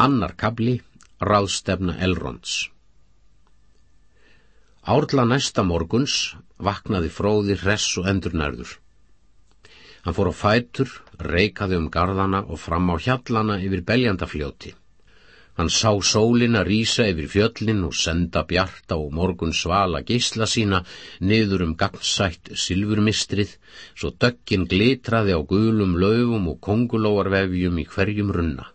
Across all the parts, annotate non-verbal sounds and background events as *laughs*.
Annar kabli, ráðstefna Elrons. Árla næsta morguns vaknaði fróði hress og endurnærður. Hann fór á fætur, reikaði um gardana og fram á hjallana yfir beljandafljóti. Hann sá sólina rýsa yfir fjöllin og senda bjarta og morgun svala gísla sína niður um gangsætt silfurmistrið, svo döggin glitraði á gulum löfum og kongulóarvefjum í hverjum runna.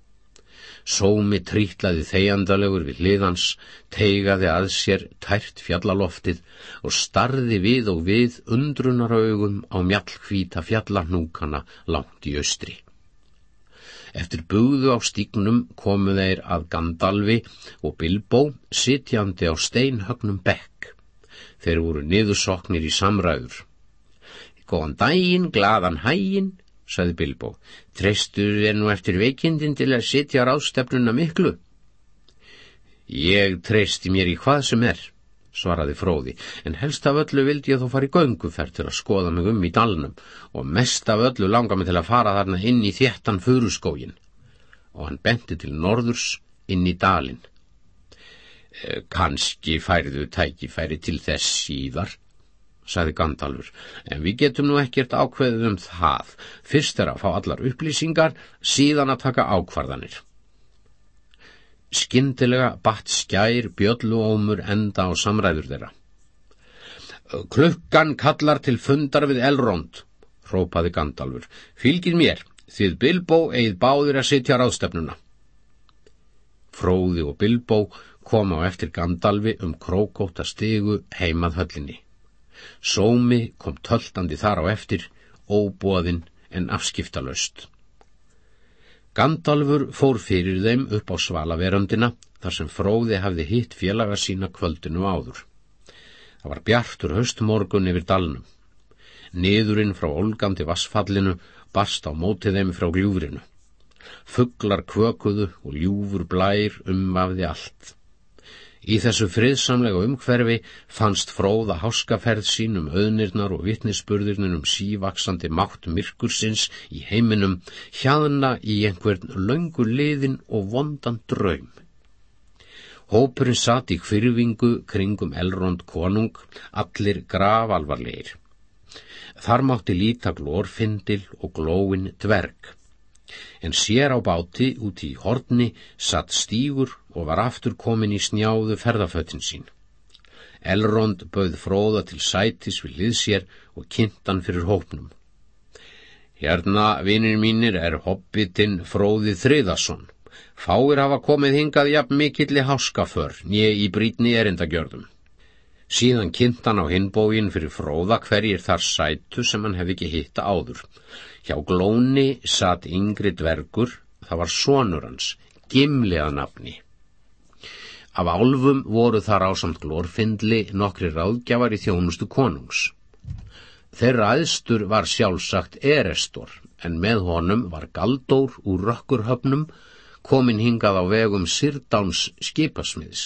Sómi trítlaði þegjandalegur við hliðans, teigaði að sér tært fjallaloftið og starði við og við undrunaraugum á mjallkvíta fjallarnúkana langt í austri. Eftir bugðu á stíknum komu þeir að Gandalfi og Bilbo sitjandi á steinhögnum bekk. Þeir voru niðursoknir í samræður. Góðan daginn, gladan hæginn, saði Bilbo. Treystur þér nú eftir veikindin til að sitja ráðstefnuna miklu? Ég treysti mér í hvað sem er, svaraði fróði, en helst af öllu vildi ég þó fara í gönguferð til að skoða mig um í dalnum og mest af öllu langa mig til að fara þarna inn í þéttan furuskógin. Og hann benti til norðurs inn í dalin. Eh, Kanski færðu tækifæri til þess síðar, sagði Gandalfur, en við getum nú ekkert ákveðið um það. Fyrst er að fá allar upplýsingar, síðan að taka ákvarðanir. Skyndilega batt skær bjölluómur enda á samræður þeirra. Klukkan kallar til fundar við Elrond, rópaði Gandalfur. Fylgir mér, þið Bilbo eigið báðir að sitja ráðstefnuna. Fróði og Bilbo kom á eftir Gandalfi um krókóta stigu heimað höllinni. Sómi kom töltandi þar á eftir, óbúaðinn en afskiptalöst. Gandalfur fór fyrir þeim upp á svalaveröndina þar sem fróði hafði hitt félaga sína kvöldinu áður. Það var bjartur höstmorgun yfir dalnum. Niðurinn frá olgandi vassfallinu barst á mótið þeim frá gljúfrinu. Fugglar kvökuðu og ljúfur blær umvafði allt. Í þessu friðsamlega umhverfi fannst fróða háskaferð sínum auðnirnar og vittnisspurðirnir um sívaksandi mátt myrkursins í heiminum hjaðna í einhvern löngu liðin og vondan draum. Hópurinn satt í kvirfingu kringum Elrond konung, allir gravalvarleir. Þar mátti líta glórfindil og glóin dverg en sér á báti úti í horni satt stígur og var aftur komin í snjáðu ferðafötin sín. Elrond bauð fróða til sætis við lið sér og kynntan fyrir hópnum. Hérna, vinir mínir, er hobbitinn fróði þriðason. Fáir hafa komið hingað jafn mikilli háskaför, nýja í brítni erindagjörðum. Síðan kynntan á hinbógin fyrir fróða hverjir þar sætu sem hann hef ekki hitta áður. Hjá glóni satt yngri dvergur, það var sonur hans, gimlega nafni. Af álfum voru þar ásamt glórfindli nokkri ráðgjafar í þjónustu konungs. Þeirra aðstur var sjálfsagt Erestor, en með honum var Galdór úr rökkurhöfnum komin hingað á vegum Sirdáns skipasmiðs.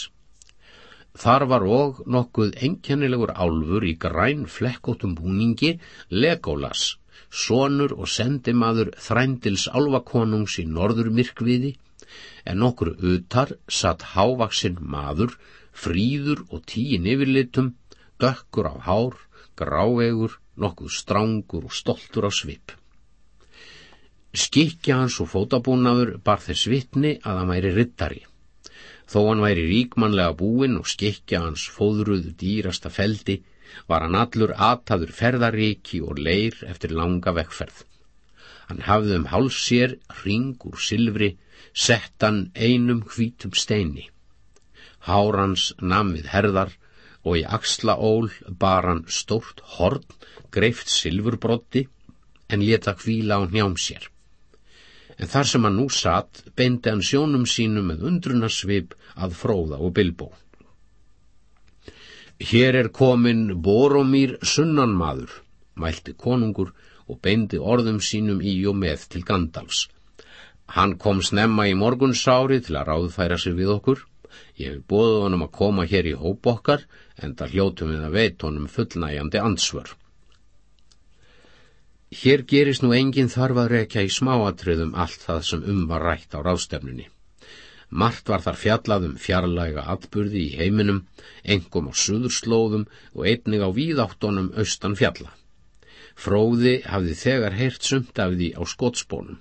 Þar var og nokkuð enkennilegur álfur í græn flekkóttum búningi Legolas sonur og sendimaður þrændils álvakonungs í norður myrkviði, en okkur utar satt hávaksinn maður, fríður og tíin yfirlitum, dökkur á hár, gráegur, nokkuð strángur og stoltur á svip. Skikja hans og fótabúnaður bar þess vitni að hann væri rittari. Þó hann væri ríkmanlega búinn og skikja hans fóðruðu dýrasta feldi, var hann allur ataður ferðaríki og leir eftir langa vekkferð. Hann hafði um háls sér ring úr silfri, sett hann einum hvítum steini. Hárans nam við herðar og í axla ól bar hann stórt horn, greift silfurbrotti en leta kvíla á njám sér. En þar sem hann nú satt, beindi hann sjónum sínum með undrunarsvip að fróða og bilbó. Hér er komin Boromír sunnanmaður, mælti konungur og beindi orðum sínum í og með til Gandalfs. Hann kom snemma í morgunsári til að ráðfæra sig við okkur. Ég hef bóðið honum að koma hér í hóp okkar en það hljótum við að veit honum fullnægjandi ansvör. Hér gerist nú engin þarf að rekja í smáatriðum allt það sem um var rætt á ráðstefnunni. Margt var þar fjallað um fjarlæga atburði í heiminum, engum á suðurslóðum og einnig á víðáttunum austan fjalla. Fróði hafði þegar heyrt sumt af því á skottsbónum.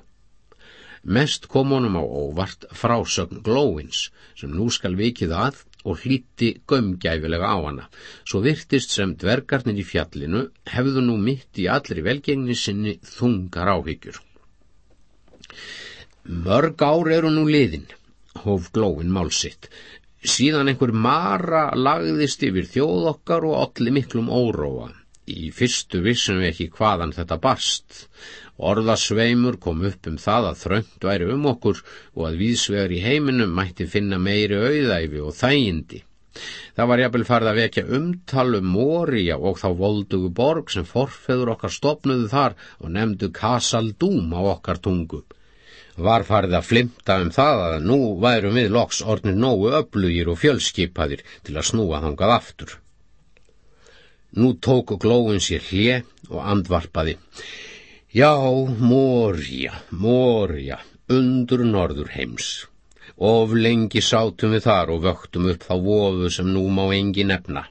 Mest kom honum á óvart frásögn glóins sem nú skal vikið að og hlíti gömgæfilega á hana. Svo virtist sem dvergarnir í fjallinu hefðu nú mitt í allri velgengni sinni þungar áhyggjur. Mörg ár eru nú liðin, hóf glóin málsitt. Síðan einhver mara lagðist yfir þjóð okkar og allir miklum óróa. Í fyrstu vissum við ekki hvaðan þetta barst Orðasveimur kom upp um það að þröngt væri um okkur og að vísvegar í heiminum mætti finna meiri auðæfi og þægindi. Það var jafnvel farið að vekja umtalu um Mória og þá voldugu borg sem forfeður okkar stopnuðu þar og nefndu Kasaldúm á okkar tungu. Var farið að flimta um það að nú værum við loks ornir nógu öflugir og fjölskipaðir til að snúa þangað aftur. Nú tóku glóin sér hlje og andvarpaði. Já, Mória, Mória, undur norður heims. Of lengi sátum við þar og vöktum upp þá vofu sem nú má engi nefna.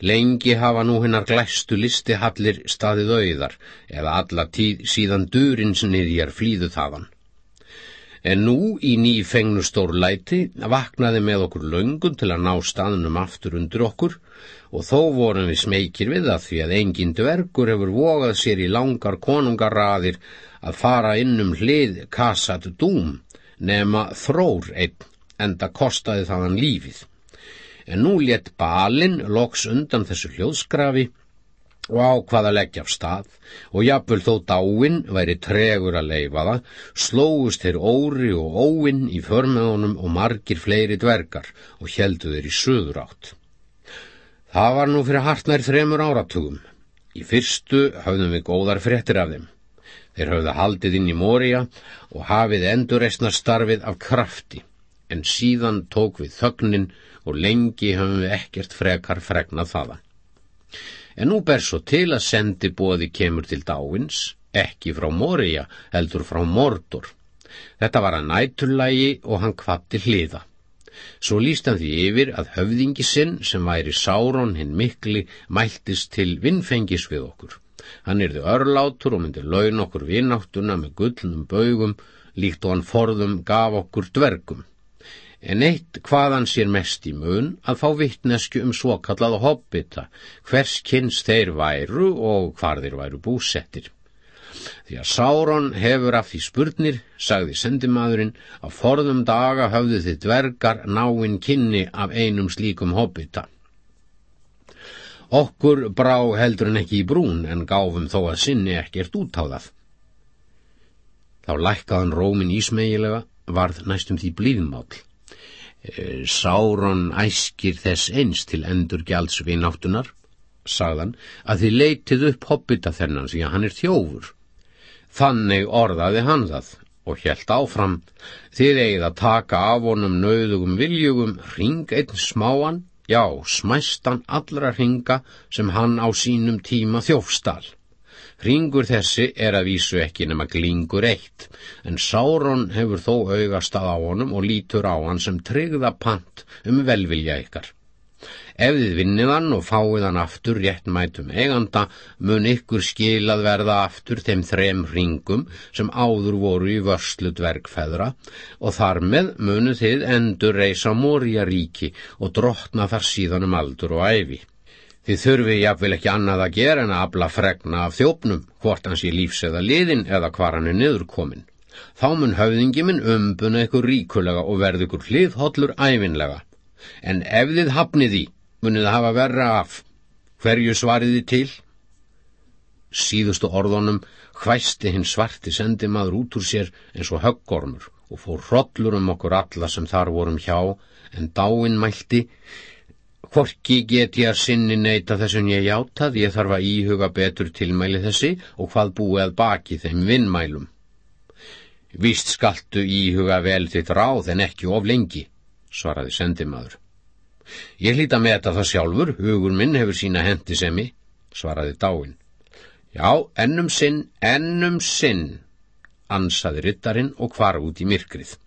Lengi hafa nú hennar glæstu listihallir staðið auðar eða alla tíð síðan durins niðjar flýðu þaðan. En nú í nýfengnu stórlæti vaknaði með okkur löngun til að ná staðnum aftur undir okkur og þó vorum við smekir við það því að engin dvergur hefur vogað sér í langar konungarraðir að fara innum hlið kassat dúm nema þrór einn enda kostaði þaðan lífið. En nú létt balinn loks undan þessu hljóðskrafi og ákvaða leggja af stað og jafnvel þó dáin væri tregur að leifa það, slóust þeir óri og óinn í förmeðunum og margir fleiri dvergar og heldu þeir í söður átt. Það var nú fyrir hartnær þremur áratugum. Í fyrstu hafðum við góðar fréttir af þeim. Þeir hafðu haldið inn í Mória og hafið endurreysna starfið af krafti, en síðan tók við þögnin og lengi hafum við ekkert frekar fregnað þaðan. En nú ber svo til að sendi bóði kemur til dáins, ekki frá Moria, heldur frá Mordor. Þetta var að næturlægi og hann kvatti hliða. Svo líst hann því yfir að höfðingi sinn sem væri Sáron hinn mikli mæltist til vinnfengis við okkur. Hann erði örlátur og myndi laun okkur vinnáttuna með gullnum baugum líkt og hann forðum gaf okkur dvergum en eitt hvaðan sér mest í mun að fá vittnesku um svokallað hobbita, hvers kynns þeir væru og hvar þeir væru búsettir. Því að Sáron hefur af því spurnir, sagði sendimaðurinn, að forðum daga höfðu þið dvergar náinn kynni af einum slíkum hobbita. Okkur brá heldur en ekki í brún en gáfum þó að sinni ekkert úttáðað. Þá lækkaðan rómin ísmegilega varð næstum því blíðmál. Eh, Sáron æskir þess eins til endur gjalds við náttunar, sagðan, að þið leitið upp hobbita þennan því að hann er þjófur. Þannig orðaði hann það og helt áfram, þið eigið að taka af honum nauðugum viljugum ring einn smáan, já, smæstan allra ringa sem hann á sínum tíma þjófstal. Ringur þessi er að vísu ekki nema glingur eitt, en Sáron hefur þó augastað á honum og lítur á hann sem tryggða pant um velvilja ykkar. Ef þið vinnið hann og fáið hann aftur réttmætum eiganda, mun ykkur skilað verða aftur þeim þrem ringum sem áður voru í vörslu dvergfæðra og þar með munu þið endur reysa morja ríki og drotna þar síðan um aldur og æfi. Þið þurfi jáfnvel ekki annað að gera en að abla fregna af þjópnum, hvort hans í lífs eða liðin eða hvar hann er niðurkomin. Þá mun höfðingi minn umbuna ykkur ríkulega og verð ykkur hliðhollur æfinlega. En ef þið hafnið í, munið hafa verra af. Hverju svariði til? Síðustu orðunum hvæsti hinn svarti sendimaður út úr sér eins og höggormur og fór hrodlur um okkur alla sem þar vorum hjá, en dáin mælti, Hvorki get ég að sinni neyta þessum ég játað, ég þarf að íhuga betur tilmæli þessi og hvað búið að baki þeim vinnmælum. Vist skaltu íhuga vel þitt ráð en ekki of lengi, svaraði sendimaður. Ég hlýta með þetta það sjálfur, hugur minn hefur sína hendi semi, svaraði dáin. Já, ennum sinn, ennum sinn, ansaði ryttarinn og hvar út í myrkrið.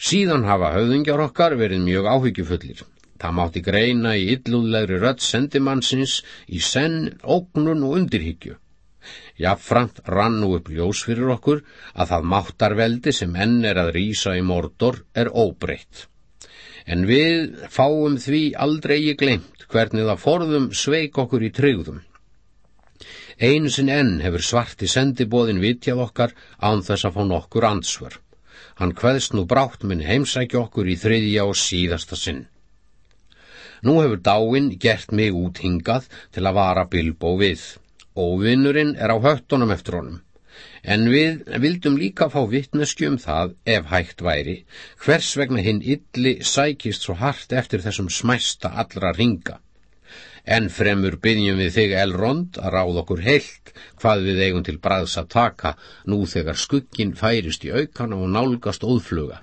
Síðan hafa höfðingjar okkar verið mjög áhyggjufullir. Það mátti greina í illúðlegri rödd sendimannsins í senn, ógnun og undirhyggju. Jafnframt rann nú upp ljós fyrir okkur að það máttarveldi sem enn er að rýsa í mordor er óbreytt. En við fáum því aldrei í glemt hvernig það forðum sveik okkur í tryggðum. Einu sinn enn hefur svarti sendibóðin vitjað okkar án þess að fá nokkur ansvar. Hann hveðst nú brátt minn heimsækja okkur í þriðja og síðasta sinn. Nú hefur dáin gert mig úthingað til að vara Bilbo við. Óvinnurinn er á höttunum eftir honum. En við vildum líka fá vittnesku um það, ef hægt væri, hvers vegna hinn illi sækist svo hart eftir þessum smæsta allra ringa. En fremur byggjum við þig Elrond að ráð okkur heilt hvað við eigum til bræðs að taka nú þegar skuggin færist í aukana og nálgast óðfluga.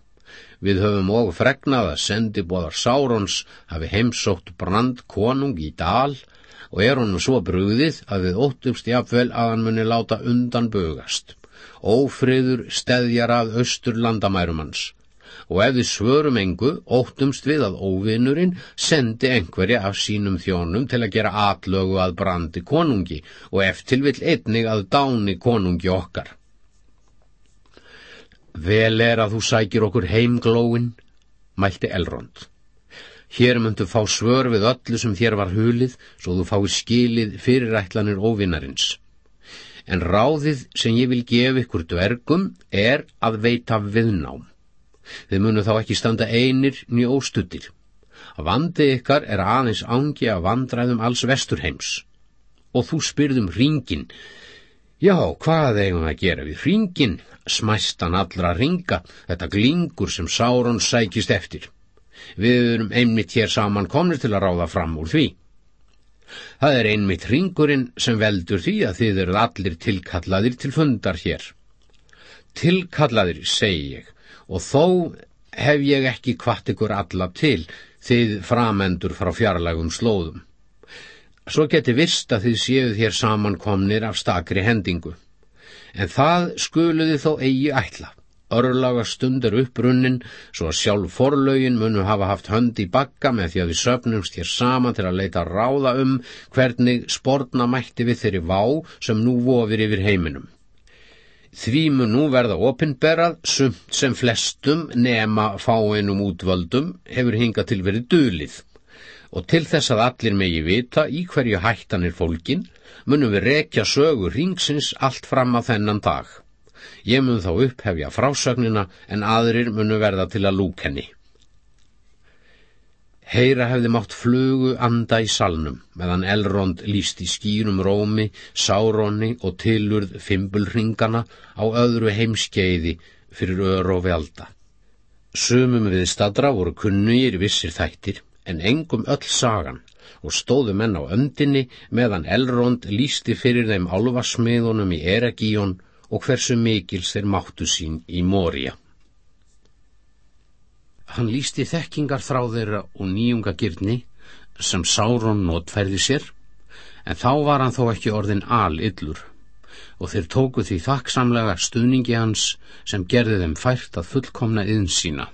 Við höfum og fregnað að sendi bóðar Sárons hafi heimsótt brand konung í dal og er honum svo brúðið að við óttumst jafnvel að hann muni láta undan bögast. Ófriður steðjar að austur landamærumans og ef við svörum engu óttumst við að óvinnurinn sendi einhverja af sínum þjónum til að gera atlögu að brandi konungi og eftir vill einnig að dáni konungi okkar. Vel er að þú sækir okkur heimglóin, mælti Elrond. Hér myndu fá svör við öllu sem þér var hulið, svo þú fái skilið fyrirætlanir óvinnarins. En ráðið sem ég vil gefa ykkur dvergum er að veita viðnám. Þið munu þá ekki standa einir nýja óstuttir. Vandi ykkar er aðeins ángi að vandræðum alls vesturheims. Og þú spyrðum ringin. Já, hvað eigum að gera við ringin? Smæstan allra ringa, þetta glingur sem Sáron sækist eftir. Við erum einmitt hér saman komnir til að ráða fram úr því. Það er einmitt ringurinn sem veldur því að þið eruð allir tilkallaðir til fundar hér. Tilkallaðir, segi ég, og þó hef ég ekki kvart ykkur alla til þið framendur frá fjarlægum slóðum. Svo geti vist að þið séuð hér samankomnir af stakri hendingu. En það skuluði þó eigi ætla. Örlaga stund er upprunnin svo að sjálf forlaugin munu hafa haft hönd í bakka með því að við söpnumst hér saman til að leita ráða um hvernig sportna mætti við þeirri vá sem nú vofir yfir heiminum. Því mun nú verða opinberað sumt sem flestum nema fáinum útvöldum hefur hingað til verið dölið og til þess að allir megi vita í hverju hættan er fólkin munum við rekja sögur ringsins allt fram að þennan dag. Ég mun þá upphefja frásögnina en aðrir munu verða til að lúk henni. Heyra hefði mátt flugu anda í salnum, meðan Elrond líst í skýrum rómi, sáronni og tilurð fimbulringana á öðru heimskeiði fyrir ör og velda. Sumum við stadra voru kunnugir vissir þættir, en engum öll sagan, og stóðu menn á öndinni meðan Elrond lísti fyrir þeim álvasmiðunum í Eregíón og hversu mikils þeir máttu sín í Mória. Hann lísti þekkingar þrá þeirra og nýjunga gyrni sem Sáron notferði sér, en þá var hann þó ekki orðin al-illur og þeir tóku því þakksamlega stuðningi hans sem gerði þeim fært að fullkomna yðn sína.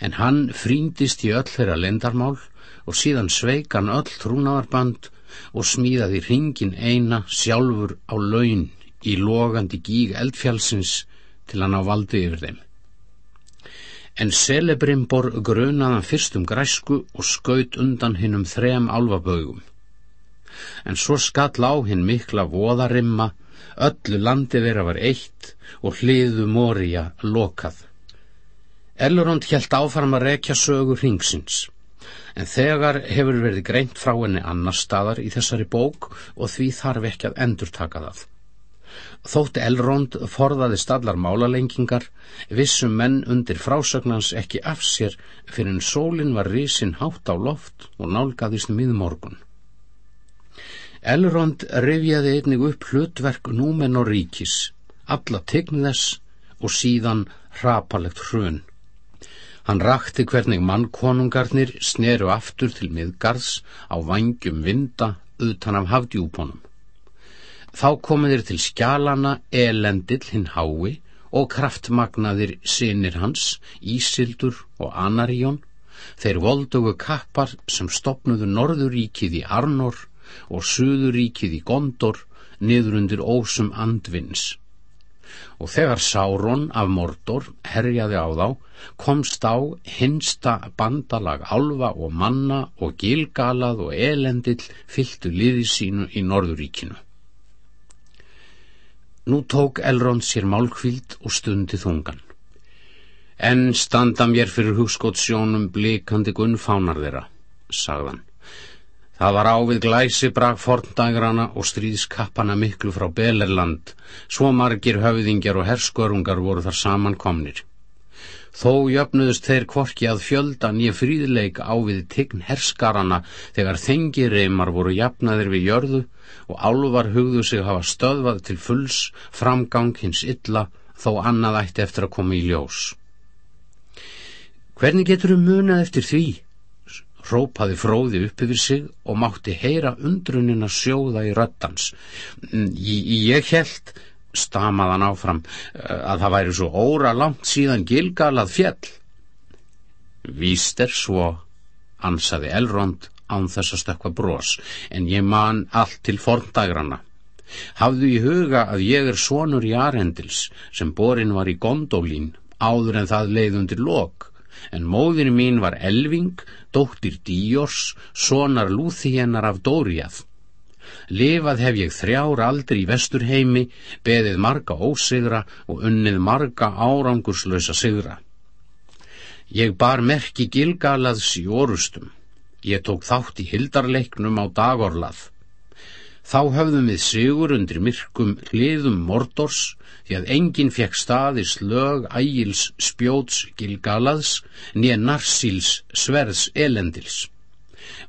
En hann fríndist í öll þeirra lendarmál og síðan sveikan öll trúnaðarband og smíðaði ringin eina sjálfur á laun í logandi gíg eldfjálsins til hann á valdi yfir þeim en Celebrimbor grunaðan fyrst um græsku og skaut undan hinn um þrem álfabögum. En svo skall á hinn mikla voðarimma, öllu landi vera var eitt og hliðu Mória lokað. Elrond helt áfram að rekja sögur hringsins, en þegar hefur verið greint frá henni annar staðar í þessari bók og því þarf ekki að endur taka það. Þótt Elrond forðaði stallar málalengingar, vissum menn undir frásögnans ekki af sér fyrir en sólinn var risin hátt á loft og nálgæðist miðmorgun. Elrond rifjaði einnig upp hlutverk númen og ríkis, alla tegn þess og síðan hrapalegt hrun. Hann rakti hvernig mannkonungarnir sneru aftur til miðgarðs á vangjum vinda utan af hafdjúponum. Þá komið þeir til skjálana elendill hinn hái og kraftmagnaðir sinir hans, Ísildur og Anaríón, þeir voldugu kappar sem stopnuðu Norðuríkið í Arnor og Suðuríkið í Gondor niður undir ósum andvins. Og þegar Sáron af Mordor herjaði á þá, komst á hinsta bandalag álfa og manna og gilgalað og elendill fylltu liði sínu í Norðuríkinu. Nú tók Elrond sér málkvíld og stundi þungan. En standa mér fyrir hugskottsjónum blikandi gunnfánar þeirra, sagðan. Það var ávið glæsi brak forndægrana og stríðskappana miklu frá Belerland, svo margir höfðingjar og herskörungar voru þar samankomnir. Þó jöfnuðust þeir kvorki að fjöldan ég fríðleik á við tign herskarana þegar þengireymar voru jafnaðir við jörðu og álvar hugðu sig hafa stöðvað til fulls framgang hins illa þó annað ætti eftir að koma í ljós. Hvernig getur þau munað eftir því? Rópaði fróði upp yfir sig og mátti heyra undrunina sjóða í röttans. Ég held stamaðan áfram eh, að það væri svo óra langt síðan gilgalað fjell. Víst er svo, ansaði Elrond án þess að stökka brós, en ég man allt til forndægrana. Hafðu í huga að ég er sonur Jarendils sem borin var í Gondolín áður en það leið undir lok, en móðin mín var Elving, dóttir Díors, sonar Lúþíennar af Dóriað. Lifað hef ég þrjár aldri í vesturheimi, beðið marga ósigra og unnið marga árangurslösa sigra. Ég bar merki gilgalaðs í orustum. Ég tók þátt í hildarleiknum á dagorlað. Þá höfðum við sigur undir myrkum hliðum mordors því að enginn fekk staði slög ægils spjóts gilgalaðs nýja narsíls sverðs elendils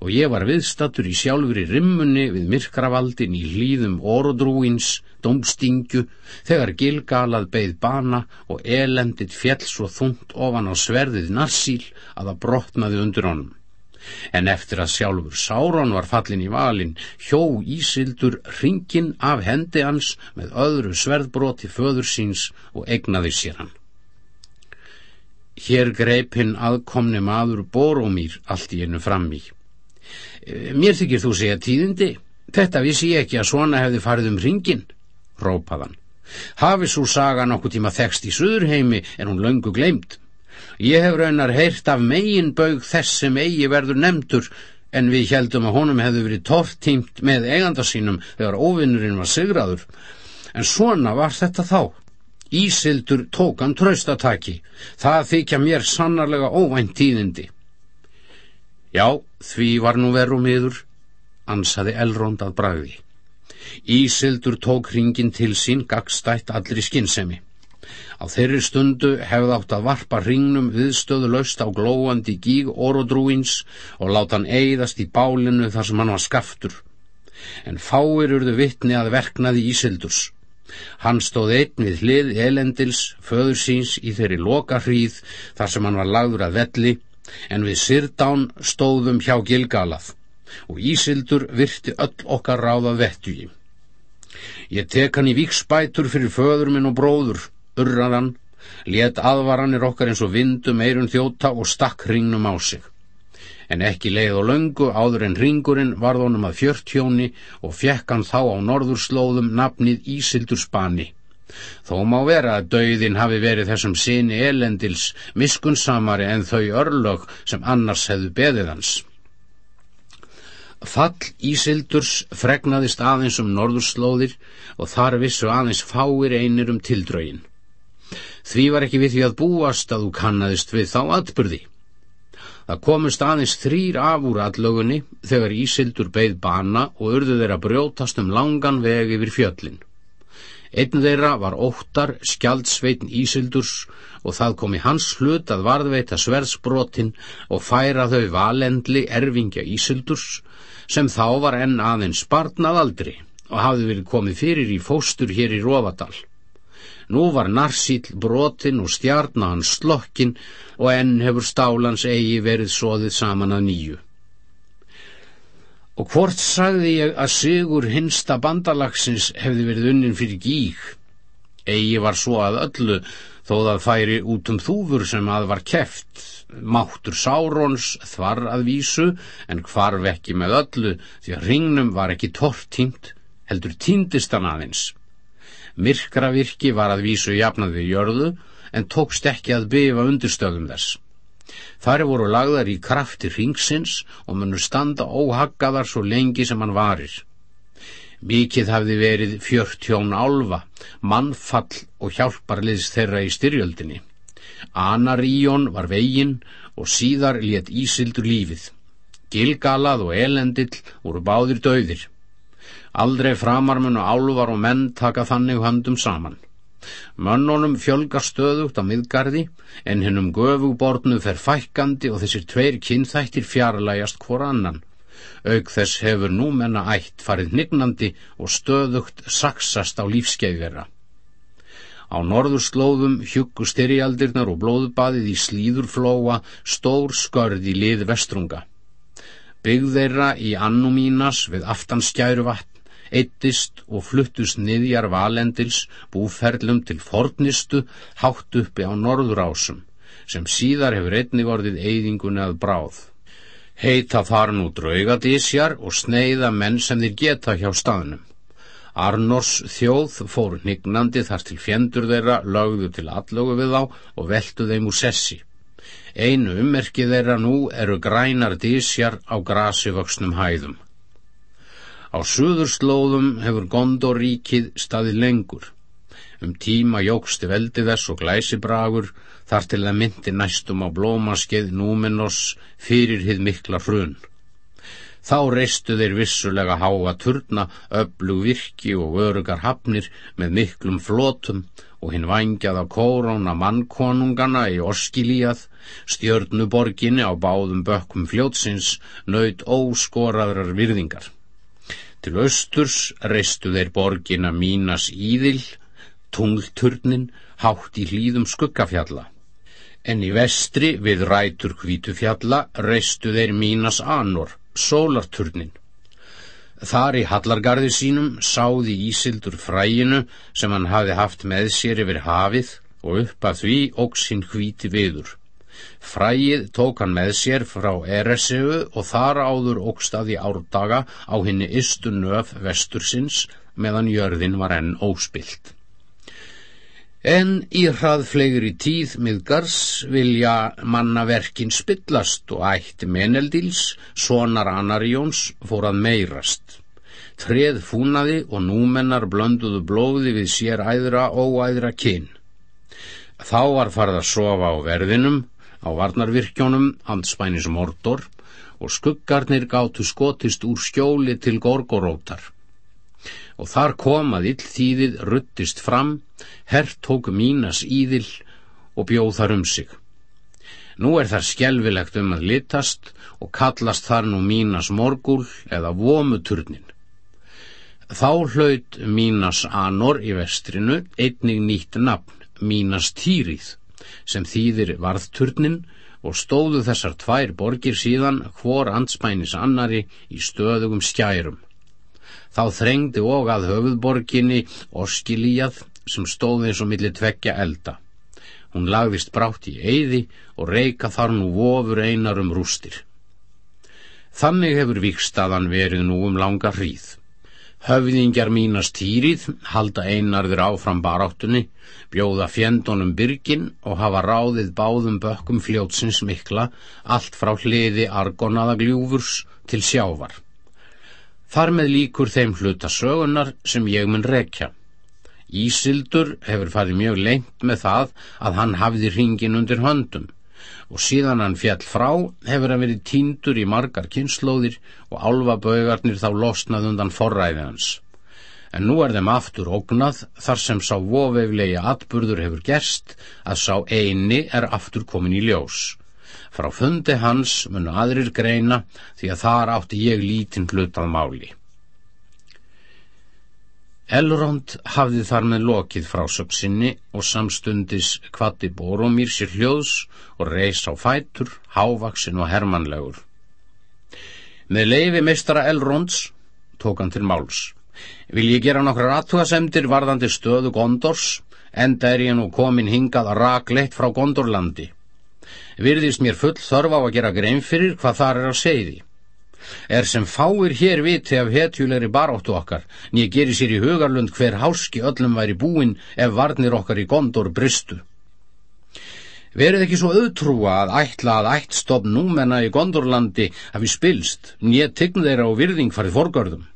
og ég var viðstattur í sjálfur í rimmunni við myrkravaldin í hlýðum orodrúins, domstingju, þegar gilgalað beigð bana og elendit fjell svo þungt ofan á sverðið narsíl að það brotnaði undir honum. En eftir að sjálfur Sáron var fallin í valin, hjó Ísildur ringin af hendi hans með öðru sverðbroti föður síns og egnaði sér hann. Hér greip hinn aðkomni maður Boromír allt í einu fram í. Mér þykir þú segja tíðindi. Þetta vissi ég ekki að svona hefði farið um ringin, rópaðan. Hafi svo saga nokkuð tíma þekst í söðurheimi en hún löngu gleimt. Ég hef raunar heyrt af megin baug þess sem eigi verður nefndur en við heldum að honum hefði verið tortímt með eiganda sínum þegar óvinnurinn var sigraður. En svona var þetta þá. Ísildur tókan traustataki. Það þykja mér sannarlega óvænt tíðindi. Já, því var nú veru miður, ansaði Elrond að bragði. Ísildur tók hringin til sín gagstætt allri skinnsemi. Á þeirri stundu hefði átt að varpa hringnum viðstöðu laust á glóandi gíg orodrúins og láta hann eigðast í bálinu þar sem hann var skaftur. En fáir urðu vittni að verknaði Ísildurs. Hann stóð einn við hlið elendils, föður síns í þeirri loka hríð þar sem hann var lagður að velli en við Sirdán stóðum hjá Gilgalað og Ísildur virti öll okkar ráða vettugi. Ég tek hann í vikspætur fyrir föður minn og bróður, urraðan, let aðvaranir okkar eins og vindum eirun þjóta og stakk hringnum á sig. En ekki leið og löngu áður en ringurinn varð honum að fjörtjóni og fekk hann þá á norðurslóðum nafnið Ísildur Spani. Þó má vera að dauðin hafi verið þessum sinni elendils miskunnsamari en þau örlög sem annars hefðu beðið hans. Fall Ísildurs fregnaðist aðeins um norðurslóðir og þar vissu aðeins fáir einir um tildrögin. Því var ekki við því að búast að þú kannaðist við þá atbyrði. Það komust aðeins þrýr af úr allögunni þegar Ísildur beigð bana og urðu þeirra brjótast um langan veg yfir fjöllin. Einn þeirra var óttar skjaldsveitn Ísildurs og það kom í hans hlut að varðveita sverðsbrotin og færa þau valendli erfingja Ísildurs sem þá var enn aðeins barnað aldri og hafði verið komið fyrir í fóstur hér í Rófadal. Nú var narsýll brotin og stjarnan slokkin og enn hefur stálans eigi verið soðið saman að nýju. Og hvort sagði ég að sigur hinsta bandalagsins hefði verið unnin fyrir gík? Egi var svo að öllu þó það færi út um þúfur sem að var keft. Máttur Sárons þvar að vísu en hvarf ekki með öllu því að ringnum var ekki tortímt, heldur tíndist hann aðeins. Myrkravirki var að vísu jafnaði jörðu en tókst ekki að byfa undirstöðum þess. Þar voru lagðar í krafti ringsins og munur standa óhaggaðar svo lengi sem hann varir. Mikið hafði verið fjörtjón álfa, mannfall og hjálparliðs þeirra í styrjöldinni. Anaríón var veginn og síðar létt Ísildur lífið. Gilgalað og elendill voru báðir döðir. Aldrei framarmun og álvar og menn taka þannig höndum saman. Mönnunum fjölgar stöðugt á miðgarði en hennum göfubornu fer fækkandi og þessir tveir kynþættir fjarlægast hvora annan. Aug þess hefur númenna ætt farið nignandi og stöðugt saksast á lífskeið Á norðurslóðum hjuggu styrjaldirnar og blóðbaðið í slíðurflóa stór skörð í lið vestrunga. Byggð þeirra í Annumínas við aftanskjæru vatn eittist og fluttust niðjar valendils búferlum til fornistu hátt uppi á norðurásum, sem síðar hefur einni vorðið eyðingunni að bráð. Heita þar nú draugadísjar og sneiða menn sem þeir geta hjá staðnum. Arnors þjóð fór hnignandi þar til fjendur þeirra lögðu til allögu við þá og veldu þeim úr sessi. Einu ummerkið þeirra nú eru grænar dísjar á grasi vöxnum hæðum. Á suðurslóðum hefur Gondoríkið staðið lengur. Um tíma jógsti veldi þess og glæsibragur þar til að myndi næstum á blómaskeið Númenos fyrir hið mikla hrun. Þá reistu þeir vissulega háa turna, öflug virki og örugar hafnir með miklum flotum og hinn vangjaða kóróna mannkonungana í Orskilíað, stjörnuborginni á báðum bökkum fljótsins, nöyt óskoraðrar virðingar. Til austurs reistu þeir borgina Mínas Íðil, tunglturnin, hátt í hlýðum skuggafjalla. En í vestri við rætur hvítufjalla reistu þeir Mínas Anor, sólarturnin. Þar í hallargarði sínum sáði Ísildur fræginu sem hann hafi haft með sér yfir hafið og upp að því óksinn hvíti viður. Fræið tók hann með sér frá Ereseu og þar áður ógstaði árdaga á henni ystu nöf vestursins meðan jörðin var enn óspilt. En í hraðflegri tíð miðgars vilja mannaverkin spillast og ætti meneldils, sonar Anarjóns, fór að meirast. Treð fúnaði og númennar blönduðu blóði við sér æðra og æðra kinn. Þá var farð að sofa á verðinum á varnarvirkjónum handspænis mordor og skuggarnir gáttu skotist úr skjóli til gorgorótar. Og þar kom að ill þýðið ruttist fram, hert tók mínas íðil og bjóð þar um sig. Nú er þar skjelvilegt um að litast og kallast þar nú mínas morgul eða vomuturnin. Þá hlaut mínas anor í vestrinu einnig nýtt nafn, mínas týrið sem þýðir varðturnin og stóðu þessar tvær borgir síðan hvor anspænis annari í stöðugum skærum. Þá þrengdi og að höfuðborginni Orskilíjað sem stóði eins og millir tveggja elda. Hún lagðist brátt í eyði og reyka þar nú vofur einar um rústir. Þannig hefur vikstaðan verið nú um langa hríð. Höfðingjar mínast týrið halda einarður áfram baráttunni, bjóða fjendunum byrgin og hafa ráðið báðum bökkum fljótsins mikla, allt frá hliði argonaða gljúfurs til sjávar. Þar með líkur þeim hluta sögunar sem ég mun rekja. Ísildur hefur farið mjög lengt með það að hann hafði hringin undir höndum og síðan hann fjall frá hefur hann verið tíndur í margar kynnslóðir og álfabögarnir þá losnað undan forræði hans. En nú er þeim aftur ógnað þar sem sá vofeiflegi atburður hefur gerst að sá eini er aftur komin í ljós. Frá fundi hans munu aðrir greina því að þar átti ég lítinn hlutað máli. Elrond hafði þar með lokið frásöksinni og samstundis kvatti Boromír sér hljóðs og reys á fætur, hávaksin og hermanlegur. Með leifi meistara Elronds tók hann til máls. Vil ég gera nokkrar aðtugasemdir varðandi stöðu Gondors enda er ég nú komin hingað rakleitt frá Gondorlandi. Virðist mér full þörf á að gera grein fyrir hvað þar er að segði. Er sem fáir hér viti af hetjulegri baróttu okkar, nýja gerir sér í hugarlund hver háski öllum væri búin ef varnir okkar í Gondor bristu. Verið ekki svo auðtrúa að ætla að ættstofn númenna í Gondorlandi hafi spilst, nýja tign þeirra og virðing farið forgörðum.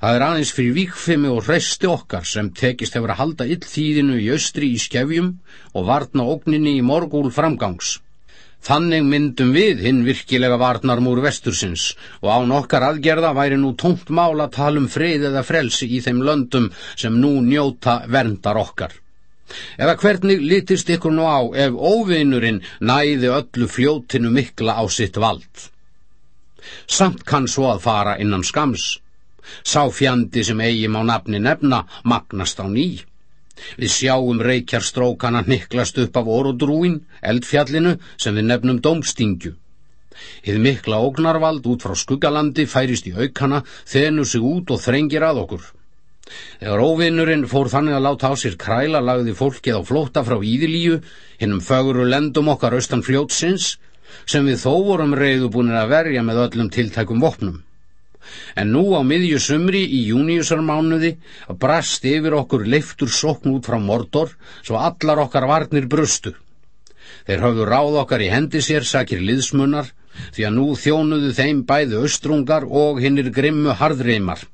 Það er aðeins fyrir vikfimi og hreisti okkar sem tekist hefur að halda illþýðinu í austri í skefjum og varna ógninni í morgúl framgangs. Þannig myndum við hinn virkilega varnarmúr vestursins og án okkar aðgerða væri nú tómt mál að tala um frið eða frelsi í þeim löndum sem nú njóta verndar okkar. Eða hvernig litist ykkur nú á ef óvinnurinn næði öllu fljótinu mikla á sitt vald? Samt kann svo að fara innan skams. Sá fjandi sem eigim á nafni nefna magnast á ný. Við sjáum reykjarstrókana niklast upp af orudrúin, eldfjallinu, sem við nefnum domstingju. Hið mikla ógnarvald út frá skuggalandi færist í aukana, þenur sig út og þrengir að okkur. Þegar óvinnurinn fór þannig að láta á sér kræla lagði fólkið á flótta frá Íðilíu, hinnum föguru lendum okkar austan fljótsins, sem við þó vorum reyðubúinir að verja með öllum tiltækum vopnum. En nú á miðju sumri í júniusarmánuði brast yfir okkur leiftur sokn út frá Mordor, svo allar okkar varnir brustu. Þeir hafðu ráð okkar í hendi sér sakir liðsmunnar, því að nú þjónuðu þeim bæði austrungar og hinnir grimmu harðreimar.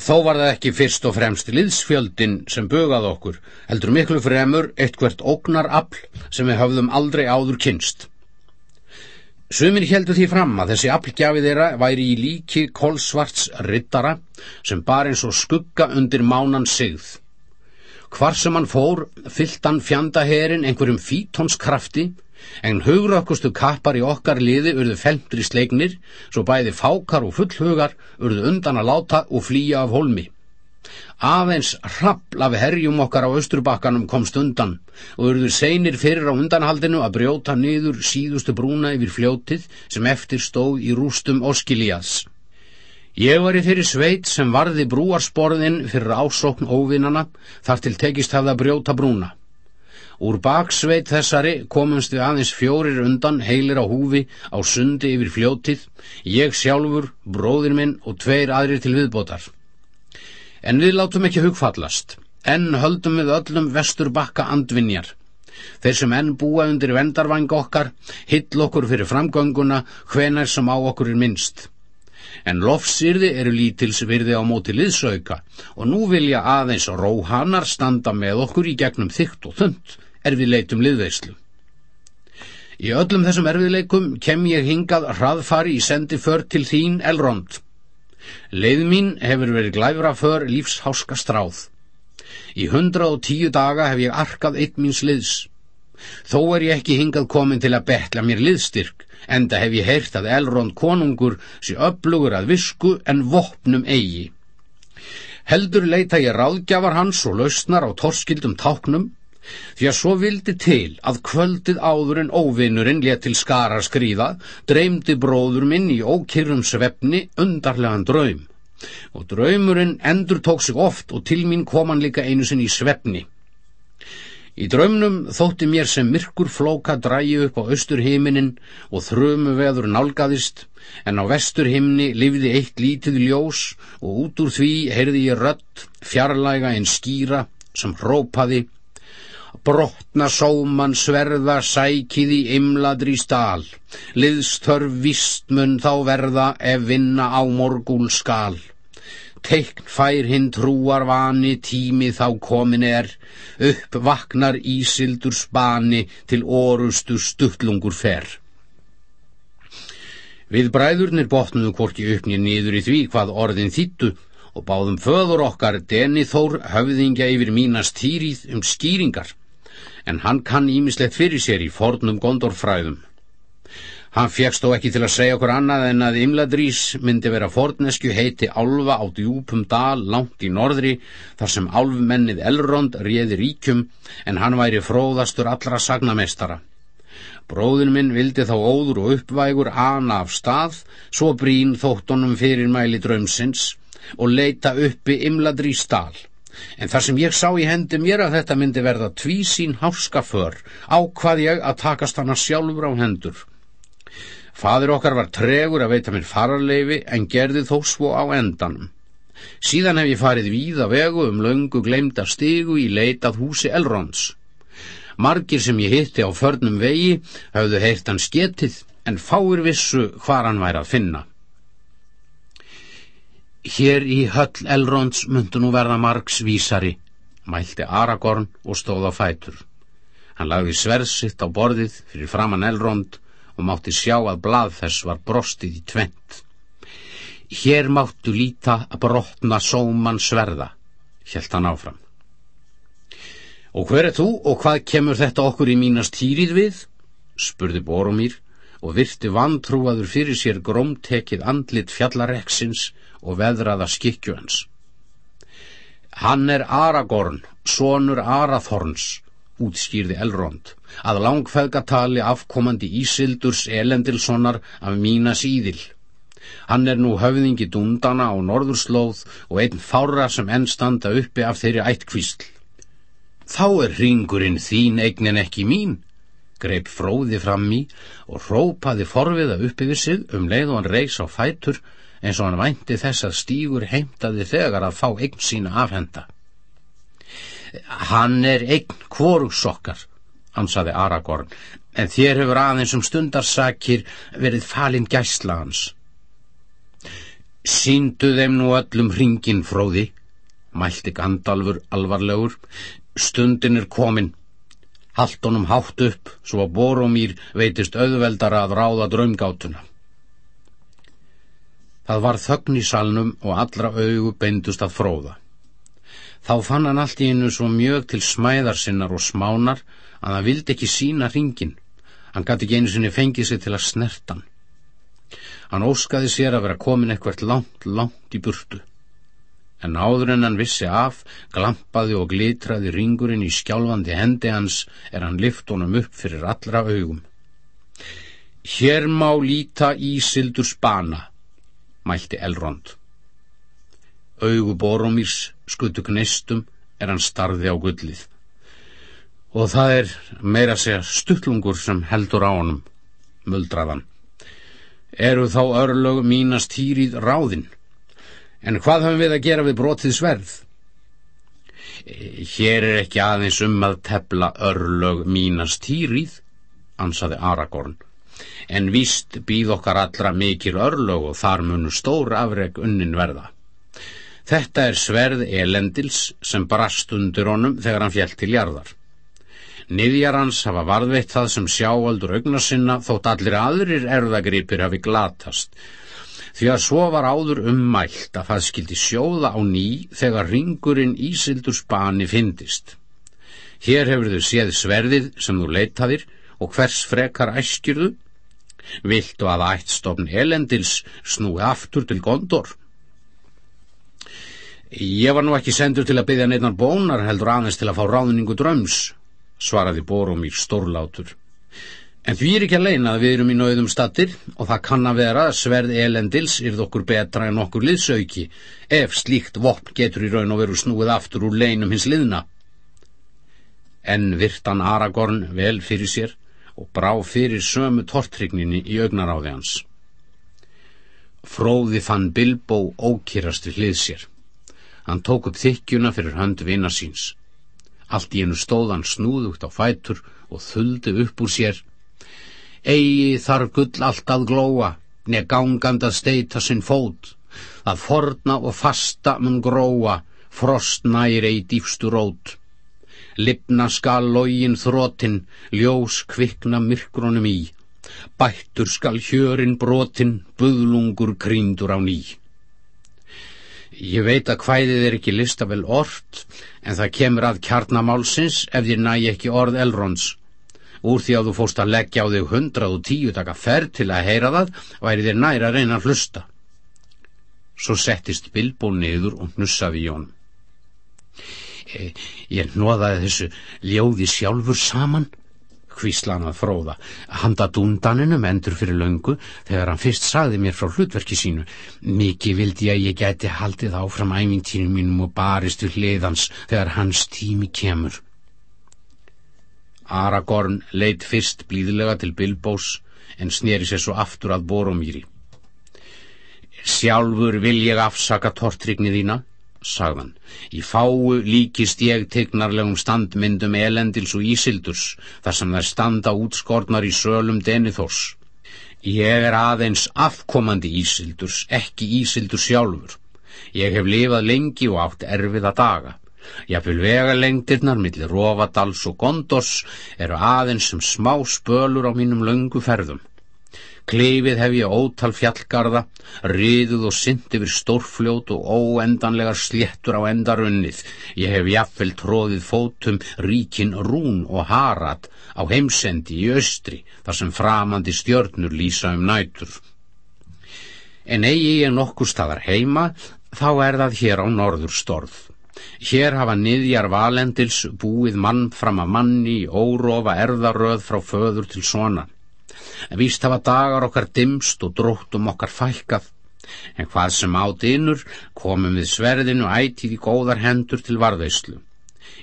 Þó var það ekki fyrst og fremst liðsfjöldin sem bögað okkur, heldur miklu fremur eitt hvert ógnar afl sem við höfðum aldrei áður kynst. Sumir heldur því fram að þessi aflgjafi þeirra væri í líki kólsvarts rittara sem bar eins og skugga undir mánan sigð. Hvar sem hann fór, fyllt hann fjandaherin einhverjum fítonskrafti en hugrökkustu kappar í okkar liði urðu felmtri sleiknir, svo bæði fákar og fullhugar urðu undan að láta og flýja af holmi. Afeins rappl af herjum okkar á austurbakkanum komst undan og urðu seinir fyrir á undanhaldinu að brjóta niður síðustu brúna yfir fljótið sem eftir stóð í rústum Oskilías. Ég var í þeirri sveit sem varði brúarsporðin fyrir ásókn óvinnana þar til tekist hafða brjóta brúna. Úr baksveit þessari komumst við aðeins fjórir undan heilir á húfi á sundi yfir fljótið, ég sjálfur, bróðir minn og tveir aðrir til viðbótar. En við látum ekki hugfallast, enn höldum við öllum vestur bakka andvinjar. Þeir sem enn búa undir vendarvang okkar, hill okkur fyrir framgönguna, hvenar sem á okkur er minnst. En lofsýrði eru lítils virði á móti liðsauka og nú vilja aðeins róhanar standa með okkur í gegnum þygt og þund erfiðleitum liðveislu. Í öllum þessum erfiðleikum kem ég hingað hraðfari í sendi för til þín Elrond. Leið mín hefur verið glæfra för lífsháska stráð. Í hundrað og tíu daga hef ég arkað eitt míns liðs. Þó er ég ekki hingað komin til að betla mér liðstyrk, enda hef ég heyrt að Elrond konungur sé upplugur að visku en vopnum eigi. Heldur leita ég ráðgjafar hans og lausnar á torskildum táknum, því að svo vildi til að kvöldið áður en óvinnurinn let til skara skrýða, dreymdi bróður minn í ókyrrum svefni undarlegan draum. Og draumurinn endur tók sig oft og til mín kom hann líka einu sinn í svefni. Í draumnum þótti mér sem myrkur flóka drægi upp á austur heiminin og þrömu veður nálgaðist, en á vestur heimni lifði eitt lítið ljós og út úr því heyrði ég rött, fjarlæga en skýra, sem hrópaði brotna sóman sverða sækið í imladri stál, liðstörf vistmun þá verða ef vinna á morgúl skal. Teikn fær hinn trúar vani tími þá komin er, upp vaknar ísildur spani til orustu stuttlungur fer. Við bræðurnir botnuðu hvorki uppnið niður í því hvað orðin þýttu og báðum föður okkar Deni Þór höfðingja yfir mínast týrið um skýringar en hann kann ímislegt fyrir sér í fornum gondorfræðum. Hann fegst þó ekki til að segja okkur annað en að Imladrís myndi vera fornesku heiti álfa á djúpum dal langt í norðri þar sem álfmennið Elrond réði ríkjum en hann væri fróðastur allra sagnamestara. Bróðin minn vildi þá óður og uppvægur ana af stað, svo brín þóttunum fyrir mæli draumsins og leita uppi Imladrís dal En þar sem ég sá í hendi mér að þetta myndi verða tvísín háskaför, ákvað ég að takast hana sjálfur á hendur. Fadur okkar var tregur að veita mér fararleifi en gerði þó svo á endanum. Síðan hef ég farið víða vegu um löngu gleymda stigu í leitað húsi Elrons. Margir sem ég hitti á förnum vegi hafðu heyrt hann sketið en fáir vissu hvar hann væri að finna. Hér í höll Elrons myndu nú verða margs vísari, mælti Aragorn og stóð á fætur. Hann lagði sverðsitt á borðið fyrir framann Elrond og mátti sjá að blað þess var brostið í tvent. Hér máttu líta að brotna sóman sverða, hjælt hann áfram. Og hver er þú og hvað kemur þetta okkur í mínast týrið við? spurði Boromír og virti vantrúaður fyrir sér grómtekið andlit fjallareksins og veðraða skikju hans. Hann er Aragorn, sonur Arathorns, útskýrði Elrond, að langfeðgatali afkomandi Ísildurs Elendilssonar af mína síðil. Hann er nú höfðingi dundana á norðurslóð og einn fára sem enn standa uppi af þeirri ættkvísl. Þá er ringurinn þín eignin ekki mín, greip fróði fram í og rópaði forviða upp yfir sig um leið og hann reys á fætur eins og hann vænti þess að stígur heimtaði þegar að fá eign sína afhenda. Hann er eign kvorusokkar, ansaði Aragorn, en þér hefur aðeins um stundarsakir verið falinn gæsla hans. Sýndu þeim nú öllum hringin fróði, mælti Gandalfur alvarlegur, stundin er komin. Haldt honum hátt upp, svo að Boromír veitist auðveldara að ráða draumgátuna. Það var þögn í salnum og allra augu beindust að fróða. Þá fann hann allt í einu svo mjög til smæðar sinnar og smánar að hann vildi ekki sína ringin. Hann gæti ekki einu sinni fengið sig til að snertan. Hann óskaði sér að vera komin eitthvert langt, langt í burtu. En áður en hann vissi af, glampaði og glitraði ringurinn í skjálfandi hendi hans er hann lift honum upp fyrir allra augum. Hér má líta Ísildur spana, mælti Elrond. Augu Boromírs skutu gnistum er hann starði á gullið. Og það er meira segja stuttlungur sem heldur á honum, muldraðan. Eru þá örlög mínast hýrið ráðinn? En hvað höfum við að gera við brotið sverð? Hér er ekki aðeins um að tefla örlög mínast hýrið, ansaði Aragorn en víst býð okkar allra mikil örlög og þar munu stór afreg unnin verða. Þetta er sverð elendils sem brast undir honum þegar hann fjall til jarðar. Niðjar hans hafa varðveitt það sem sjáaldur augna sinna þótt allir aðrir erðagripir hafi glatast. Því að svo var áður ummælt að það skildi sjóða á ný þegar ringurinn Ísildur spani fyndist. Hér hefur þau séð sverðið sem þú leitaðir og hvers frekar æskjurðu Viltu að ættstofn Elendils snúi aftur til Gondor? Ég var nú ekki sendur til að byggja neinar bónar heldur aðeins til að fá ráðningu dröms, svaraði Boromír stórlátur. En því er ekki að leina að við erum í nauðum stattir og það kann að vera að sverð elendils yrð okkur betra en okkur liðsauki ef slíkt vopn getur í raun og veru snúið aftur úr leinum hins liðna. En virtan Aragorn vel fyrir sér og brá fyrir sömu tortrygninni í augnaráði hans. Fróði fann Bilbo ókýrast við hlið sér. Hann tók upp þykjuna fyrir hönd vina síns. Allt í einu stóð hann snúðugt á fætur og þuldi upp úr sér. Egi þar gull allt að glóa, neð gangand að steita sinn fót, að forna og fasta mun gróa, frost næri í dýfstu rót. Lipna skal login þrótin, ljós kvikna myrkronum í. Bættur skal hjörin brotin, buðlungur krýndur á ný. Ég veit að hvæðið er ekki listavel orrt, en það kemur að kjarnamálsins ef þér næ ekki orð Elrons. Úr því að þú fóst að leggja á þig hundrað og tíu taka ferð til að heyra það, væri þér næra að reyna að hlusta. Svo settist Bilbo niður og hnussaði í honum. Ég nóðaði þessu ljóði sjálfur saman, hvíslan að fróða. Handa dundaninum endur fyrir löngu þegar hann fyrst sagði mér frá hlutverki sínu. Mikið vildi að ég gæti haldið áfram æmintínum mínum og barist við hliðans þegar hans tími kemur. Aragorn leitt fyrst blíðlega til Bilbós en sneri sér svo aftur að Boromíri. Sjálfur vil ég afsaka tortrygnið þína sagðan. Í fáu líkist ég tegnarlegum standmyndum elendils og ísildurs, þar sem þær standa útskornar í sölum Denithors. Ég er aðeins afkomandi ísildurs, ekki ísildur sjálfur. Ég hef lifað lengi og átt erfiða daga. Jáfnvel vegalengdirnar millir Rófadals og Gondors eru aðeins sem smá spölur á mínum löngu ferðum. Klifið hef ég ótal fjallgarða, riðuð og synd yfir stórfljót og óendanlegar sléttur á endarunnið. Ég hef jafnvel tróðið fótum ríkin Rún og Harad á heimsendi í austri, þar sem framandi stjörnur lýsa um nætur. En eigi ég nokkur staðar heima, þá er það hér á norður storð. Hér hafa niðjar valendils búið mann fram að manni í órofa erðaröð frá föður til svona víst hafa dagar okkar dimst og dróttum okkar fælkað. En hvað sem átt innur komum við sverðinu ætið í góðar hendur til varðauslu.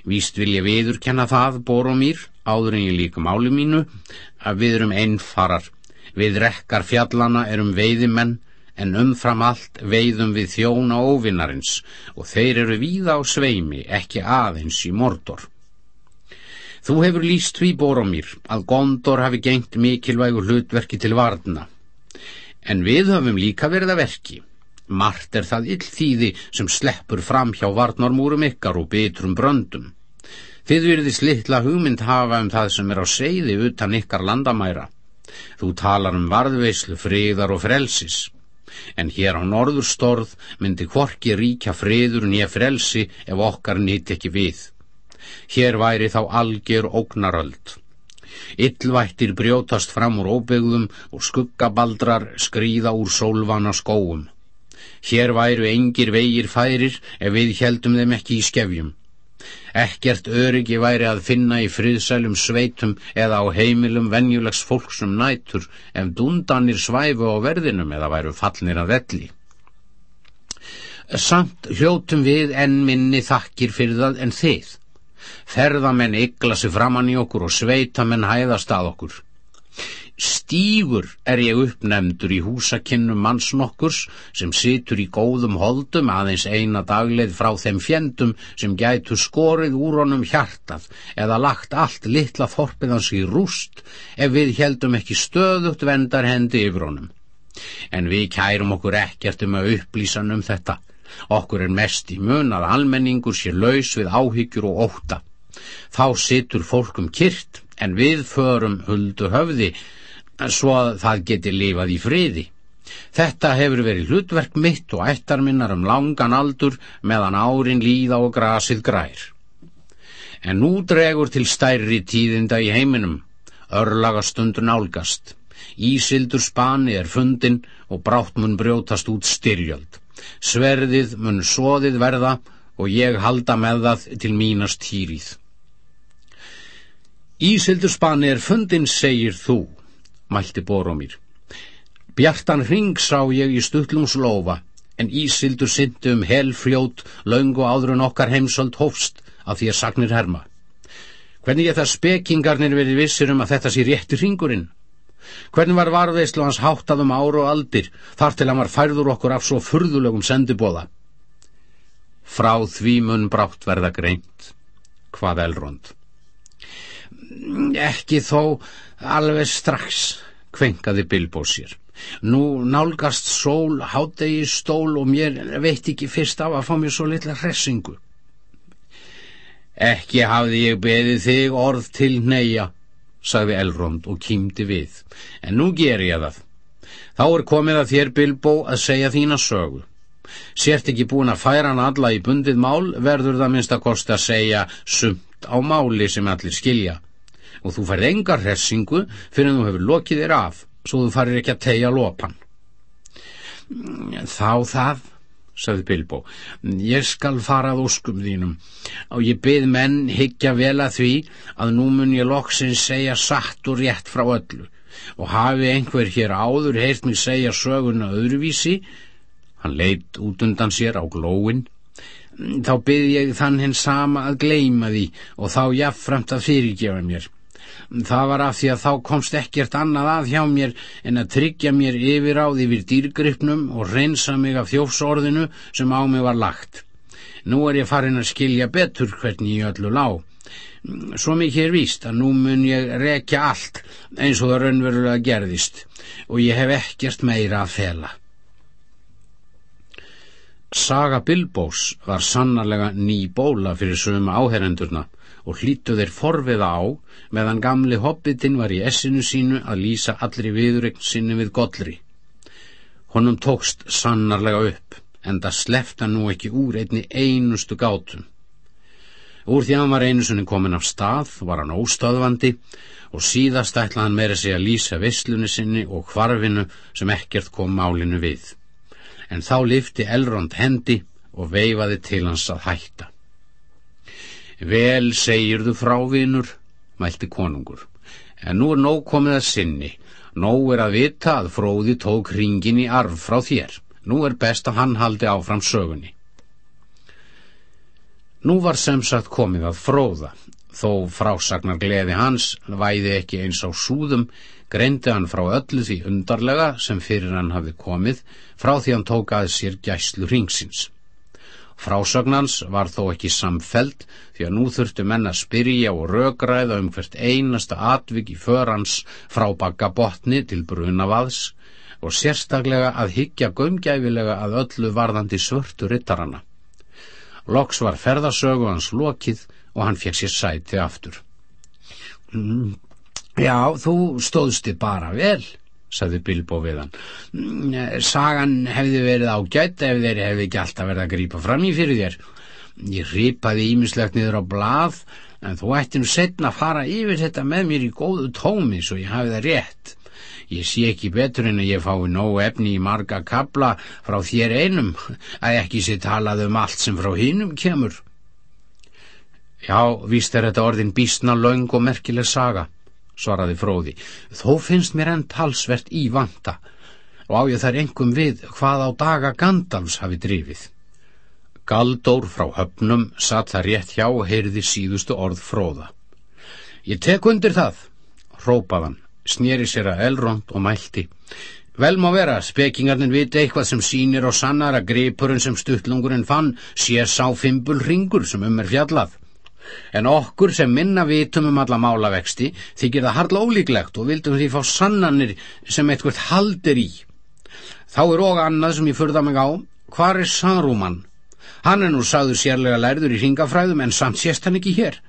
Víst vil ég viðurkenna það, Boromír, áður en ég líka máli mínu, að við erum einfarar. Við rekkar fjallana erum veiðimenn, en umfram allt veiðum við þjóna óvinnarins og þeir eru víða á sveimi, ekki aðeins í mordor. Þú hefur líst því Boromír að Gondor hafi gengt mikilvægu hlutverki til varna. En við höfum líka verið að verki. Mart er það illþýði sem sleppur fram hjá varnarmúrum ykkar og bitrum bröndum. Þið virðist litla hugmynd hafa um það sem er á seiði utan ykkar landamæra. Þú talar um varðveislu, friðar og frelsis. En hér á norðurstorð myndi hvorki ríkja friður nýja frelsi ef okkar nýtt ekki við. Hér væri þá algjör ógnaröld. Yllvættir brjótast fram úr óbyggðum og skuggabaldrar skrýða úr sólvana skóum. Hér væru engir vegir færir ef við heldum þeim ekki í skefjum. Ekkert öryggi væri að finna í friðsælum sveitum eða á heimilum venjulegs fólksum nætur ef dundanir svæfu á verðinum eða væru fallnir að velli. Samt hljótum við enn minni þakkir fyrir það en þið ferðamenn ykla sig framann í okkur og sveitamenn hæðast að okkur. Stígur er ég uppnefndur í húsakinnum mannsnokkurs sem situr í góðum holdum aðeins eina dagleið frá þeim fjendum sem gætu skorið úr honum hjartað eða lagt allt litla þorpiðans í rúst ef við heldum ekki stöðugt vendar hendi yfir honum. En við kærum okkur ekkert um að upplýsan um þetta. Okkur er mest í mun að almenningur sé laus við áhyggjur og óta. Þá situr fólkum kyrt en við förum huldu höfði svo að það geti lifað í friði. Þetta hefur verið hlutverk mitt og ættarminnar um langan aldur meðan árin líða og grasið grær. En nú dregur til stærri tíðinda í heiminum, örlagastundur nálgast. Ísildur spani er fundin og brátt mun brjótast út styrjöld. Sverðið mun soðið verða og ég halda með það til mínast hýrið. Ísildur Spani er fundin, segir þú, mælti Boromír. Bjartan hring sá ég í stuttlungslofa, en Ísildur syndi um helfljót, laung og áður en okkar heimsöld hófst af því að sagnir herma. Hvernig ég það spekingarnir verið vissir um að þetta sé rétti hringurinn? Hvernig var varðeislu hans háttað um áru og aldir, þar til hann var færður okkur af svo furðulegum sendibóða? Frá því mun brátt verða greint, hvað elrond ekki þó alveg strax kvenkaði Bilbo sér. Nú nálgast sól hádegi stól og mér veit ekki fyrst af að fá mér svo litla hressingu. Ekki hafði ég beðið þig orð til neyja sagði Elrond og kýmdi við. En nú ger ég það. Þá er komið að þér Bilbo að segja þína sögu. Sért ekki búin að færa hann alla í bundið mál verður það minnst að kosta að segja sumt á máli sem allir skilja og þú færð engar hressingu fyrir að þú hefur lokið þér af svo þú farir ekki að tegja lopan þá það sagði Bilbo. Ég skal fara að óskum þínum og ég byrð menn higgja vel að því að nú mun ég loksins segja satt og rétt frá öllu og hafi einhver hér áður heirt mig segja söguna öðruvísi, hann leitt út undan sér á glóin, þá byrð ég þann hinn sama að gleima því og þá jafnframt að fyrirgefa mér. Það var af því að þá komst ekkert annað að hjá mér en að tryggja mér yfir áð yfir dýrgripnum og reynsa mig af þjófsorðinu sem á mig var lagt. Nú er ég farin að skilja betur hvernig ég öllu lág. Svo mikið er víst að nú mun ég rekja allt eins og það raunverulega gerðist og ég hef ekkert meira að fela. Saga Bilbós var sannarlega ný bóla fyrir sögum áherendurna og hlýttu þeir forviða á meðan gamli hobbitinn var í essinu sínu að lýsa allri viðregn sinni við gollri. Honum tókst sannarlega upp en það slefta nú ekki úr einni einustu gátum. Úr því að hann var einu sunni komin af stað var hann óstöðvandi og síðast ætla hann meira sig að lýsa visslunni sinni og hvarfinu sem ekkert kom málinu við. En þá lifti Elrond hendi og veifaði til hans að hætta. Vel segirðu frávinur, mælti konungur, en nú er nóg komið að sinni, nóg er að vita að fróði tók ringin í arf frá þér, nú er best að hann haldi áfram sögunni. Nú var sem sagt komið að fróða, þó frásagnar gleði hans væði ekki eins á súðum, greindi hann frá öllu því undarlega sem fyrir hann hafi komið, frá því hann tók að sér gæslu ringsins. Frásagnans var þó ekki samfelt því að nú þurftu menn að spyrja og rögræða um hvert einasta atvik í förans frá bakka botni til brunavaðs og sérstaklega að higgja gömgæfilega að öllu varðandi svörtu rittarana. Loks var ferðasögu hans lokið og hann fekk sér sæti aftur. Mm, já, þú stóðst þið bara vel saði Bilbo við hann. Mm, sagan hefði verið ágætt ef þeir hefði ekki alltaf verið að grípa fram í fyrir þér. Ég ripaði ímislegt niður á blað, en þú ætti nú setna að fara yfir þetta með mér í góðu tómi svo ég hafi það rétt. Ég sé ekki betur en að ég fái nóg efni í marga kabla frá þér einum, að ekki sé talað um allt sem frá hinnum kemur. Já, víst er þetta orðin bísna laung og merkileg saga svaraði fróði, þó finnst mér enn talsvert í vanta og á ég þær engum við hvað á daga Gandalfs hafi drifið. Galdór frá höfnum satt það rétt hjá og heyrði síðustu orð fróða. Ég tek undir það, rópaðan, snýri sér að Elrond og mælti. Vel má vera, spekingarnir viti eitthvað sem sínir og sannar að gripurinn sem stuttlungurinn fann sé sá fimbul ringur sem um er fjallað en okkur sem minna vitum um alla málavexti þykir það harla ólíklegt og vildum því fá sannanir sem eitthvað haldir í. Þá er og annað sem ég fyrða mig á, hvar er Saruman? Hann er nú sagður sérlega lærður í ringafræðum en samt sést hann ekki hér.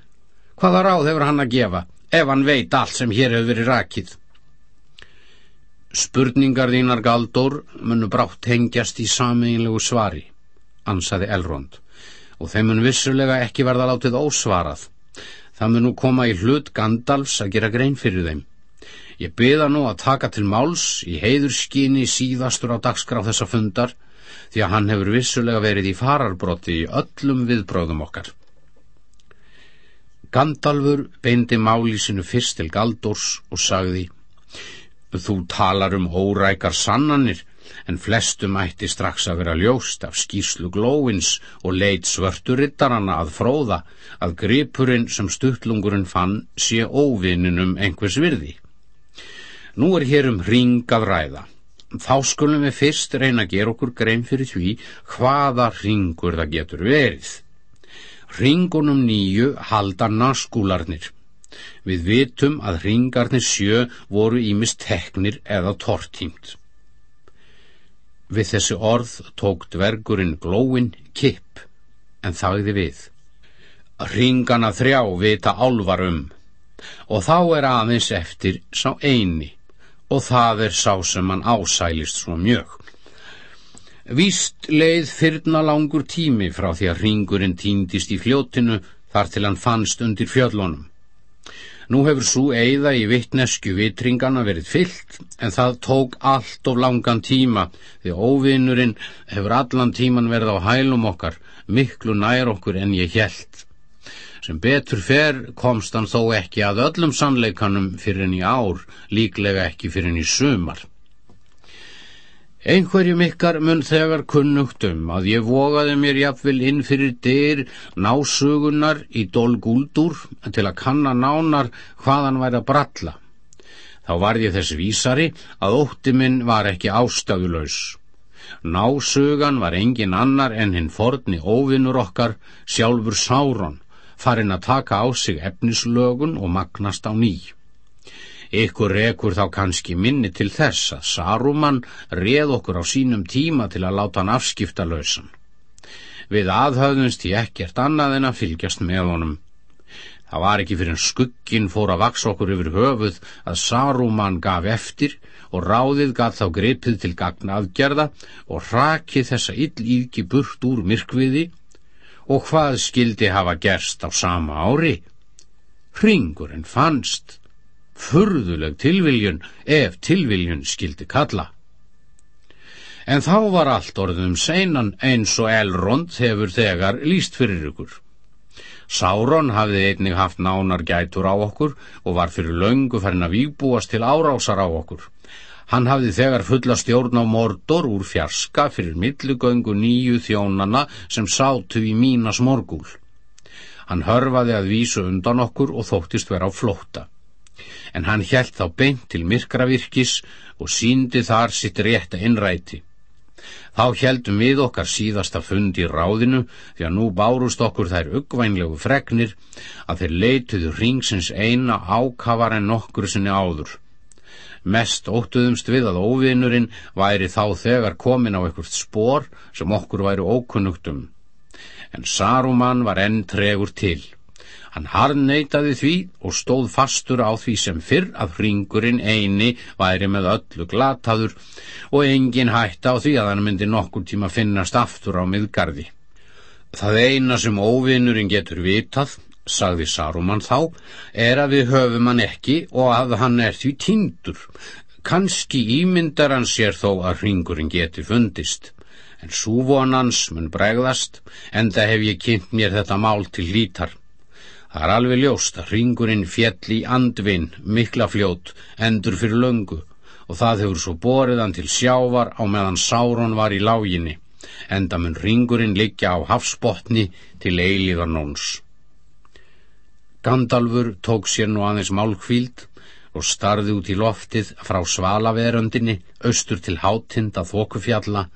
Hvaða ráð hefur hann að gefa, ef hann veit allt sem hér hefur verið rakið? Spurningar þínar Galdur munu brátt hengjast í sameinlegu svari, ansaði Elrond og þeim mun vissulega ekki verða látið ósvarað. Það mun nú koma í hlut Gandalfs að gera grein fyrir þeim. Ég byða nú að taka til máls í heiðurskinni síðastur á dagskraf þessa fundar því að hann hefur vissulega verið í fararbrotti í öllum viðbróðum okkar. Gandalfur beindi máli sinu fyrst til Galdors og sagði Þú talar um órækar sannanir en flestum ætti strax að vera ljóst af skýrslu glóins og leit svörtu rittarana að fróða að gripurinn sem stuttlungurinn fann sé óvinninum einhvers virði. Nú er hér um ring að ræða. Þá skulum við fyrst reyna að gera okkur grein fyrir því hvaða ringur það getur verið. Ringunum nýju halda naskúlarnir. Við vitum að ringarnir sjö voru ímist teknir eða tortímt. Við þessi orð tók dvergurinn glóin kipp en þagði við. Ringana þrjá vita álvar um og þá er aðeins eftir sá eini og það er sá sem hann ásælist svo mjög. Víst leið fyrna langur tími frá því að ringurinn týndist í fljótinu þar til hann fannst undir fjöllunum. Nú hefur svo eigða í vittnesku vitringana verið fyllt, en það tók allt of langan tíma, því óvinnurinn hefur allan tíman verið á hælum okkar, miklu nær okkur en ég hjælt. Sem betur fer komst hann þó ekki að öllum sannleikanum fyrir henni ár, líklega ekki fyrir henni sumar. Einhverjum ykkar mun þegar kunnugt um að ég vogaði mér jafnvel inn fyrir dyr násugunar í dolgúldur til að kanna nánar hvaðan væri að bralla. Þá var ég þess vísari að ótti minn var ekki ástafulaus. Násugan var engin annar en hinn forni óvinnur okkar, sjálfur Sáron, farin að taka á sig efnislögun og magnast á nýj. Ykkur rekur þá kannski minni til þess að Saruman reð okkur á sínum tíma til að láta hann afskipta lausan. Við aðhauðumst ég ekkert annað en að fylgjast með honum. Það var ekki fyrir en skuggin fór að vaks okkur yfir höfuð að Saruman gaf eftir og ráðið gaf þá gripið til gagna aðgerða og rakið þessa illíki burt úr myrkviði og hvað skildi hafa gerst á sama ári? Hringurinn fannst furðuleg tilviljun ef tilviljun skildi kalla. En þá var allt orðum seinan eins og Elrond hefur þegar líst fyrir ykkur. Sáron hafði einnig haft nánar gætur á okkur og var fyrir löngu farin að výbúast til árásar á okkur. Hann hafði þegar fulla stjórn á mordor úr fjarska fyrir millugöngu nýju þjónana sem sátu í mínas morgúl. Hann hörfaði að vísu undan okkur og þóttist vera á flótta en hann hjælt þá beint til myrkravirkis og síndi þar sitt rétta innræti. Þá heldum við okkar síðasta fund í ráðinu því að nú bárust okkur þær uggvænlegu fregnir að þeir leituðu ringsins eina ákafar en nokkur sinni áður. Mest óttuðumst við að óvinnurinn væri þá þegar komin á ekkert spór sem okkur væri ókunnugtum. En Saruman var enn tregur til. Hann harneitaði því og stóð fastur á því sem fyrr að hringurinn eini væri með öllu glataður og engin hætta á því að hann myndi nokkur tíma finnast aftur á miðgarði. Það eina sem óvinnurinn getur vitað, sagði Saruman þá, er að við höfum hann ekki og að hann er því tindur. Kanski ímyndar hann sér þó að hringurinn geti fundist. En súvonans mun bregðast, en það hef ég kynnt mér þetta mál til lítar. Það er alveg ljóst að ringurinn fjell í andvinn, mikla fljót, endur fyrir löngu og það hefur svo borið hann til sjávar á meðan Sáron var í láginni, enda mun ringurinn liggja á hafsbotni til eilíðar nóns. Gandalfur tók sér nú aðeins málkvíld og starði út í loftið frá svalaveröndinni, austur til hátind að þókufjalla,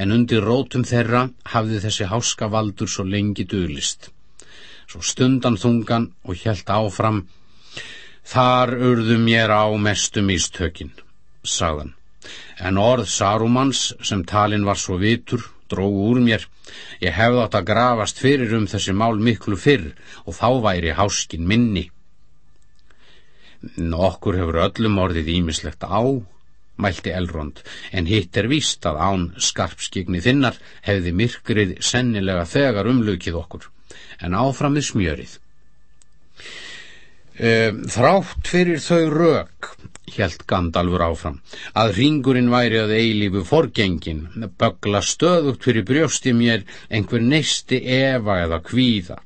en undir rótum þeirra hafði þessi háska valdur svo lengi duglist svo stundan þungan og hjælt áfram Þar urðu mér á mestu místökin, sagðan. En orð Sarumans sem talin var svo vitur drógu úr mér. Ég hefði átt að grafast fyrir um þessi mál miklu fyrr og þá væri háskin minni. Nokkur hefur öllum orðið ímislegt á, mælti Elrond, en hitt er víst að án skarpskigni þinnar hefði myrkrið sennilega þegar umlukið okkur en áfram við smjörið. Ehm, þrátt fyrir þau rök, helt Gandalfur áfram, að ringurinn væri að eilífu forgengin, bögla stöðugt fyrir brjósti mér einhver neisti efa eða kvíða.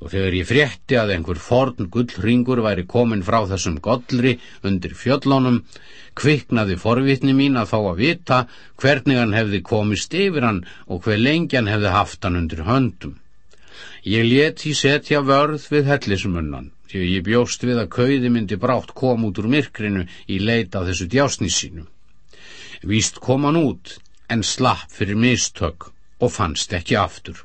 Og þegar ég frétti að einhver forn gullringur væri komin frá þessum gollri undir fjöllónum, kviknaði forvitni mín að fá að vita hvernig hann hefði komist yfir hann og hver lengi hann hefði haft hann undir höndum. Ég let því setja vörð við hellismunnan, því ég bjóst við að kauði myndi brátt kom út úr myrkrinu í leita þessu djásnissínu. Víst kom hann út, en slapp fyrir mistök og fannst ekki aftur.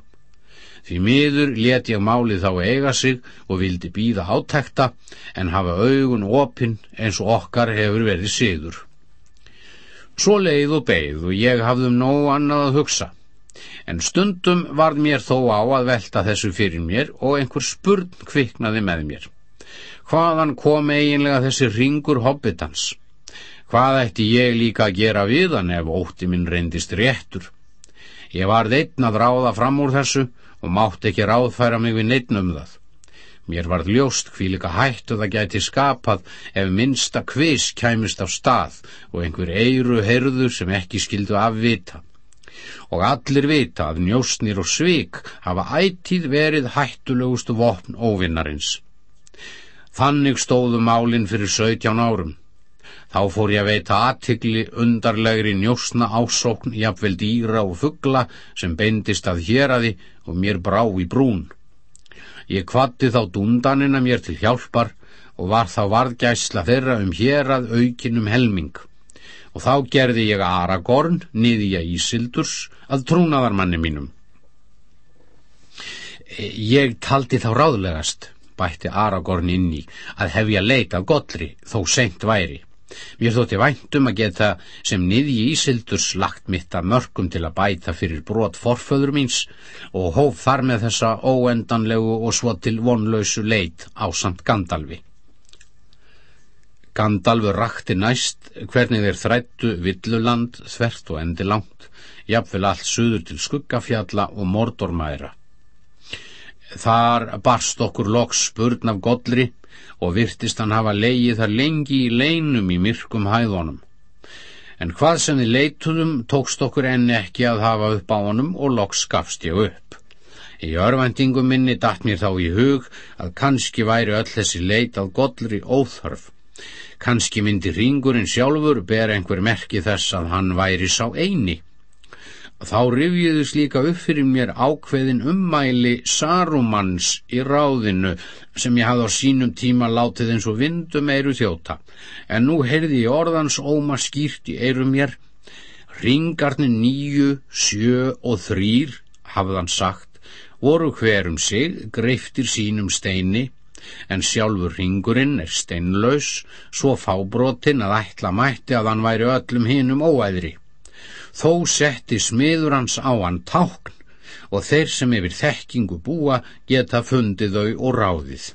Því miður let ég málið þá eiga sig og vildi býða átækta en hafa augun opinn eins og okkar hefur verið siður. Svo leið og beigð og ég hafðum nóg annað að hugsa en stundum varð mér þó á að velta þessu fyrir mér og einhver spurn kviknaði með mér. Hvaðan kom eiginlega þessi ringur hobbitans? Hvað ætti ég líka að gera við hann ef ótti minn reyndist réttur? Ég varð einn að ráða fram úr þessu og mátt ekki ráðfæra mig við neittn um það. Mér varð ljóst hví líka hættu það gæti skapað ef minnsta kvis kæmist á stað og einhver eiru herður sem ekki skildu afvita. Og allir vita að njósnir og svik hafa ættíð verið hættulegustu vopn óvinnarins. Þannig stóðu málinn fyrir 17 árum. Þá fór ég að veita aðtikli undarlegri njósna ásókn jafnvel dýra og fuggla sem beindist að hér aði og mér brá í brún. Ég kvatti þá dundanina mér til hjálpar og var þá varðgæsla þeirra um hér að aukinum helming. Og þá gerði ég Aragorn, niðja Ísildurs, að trúnaðar manni mínum. Ég taldi þá ráðlegast, bætti Aragorn inn í, að hefja leit af Godri, þó seint væri. Mér þótti væntum að geta sem niði Ísildurs lagt mitt að mörgum til að bæta fyrir brot forföður míns og hóf þar með þessa óendanlegu og svo til vonlausu leit á samt Gandalfi. Gandalfur rakti næst hvernig þeir þrættu villuland, þvert og endi langt, jafnvel allt suður til skuggafjalla og mordormæra. Þar barst okkur loks spurn af godri og virtist hann hafa leigið þar lengi í leinum í myrkum hæðunum. En hvað sem þið leituðum tókst okkur enni ekki að hafa upp á honum og loks skafst ég upp. Í örvendingum minni datt mér þá í hug að kannski væri öll þessi leit að godlri óþörf. Kannski myndi ringurinn sjálfur ber einhver merki þess að hann væri sá eini. Þá rifjuðus líka upp fyrir mér ákveðin ummæli Sarumans í ráðinu sem ég hafði á sínum tíma látið eins og vindum eiru þjóta. En nú heyrði ég orðans óma skýrt í eiru mér. Ringarnir nýju, sjö og þrýr, hafði hann sagt, voru hverum sig, greiftir sínum steini, en sjálfur ringurinn er steinlaus, svo fábrotinn að ætla mætti að hann væri öllum hinum óæðri þó setti smiður hans á hann tákn og þeir sem yfir þekkingu búa geta fundið þau og ráðið.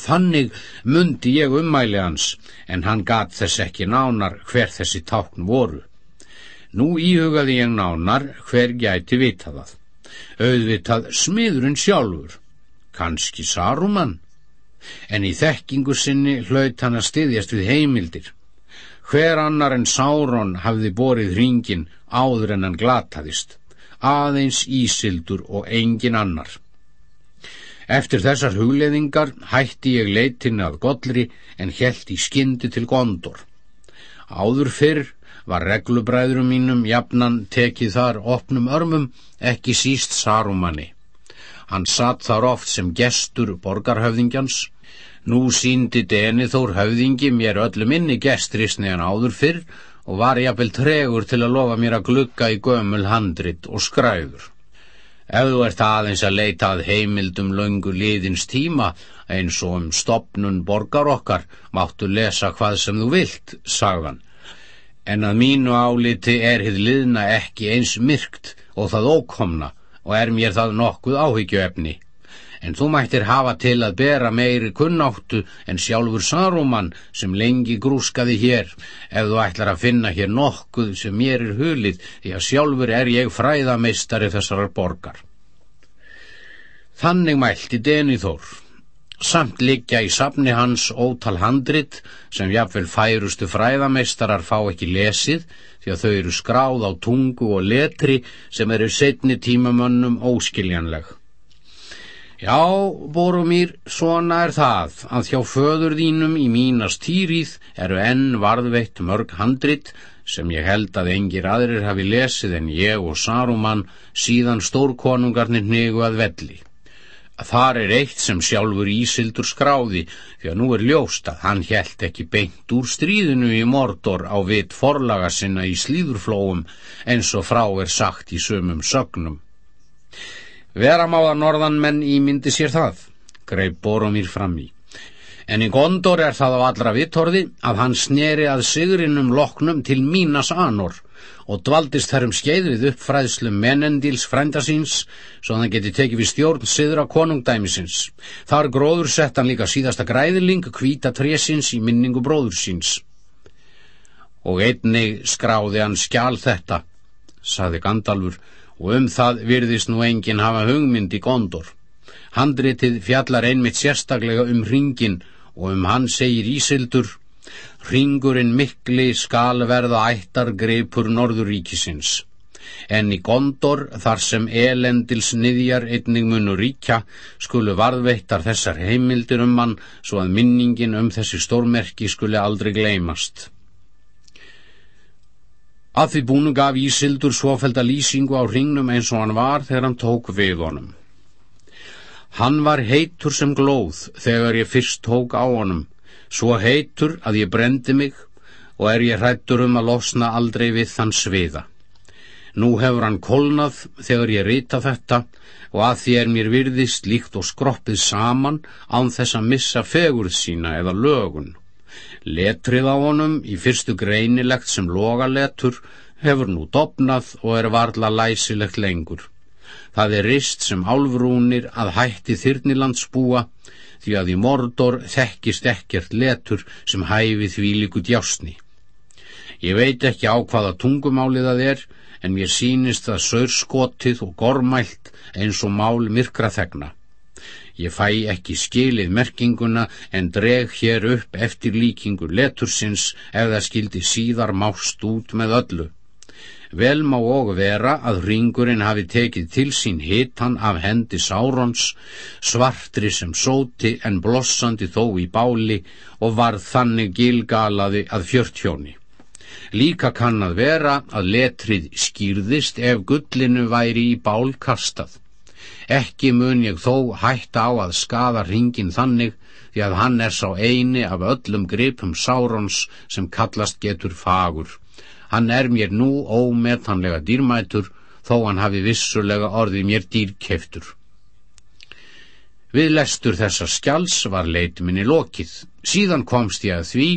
Þannig mundi ég ummæli hans, en hann gat þess ekki nánar hver þessi tákn voru. Nú íhugaði ég nánar hver gæti vita það. Auðvitað smiðurinn sjálfur, kannski Saruman, en í þekkingu sinni hlaut hann að styðjast við heimildir. Hver annar en Sáron hafði borið hringin áður en hann glataðist, aðeins Ísildur og engin annar. Eftir þessar hugleðingar hætti ég leitinni að Godri en helt í skyndi til Gondor. Áður fyrr var reglubræðurum mínum jafnan tekið þar opnum örmum, ekki síst Sarumanni. Hann satt þar oft sem gestur borgarhöfðingjans, Nú síndi Denithór höfðingi mér öllum inni gestrisni en áður fyrr og var jafnvel tregur til að lofa mér að glugga í gömul handrit og skræður. Ef þú ert aðeins að leita að heimildum löngu liðins tíma eins og um stopnun borgar okkar máttu lesa hvað sem þú vilt, sagðan. En að mínu áliti er hið liðna ekki eins myrkt og það ókomna og er mér það nokkuð áhyggjuefni en þú mættir hafa til að bera meiri kunnáttu en sjálfur Saruman sem lengi grúskaði hér ef þú ætlar að finna hér nokkuð sem mér er hulið því að sjálfur er ég fræðameistari þessarar borgar. Þannig mælti Denithór. Samt liggja í safni hans ótal handrit sem jáfnvel færustu fræðameistarar fá ekki lesið því að þau eru skráð á tungu og letri sem eru setni tímamönnum óskiljanleg. Já, Borumír, svona er það að hjá föður þínum í mínast týrið eru enn varðveitt mörg handrit sem ég held að engir aðrir hafi lesið en ég og Saruman síðan stórkonungarnir negu að velli. Þar er eitt sem sjálfur Ísildur skráði því að nú er ljóst að hann helt ekki beint úr stríðinu í mordor á vit forlaga sinna í slíðurflóum eins og frá er sagt í sömum sögnum. Vera má að norðanmenn ímyndi sér það, greip Boromír fram í. En í Gondor er það á allra vittorði að hann sneri að sigrinum loknum til Mínas Anor og dvaldist þar um skeið við uppfræðslu Menendils frændasíns svo hann geti tekið við stjórn siðra konungdæmisins. Þar gróður sett hann líka síðasta græðiling kvíta trésins í minningu bróður síns. Og einnig skráði hann skjál þetta, saði Gandalfur, og um það virðist nú enginn hafa hugmynd í gondor. Handritið fjallar einmitt sérstaklega um ringin og um hann segir Ísildur Ringurinn mikli skal verða ættar greipur Norðuríkisins. En í Gondor, þar sem elendils niðjar einnig munu ríkja, skulu varðveittar þessar heimildir um mann svo að minningin um þessi stórmerki skuli aldrei gleymast. Að því búnu gaf Ísildur svofelda lýsingu á ringnum eins og hann var þegar hann tók við honum. Hann var heitur sem glóð þegar ég fyrst tók á honum, svo heitur að ég brendi mig og er ég hrættur um að losna aldrei við þann sviða. Nú hefur hann kolnað þegar ég rita þetta og að því er mér virðist líkt og skroppið saman án þess að missa fegurð sína eða lögun. Letrið á honum í fyrstu greinilegt sem logaletur hefur nú dopnað og er varla læsilegt lengur. Það er rist sem álvrúnir að hætti þyrnilandsbúa því að í mordor þekkist ekkert letur sem hæfi því líku djásni. Ég veit ekki á hvaða tungumáli það er en mér sínist það saurskotið og gormælt eins og mál myrkra þegna. Ég fæ ekki skilið merkinguna en dreg hér upp eftir líkingu letursins ef það skildi síðar mást út með öllu. Vel má og vera að ringurinn hafi tekið til sín hitan af hendi Sárons, svartri sem sóti en blossandi þó í báli og varð þannig gilgalaði að fjörtjóni. Líka kann að vera að letrið skýrðist ef gullinu væri í bál kastað. Ekki mun ég þó hætta á að skada ringin þannig því að hann er sá eini af öllum gripum Sárons sem kallast getur fagur. Hann er mér nú ómetanlega dýrmætur þó hann hafi vissulega orðið mér dýrkeftur. Við lestur þessa skjáls var leitminni lokið. Síðan komst ég að því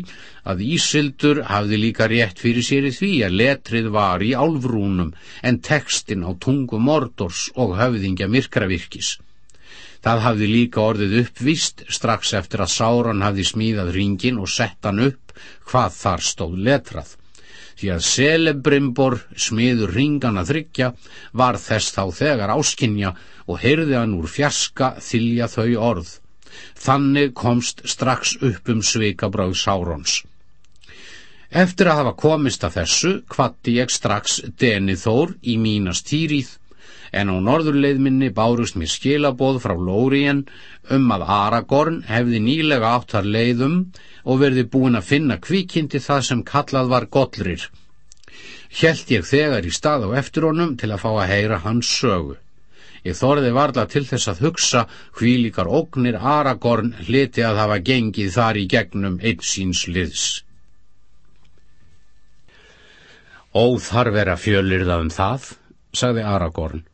að Ísildur hafði líka rétt fyrir sér í því að letrið var í álvrúnum en tekstin á tungu mordors og höfðingja myrkravirkis. Það hafði líka orðið uppvist strax eftir að Sáran hafði smíðað ringin og sett hann upp hvað þar stóð letrað því að Celebrimbor smiður ringana þryggja var þess þá þegar áskinja og heyrði hann úr fjarska þylja þau orð. Þannig komst strax upp um sveikabráð Sárons. Eftir að hafa komist að þessu kvatti ég strax Denithór í mínast týrið en á norðurleiðminni bárust mér skilaboð frá Lórien um að Aragorn hefði nýlega áttar leiðum og verði búin að finna kvikindi það sem kallað var Gollrir. Hjælt ég þegar í stað á eftir honum til að fá að heyra hans sögu. Ég þorði varla til þess að hugsa hví líkar ógnir Aragorn hliti að hafa gengið þar í gegnum einsýns liðs. Óþar vera fjölirða um það, sagði Aragorn.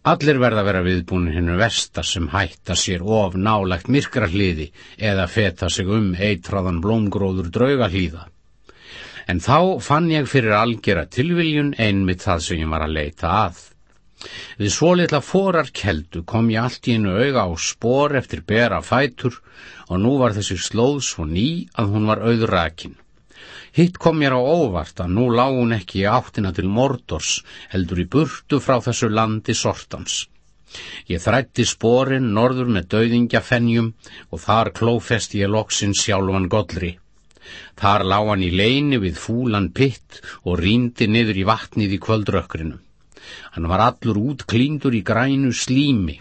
Allir verða að vera viðbúin hennu vestar sem hætta sér of nálægt myrkra hliði eða feta sig um eittraðan blómgróður drauga hlýða. En þá fann ég fyrir algjera tilviljun einmitt það sem ég var að leita að. Við svo litla forar keldu kom ég allt í einu auga á spor eftir bera fætur og nú var þessi slóð svo ný að hún var auðrakin. Hitt kom mér á óvart að nú lág hún ekki áttina til Mordors, heldur í burtu frá þessu landi sortans. Ég þrætti sporin norður með dauðingjafennjum og þar klófest ég loksin sjálfan godri. Þar lág hann í leini við fúlan pitt og rýndi niður í vatnið í kvöldrökkrinu. Hann var allur út klíndur í grænu slími.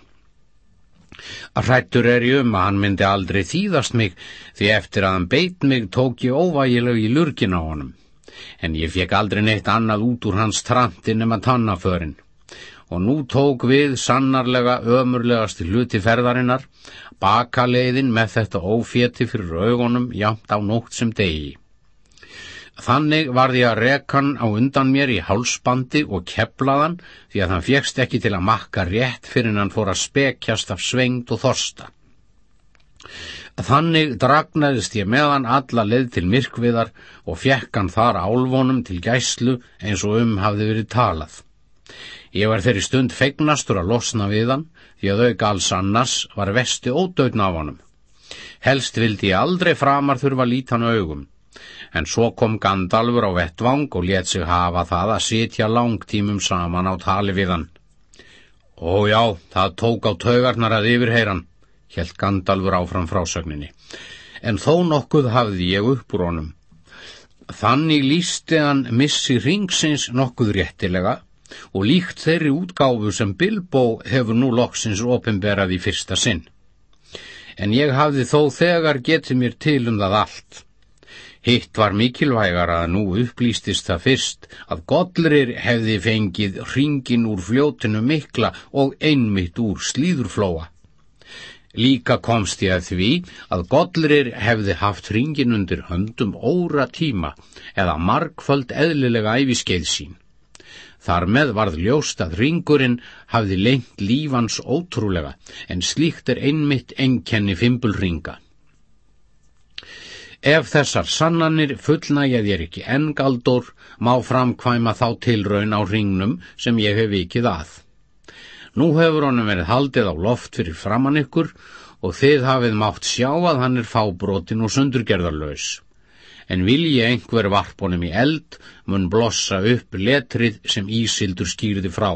Rættur er ég um að hann myndi aldrei þýðast mig því eftir að hann beit mig tók ég óvægileg í lurkin á honum. En ég fekk aldrei neitt annað út úr hans tranti nema tannaförin. Og nú tók við sannarlega ömurlegasti hluti ferðarinnar, bakaleiðin með þetta ófétti fyrir augunum jamt á nótt sem degi. Þannig var því að rekan á undan mér í hálsbandi og keplaðan því að hann fjekst ekki til að makka rétt fyrir hann fór að spekjast af svengd og þorsta. Þannig dragnaðist ég meðan alla leið til myrkviðar og fjekk hann þar álvonum til gæslu eins og um hafði verið talað. Ég var þeirri stund feignastur að losna við hann því að auka alls annars var vesti ódögn af honum. Helst vildi ég aldrei framar þurfa lítan augum en svo kom Gandalfur á vettvang og let sig hafa það að sitja langtímum saman á tali við hann. Ó já, það tók á taugarnar að yfirheyran, helt Gandalfur áfram frásögninni. En þó nokkuð hafði ég upp úr honum. Þannig lísti hann missi ringsins nokkuð réttilega og líkt þeirri útgáfu sem Bilbo hefur nú loksins ofinberað í fyrsta sinn. En ég hafði þó þegar getið mér til um það allt. Hitt var mikilvægar að nú upplýstist það fyrst að Godlir hefði fengið ringin úr fljótinu mikla og einmitt úr slíðurflóa. Líka komst ég að því að Godlir hefði haft ringin undir höndum óra tíma eða markföld eðlilega æfiskeið sín. Þar með varð ljóst að ringurinn hafði lengt lífans ótrúlega en slíkt er einmitt enkenni fimbulringa. Ef þessar sannanir fullnægja þér ekki engaldur má framkvæma þá tilraun á ringnum sem ég hef vikið að. Nú hefur honum verið haldið á loft fyrir framann ykkur og þið hafið mátt sjá að hann er fábrotin og sundurgerðarlaus en vilji einhver varpunum í eld mun blossa upp letrið sem Ísildur skýrði frá.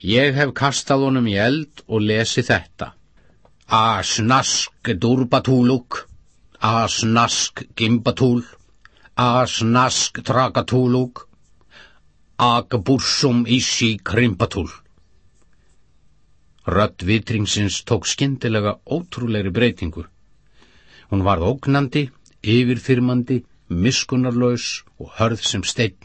Ég hef kastað honum í eld og lesi þetta. Asnask durbatúluk, asnask gimbatúl, asnask trakatúluk, agbursum issi krimpatúl. Rött vitringsins tók skindilega ótrúleiri breytingu. Hún varð ógnandi yfirþyrmandi, miskunarlaus og hörð sem steinn.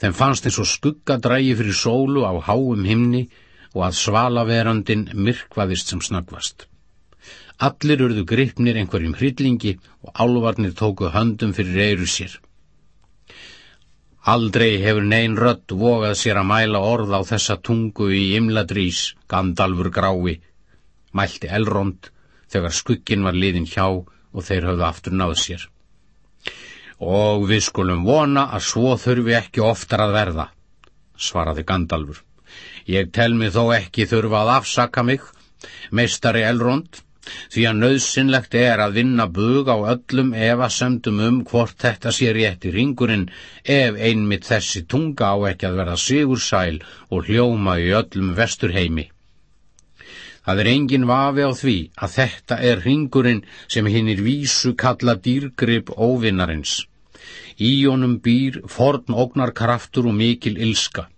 Þeim fannst eins og skuggadrægi fyrir sólu á háum himni og að svalaverandin myrkvaðist sem snöggvast. Allir urðu gripnir einhverjum hryllingi og álvarnir tóku höndum fyrir eyru sér. Aldrei hefur neyn rött vogað sér að mæla orð á þessa tungu í imladrís, Gandalfur grái, mælti Elrond þegar skuggin var liðin hjá og þeir höfðu aftur náð sér. Og við skulum vona að svo þurfi ekki oftar að verða, svaraði Gandalfur. Ég tel mig þó ekki þurfa að afsaka mig, meistari Elrond, því að nöðsynlegt er að vinna bug á öllum efasemdum um hvort þetta sé rétt í ringurinn ef einmitt þessi tunga á ekki að verða sigursæl og hljóma í öllum vesturheimi. Það er engin vafi á því að þetta er ringurinn sem hinnir vísu kalla dýrgrip óvinnarins. Í honum býr forn ógnarkraftur og mikil ilska.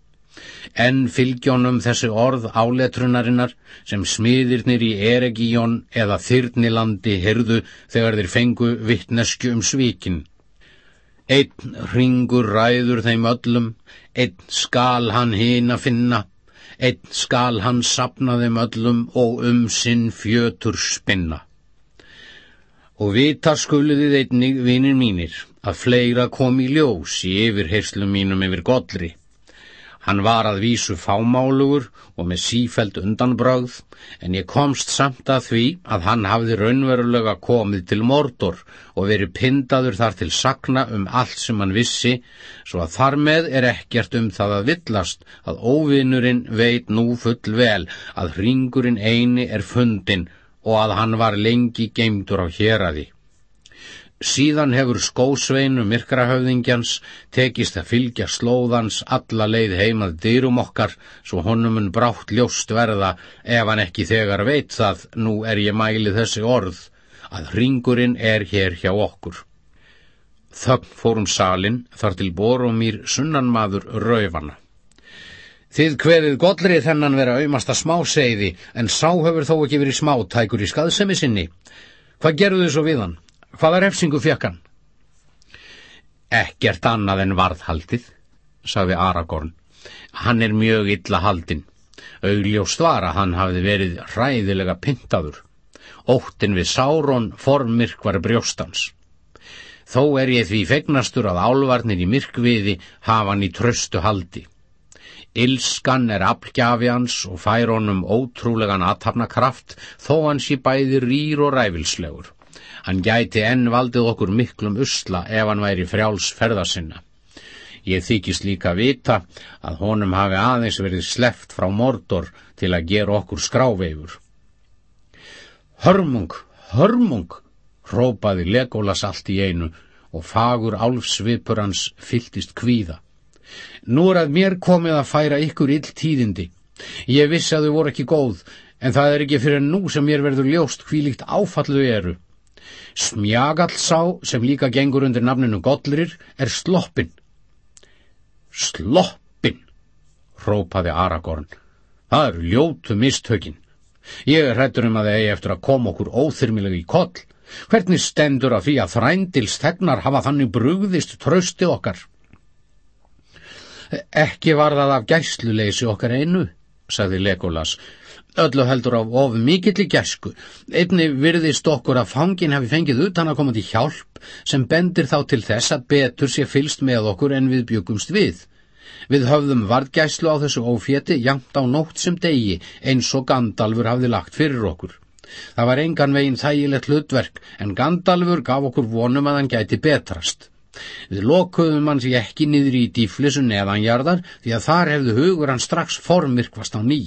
En fylgjónum þessi orð áletrunarinnar sem smiðirnir í Eregíón eða Þyrnilandi hyrðu þegar þeir fengu vittnesku um svíkin. Einn ringur ræður þeim öllum, einn skal hann hinn að finna, einn skal hann sapna þeim öllum og um sinn fjötur spinna. Og vita skuluðið einnig vinir mínir að fleira kom í ljós í yfirherslum mínum yfir godri. Hann var að vísu fámálugur og með sífælt undanbrögð, en ég komst samt að því að hann hafði raunverulega komið til mordor og verið pindaður þar til sakna um allt sem hann vissi, svo að þar með er ekkert um það að villast að óvinnurinn veit nú full vel að ringurinn eini er fundin og að hann var lengi geimdur á héræði. Síðan hefur skósveinu myrkrahöfðingjans tekist að fylgja slóðans alla leið heimað dyrum okkar svo honumun brátt ljóst verða ef hann ekki þegar veit það, nú er ég mælið þessi orð, að ringurinn er hér hjá okkur. Þögn fórum salin þar til borumýr sunnanmaður raufana. Þið hverið godrið þennan vera auðmasta smáseiði en sá hefur þó ekki verið smátækur í skaðsemi sinni. Hvað gerðu þið svo við hann? Hvaða refsingu fekk hann? Ekkert annað en varðhaldið, sagði Aragorn. Hann er mjög illa haldinn. Augljóst var að hann hafði verið ræðilega pintaður. Óttin við Sáron formyrk var brjóstans. Þó er ég því fegnastur að álvarnir í myrkviði hafa hann í tröstu haldi. Ilskan er aflgjafi hans og fær honum ótrúlegan aðtapnakraft þó hans í bæði rýr og ræfilslegur. Hann gæti enn valdið okkur miklum usla ef hann væri frjáls ferðasinna. Ég þykist líka vita að honum hafi aðeins verið sleft frá mordor til að gera okkur skráveifur. Hörmung, hörmung, rópaði Legolas allt í einu og fagur álfsvipur hans fylltist kvíða. Nú er að mér komið að færa ykkur ill tíðindi Ég vissi að þau voru ekki góð, en það er ekki fyrir nú sem mér verður ljóst hvílíkt áfallu eru. Smjagallsá, sem líka gengur undir nafninu Godlir, er sloppin. Sloppin, rópaði Aragorn. Það eru ljótu mistökin. Ég hrættur um að það eigi eftir að koma okkur óþyrmilega í koll. Hvernig stendur að því að þrændils þegnar hafa þannig brugðist trösti okkar? Ekki var það af gæsluleysi okkar einu, sagði Legolas, öllu heldur af of mikill í gæsku. Einni virðist okkur að fangin hafi fengið utan að koma til hjálp sem bendir þá til þess að betur sé fylst með okkur en við byggumst við. Við höfðum vardgæslu á þessu óféti jamt á nótt sem degi eins og Gandalfur hafði lagt fyrir okkur. Það var engan veginn þægilegt hlutverk en Gandalfur gaf okkur vonum að hann gæti betrast. Við lokuðum hans ekki niður í dýflissu neðanjarðar því að þar hefðu hugur hann strax formvirkvast á ný.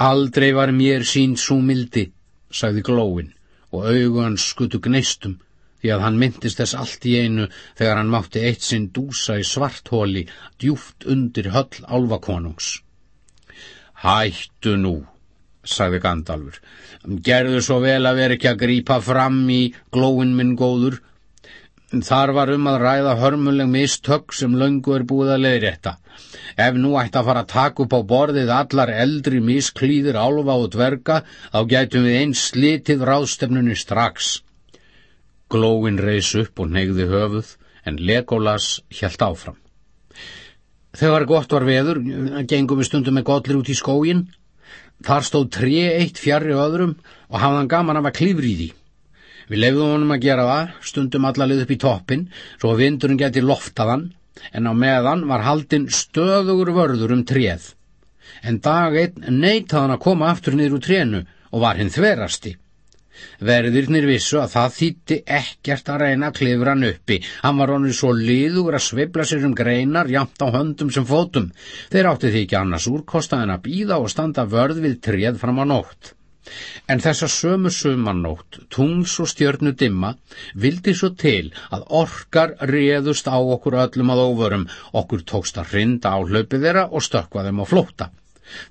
Aldrei var mér sín svo mildi, sagði glóin og augu hans skutu gneistum því að hann myndist þess allt í einu þegar hann mátti eitt sinn dúsa í svarthóli djúft undir höll álvakonungs. Hættu nú, sagði Gandalfur. Gerðu svo vel að vera ekki að grípa fram í glóin minn góður Þar var um að ræða hörmuleg mistök sem löngu er búið að leiðrétta. Ef nú ætti að fara að taka upp á borðið allar eldri misklýðir álfa og dverga, þá gætum við eins slitið ráðstefnunni strax. Glóin reys upp og negði höfuð, en Legolas hjælt áfram. Þegar gott var veður, gengum við stundum með gotlir út í skógin. Þar stóð tre eitt fjarrri öðrum og hafðan gaman af að klífri í því. Við lefðum honum að gera það, stundum allalið upp í toppin, svo að vindurinn geti loftaðan, en á meðan var haldinn stöðugur vörður um tréð. En dag einn neytaðan að koma aftur niður úr trénu og var hinn þverasti. Verðirnir vissu að það þýtti ekkert að reyna að klifra hann uppi. Hann var honum svo liður að svibla sér um greinar jamt á höndum sem fótum. Þeir átti því ekki annars úrkostaðin að býða og standa vörð við tréð fram á nótt. En þessa sömu sumannótt, tungs og stjörnu dimma, vildi svo til að orkar réðust á okkur öllum að óvörum, okkur tókst að rinda á hlaupið þeirra og stökka þeim á flótta.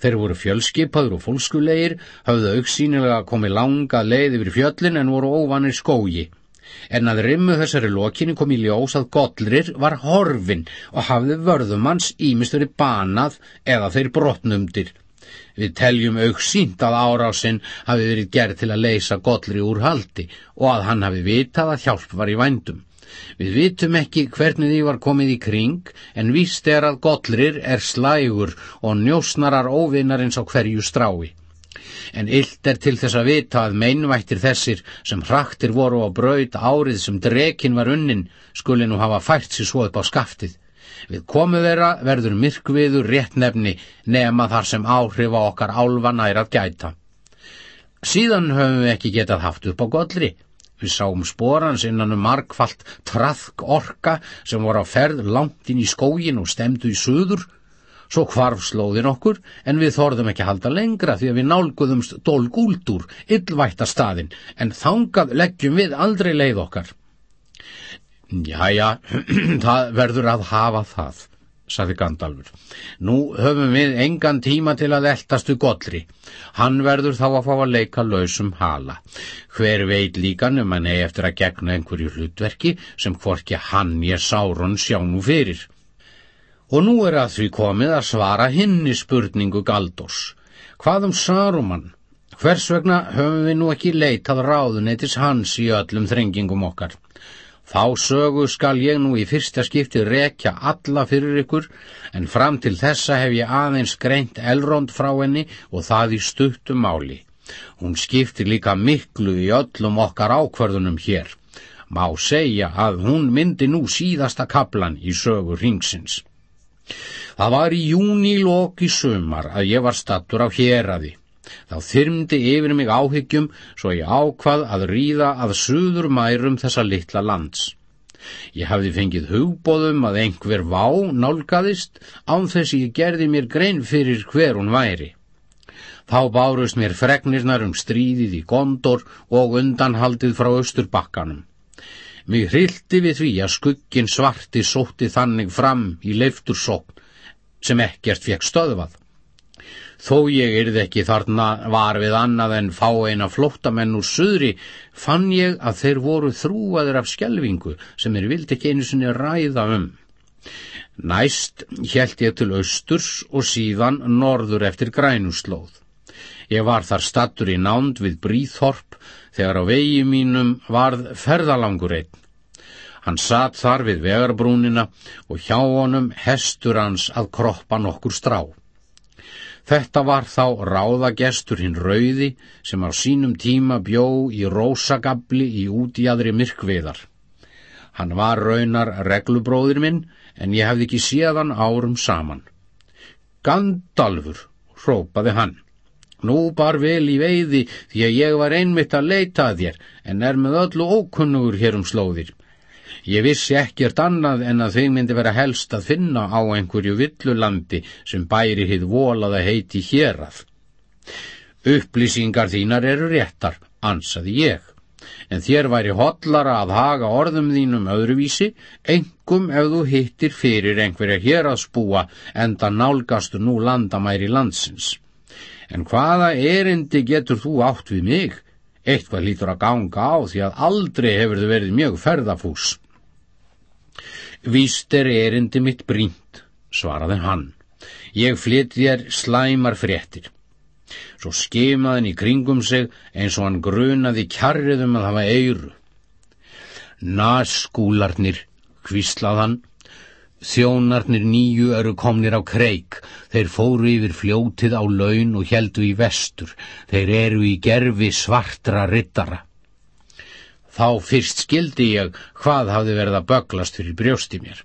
Þeir voru fjölskipaður og fólkskulegir, höfðu auksínilega komið langa leið yfir fjöllin en voru óvanir skógi. En að rimmu þessari lokinni kom í ljós að Godlir var horfin og hafði vörðumanns ímistur í banað eða þeir brotnumdir. Við teljum auksínt að árásinn hafi verið gerð til að leysa Godri úr haldi og að hann hafi vitað að hjálp var í vændum. Við vitum ekki hvernig því var komið í kring en víst er að Godlir er slægur og njósnarar óvinnarins á hverju strái. En illt er til þess að vita að meinvættir þessir sem hraktir voru á braud árið sem drekin var unnin skuli nú hafa fært sér svo upp á skaftið. Við komu þeirra verður myrkviður réttnefni nema þar sem áhrif á okkar álvan er að gæta. Síðan höfum við ekki getað haft upp á godri. Við sáum sporans innan um markfalt traðk orka sem voru á ferð langt inn í skógin og stemdu í suður. Svo hvarf slóðin okkur en við þorðum ekki halda lengra því að við nálguðumst dólgúldur, yllvætta staðin, en þangað leggjum við aldrei leið okkar. Jæja, *clears throat* það verður að hafa það, saði Gandalfur. Nú höfum við engan tíma til að eldastu Godri. Hann verður þá að fá að leika lausum hala. Hver veit líka nefn að ney eftir að gegna einhverju hlutverki sem hvorki hann ég sáron sjá nú fyrir. Og nú er að því komið að svara hinni spurningu Galdós. Hvað um Saruman? Hvers vegna höfum við nú ekki leitað ráðunetis hans í öllum þrengingum okkar? Þá sögu skal ég nú í fyrsta skipti rekja alla fyrir ykkur, en fram til þessa hef ég aðeins greint elrond frá henni og það í stuttum máli. Hún skiptir líka miklu í öllum okkar ákvarðunum hér. Má segja að hún myndi nú síðasta kaplan í sögu ringsins. Það var í júni lók í sumar að ég var stattur á héradi. Þá þyrmdi yfir mig áhyggjum svo ég ákvað að ríða að suður mærum þessa litla lands. Ég hafði fengið hugbóðum að einhver vá nálgæðist án þess ég gerði mér grein fyrir hver hún væri. Þá bárust mér fregnirnar um stríðið í gondor og undanhaldið frá austur bakkanum. Mér hrildi við því að skuggin svarti sótti þannig fram í leiftursókn sem ekkert fekk stöðvað. Þó ég yrði ekki þarna var við annað en fá eina flóttamenn úr suðri, fann ég að þeir voru þrúaður af skjelvingu sem þeir vildi ekki einu sinni ræða um. Næst hjælt ég til austurs og síðan norður eftir grænuslóð. Ég var þar stattur í nánd við Bríþorp þegar á vegi mínum varð ferðalangur einn. Hann satt þar við vegarbrúnina og hjá honum hestur hans að kroppa nokkur strá. Þetta var þá ráðagestur hinn rauði sem á sínum tíma bjó í rósagabli í útjadri myrkviðar. Hann var raunar reglubróðir minn en ég hefði ekki séðan árum saman. Gandalfur, hrópaði hann. Nú bar vel í veiði því að ég var einmitt að leita að þér en er með öllu ókunnugur hér um slóðir. Ég vissi ekkert annað en að þeim myndi vera helst að finna á einhverju villulandi sem bæri hitt volaða heiti hérað. Upplýsingar þínar eru réttar, ansaði ég, en þér væri hotlara að haga orðum þínum öðruvísi, engum ef þú hittir fyrir einhverja héraðsbúa enda nálgastu nú landamæri landsins. En hvaða erindi getur þú átt við mig? Eitthvað lítur að ganga á því að aldrei hefur þau verið mjög ferðafús. Víst er erindi mitt brínt, svaraði hann. Ég flytt þér slæmar fréttir. Svo skemaði hann í kringum sig eins og hann grunaði kjarriðum að hafa eiru. Naskúlarnir, hvíslað hann, þjónarnir nýju eru komnir á kreik, þeir fóru yfir fljótið á laun og heldu í vestur, þeir eru í gerfi svartra rittara. Þá fyrst skildi ég hvað hafði verið að böglast fyrir brjósti mér.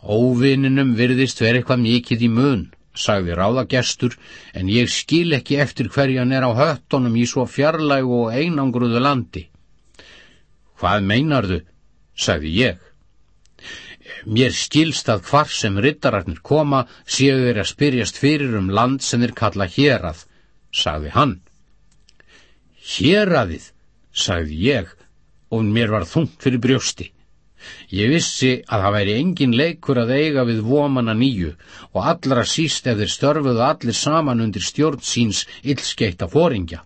Óvinninum virðist verið eitthvað mikið í mun, sagði ráðagestur, en ég skil ekki eftir hverjan er á höttonum í svo fjarlægu og einangruðu landi. Hvað meinarðu, sagði ég. Mér skilst að hvar sem rittararnir koma séu þeir að spyrjast fyrir um land sem þeir kalla hérað, sagði hann. Héraðið, sagði ég, og mér var þungt fyrir brjósti. Ég vissi að það væri engin leikur að eiga við vomanna nýju og allra síst ef þeir störfuðu allir saman undir stjórn síns illskeitta fóringja.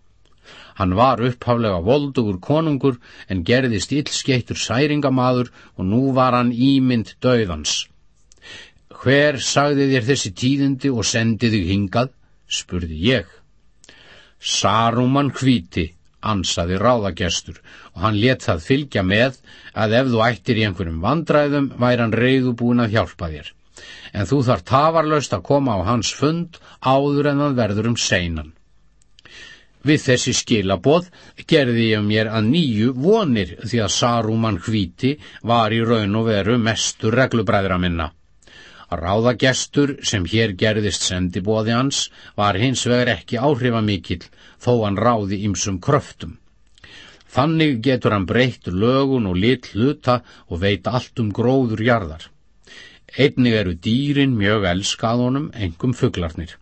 Hann var upphaflega voldugur konungur en gerðist illskeittur særingamadur og nú var hann ímynd döðans. Hver sagði þér þessi tíðindi og sendi þig hingað? spurði ég. Saruman hvíti, ansaði ráðagestur og hann let það fylgja með að ef þú ættir í einhverjum vandræðum væri hann reyðubúin að hjálpa þér. En þú þarf tafarlaust að koma á hans fund áður en það verður um seinan. Við þessi skilaboð gerði ég mér að nýju vonir því að Saruman hvíti var í raun og veru mestur reglubræðra minna. Ráðagestur sem hér gerðist sendibóði hans var hins vegar ekki áhrifamikill þó hann ráði ymsum kröftum. Þannig getur hann breytt lögun og lit hluta og veit allt um gróður jarðar. Einnig eru dýrin mjög elskaðunum, engum fugglarnir.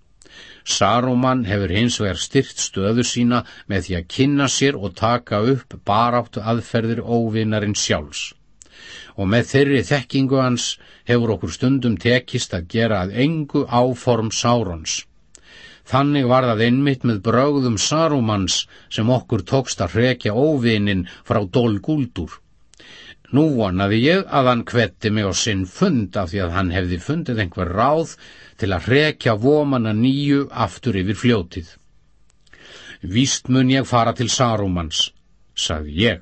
Saruman hefur hins vegar styrt stöðu sína með því að kynna sér og taka upp baráttu aðferðir óvinnarinn sjálfs og með þeirri þekkingu hans hefur okkur stundum tekist að gera að engu áform Sárons. Þannig var það einmitt með brögðum Sarumans sem okkur tókst að hrekja óvinin frá Dól Gúldur. Nú vonaði ég að hann kvetti mig á sinn fund af því að hann hefði fundið einhver ráð til að hrekja vomana nýju aftur yfir fljótið. Víst mun ég fara til Sarumans, sagði ég.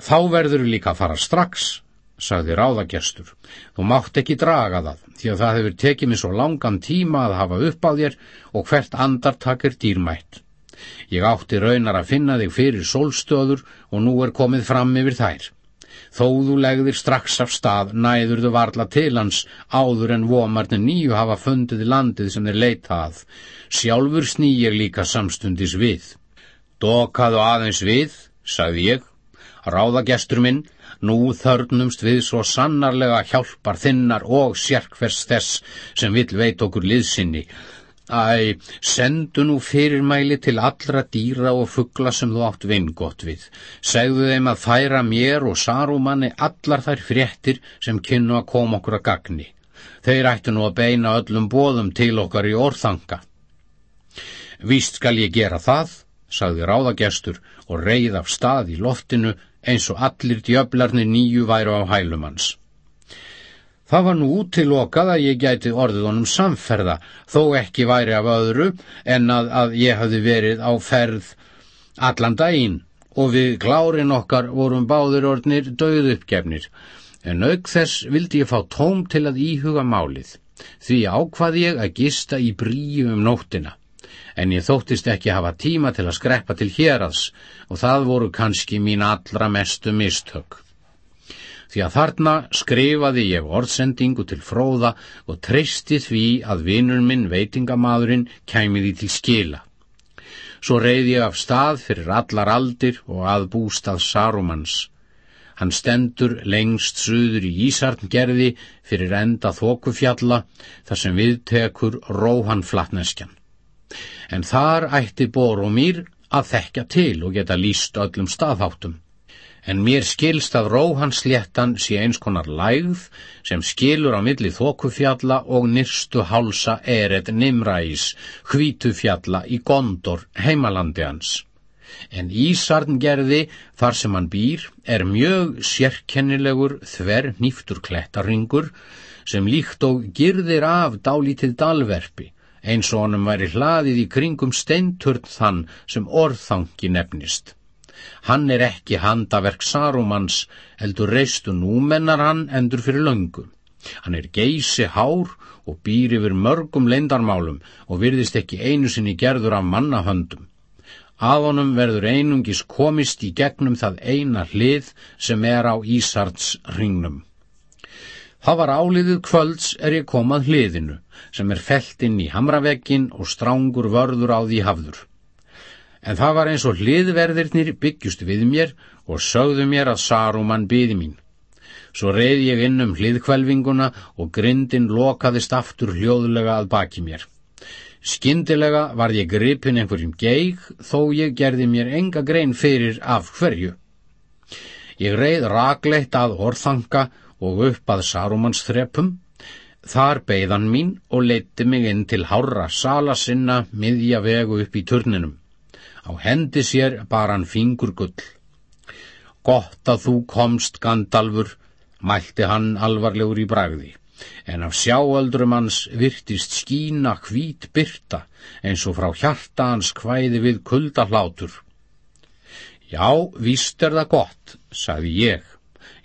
Þá verður líka að fara strax, sagði ráðagestur. Þú mátt ekki draga það, því að það hefur tekið mér svo langan tíma að hafa upp á þér og hvert andartak er dýrmætt. Ég átti raunar að finna þig fyrir sólstöður og nú er komið fram yfir þær. Þó þú legðir strax af stað næður þú varla til hans áður en vomarnir nýju hafa fundið landið sem þeir leita að. Sjálfur snýjir líka samstundis við. Dokaðu aðeins við, sagði ég Ráðagestur minn, nú þörnumst við svo sannarlega hjálpar þinnar og sérkvers þess sem vill veit okkur liðsinni. Æ, sendu nú fyrirmæli til allra dýra og fuggla sem þú átt vingott við. Segðu þeim að færa mér og Sarumanni allar þær fréttir sem kynnu að koma okkur að gagni. Þeir ættu nú að beina öllum bóðum til okkar í orðanga. Víst skal ég gera það, sagði ráðagestur og reið af stað í loftinu eins og allir djöflarnir nýju væru á hælumans. Það var nú útilokað að ég gæti orðið honum samferða, þó ekki væri af öðru en að, að ég hafði verið á ferð allan daginn og við klárin okkar vorum báður orðnir döð uppgefnir. En auk þess vildi ég fá tóm til að íhuga málið, því ákvað ég að gista í bríu um nóttina. En ég þóttist ekki hafa tíma til að skreppa til hérads og það voru kannski mín allra mestu mistök. Því að þarna skrifaði ég orðsendingu til fróða og treysti því að vinnur minn veitingamadurinn kæmi því til skila. Svo reyði ég af stað fyrir allar aldir og að bústað Sarumans. Hann stendur lengst suður í Ísarngerði fyrir enda þókufjalla þar sem viðtekur róhan flatneskjan. En þar ætti Boromír að þekka til og geta líst öllum staðháttum en mér skilst að róhansléttan sé eins konar lægð sem skilur á milli þókufjalla og nyrstu hálsa eret Nimræs, hvítufjalla í Gondor, heimalandi hans. En Ísarngerði, þar sem hann býr, er mjög sérkennilegur þver nýftur klettarringur sem líkt og girðir af dálítið dalverfi, eins og honum væri hlaðið í kringum steinturn þann sem orðfangi nefnist. Hann er ekki handaverk Sarumans, heldur reistu númennar hann endur fyrir löngu. Hann er geysi hár og býr yfir mörgum leindarmálum og virðist ekki einu sinni gerður af mannahöndum. Að honum verður einungis komist í gegnum það eina hlið sem er á Ísards ringnum. Það var áliðið kvölds er ég komað hliðinu, sem er felt inn í hamravekkin og strángur vörður á því hafður en það var eins og hliðverðirnir byggjust við mér og sögðu mér að Saruman byði mín. Svo reið ég inn um hliðkvelvinguna og grindin lokaðist aftur hljóðlega að baki mér. Skyndilega var ég gripin einhverjum geig þó ég gerði mér enga grein fyrir af hverju. Ég reið ragleitt að orðanga og upp að Sarumans þrepum. Þar beigðan mín og leitti mig inn til hárra sala sinna miðja vegu upp í turninum. Á hendi sér bar hann fingur gull. Gott að þú komst, Gandalfur, mælti hann alvarlegur í bragði, en af sjáöldrum hans virtist skína hvít byrta eins og frá hjarta hans hvæði við kuldahlátur. Já, víst er það gott, sagði ég.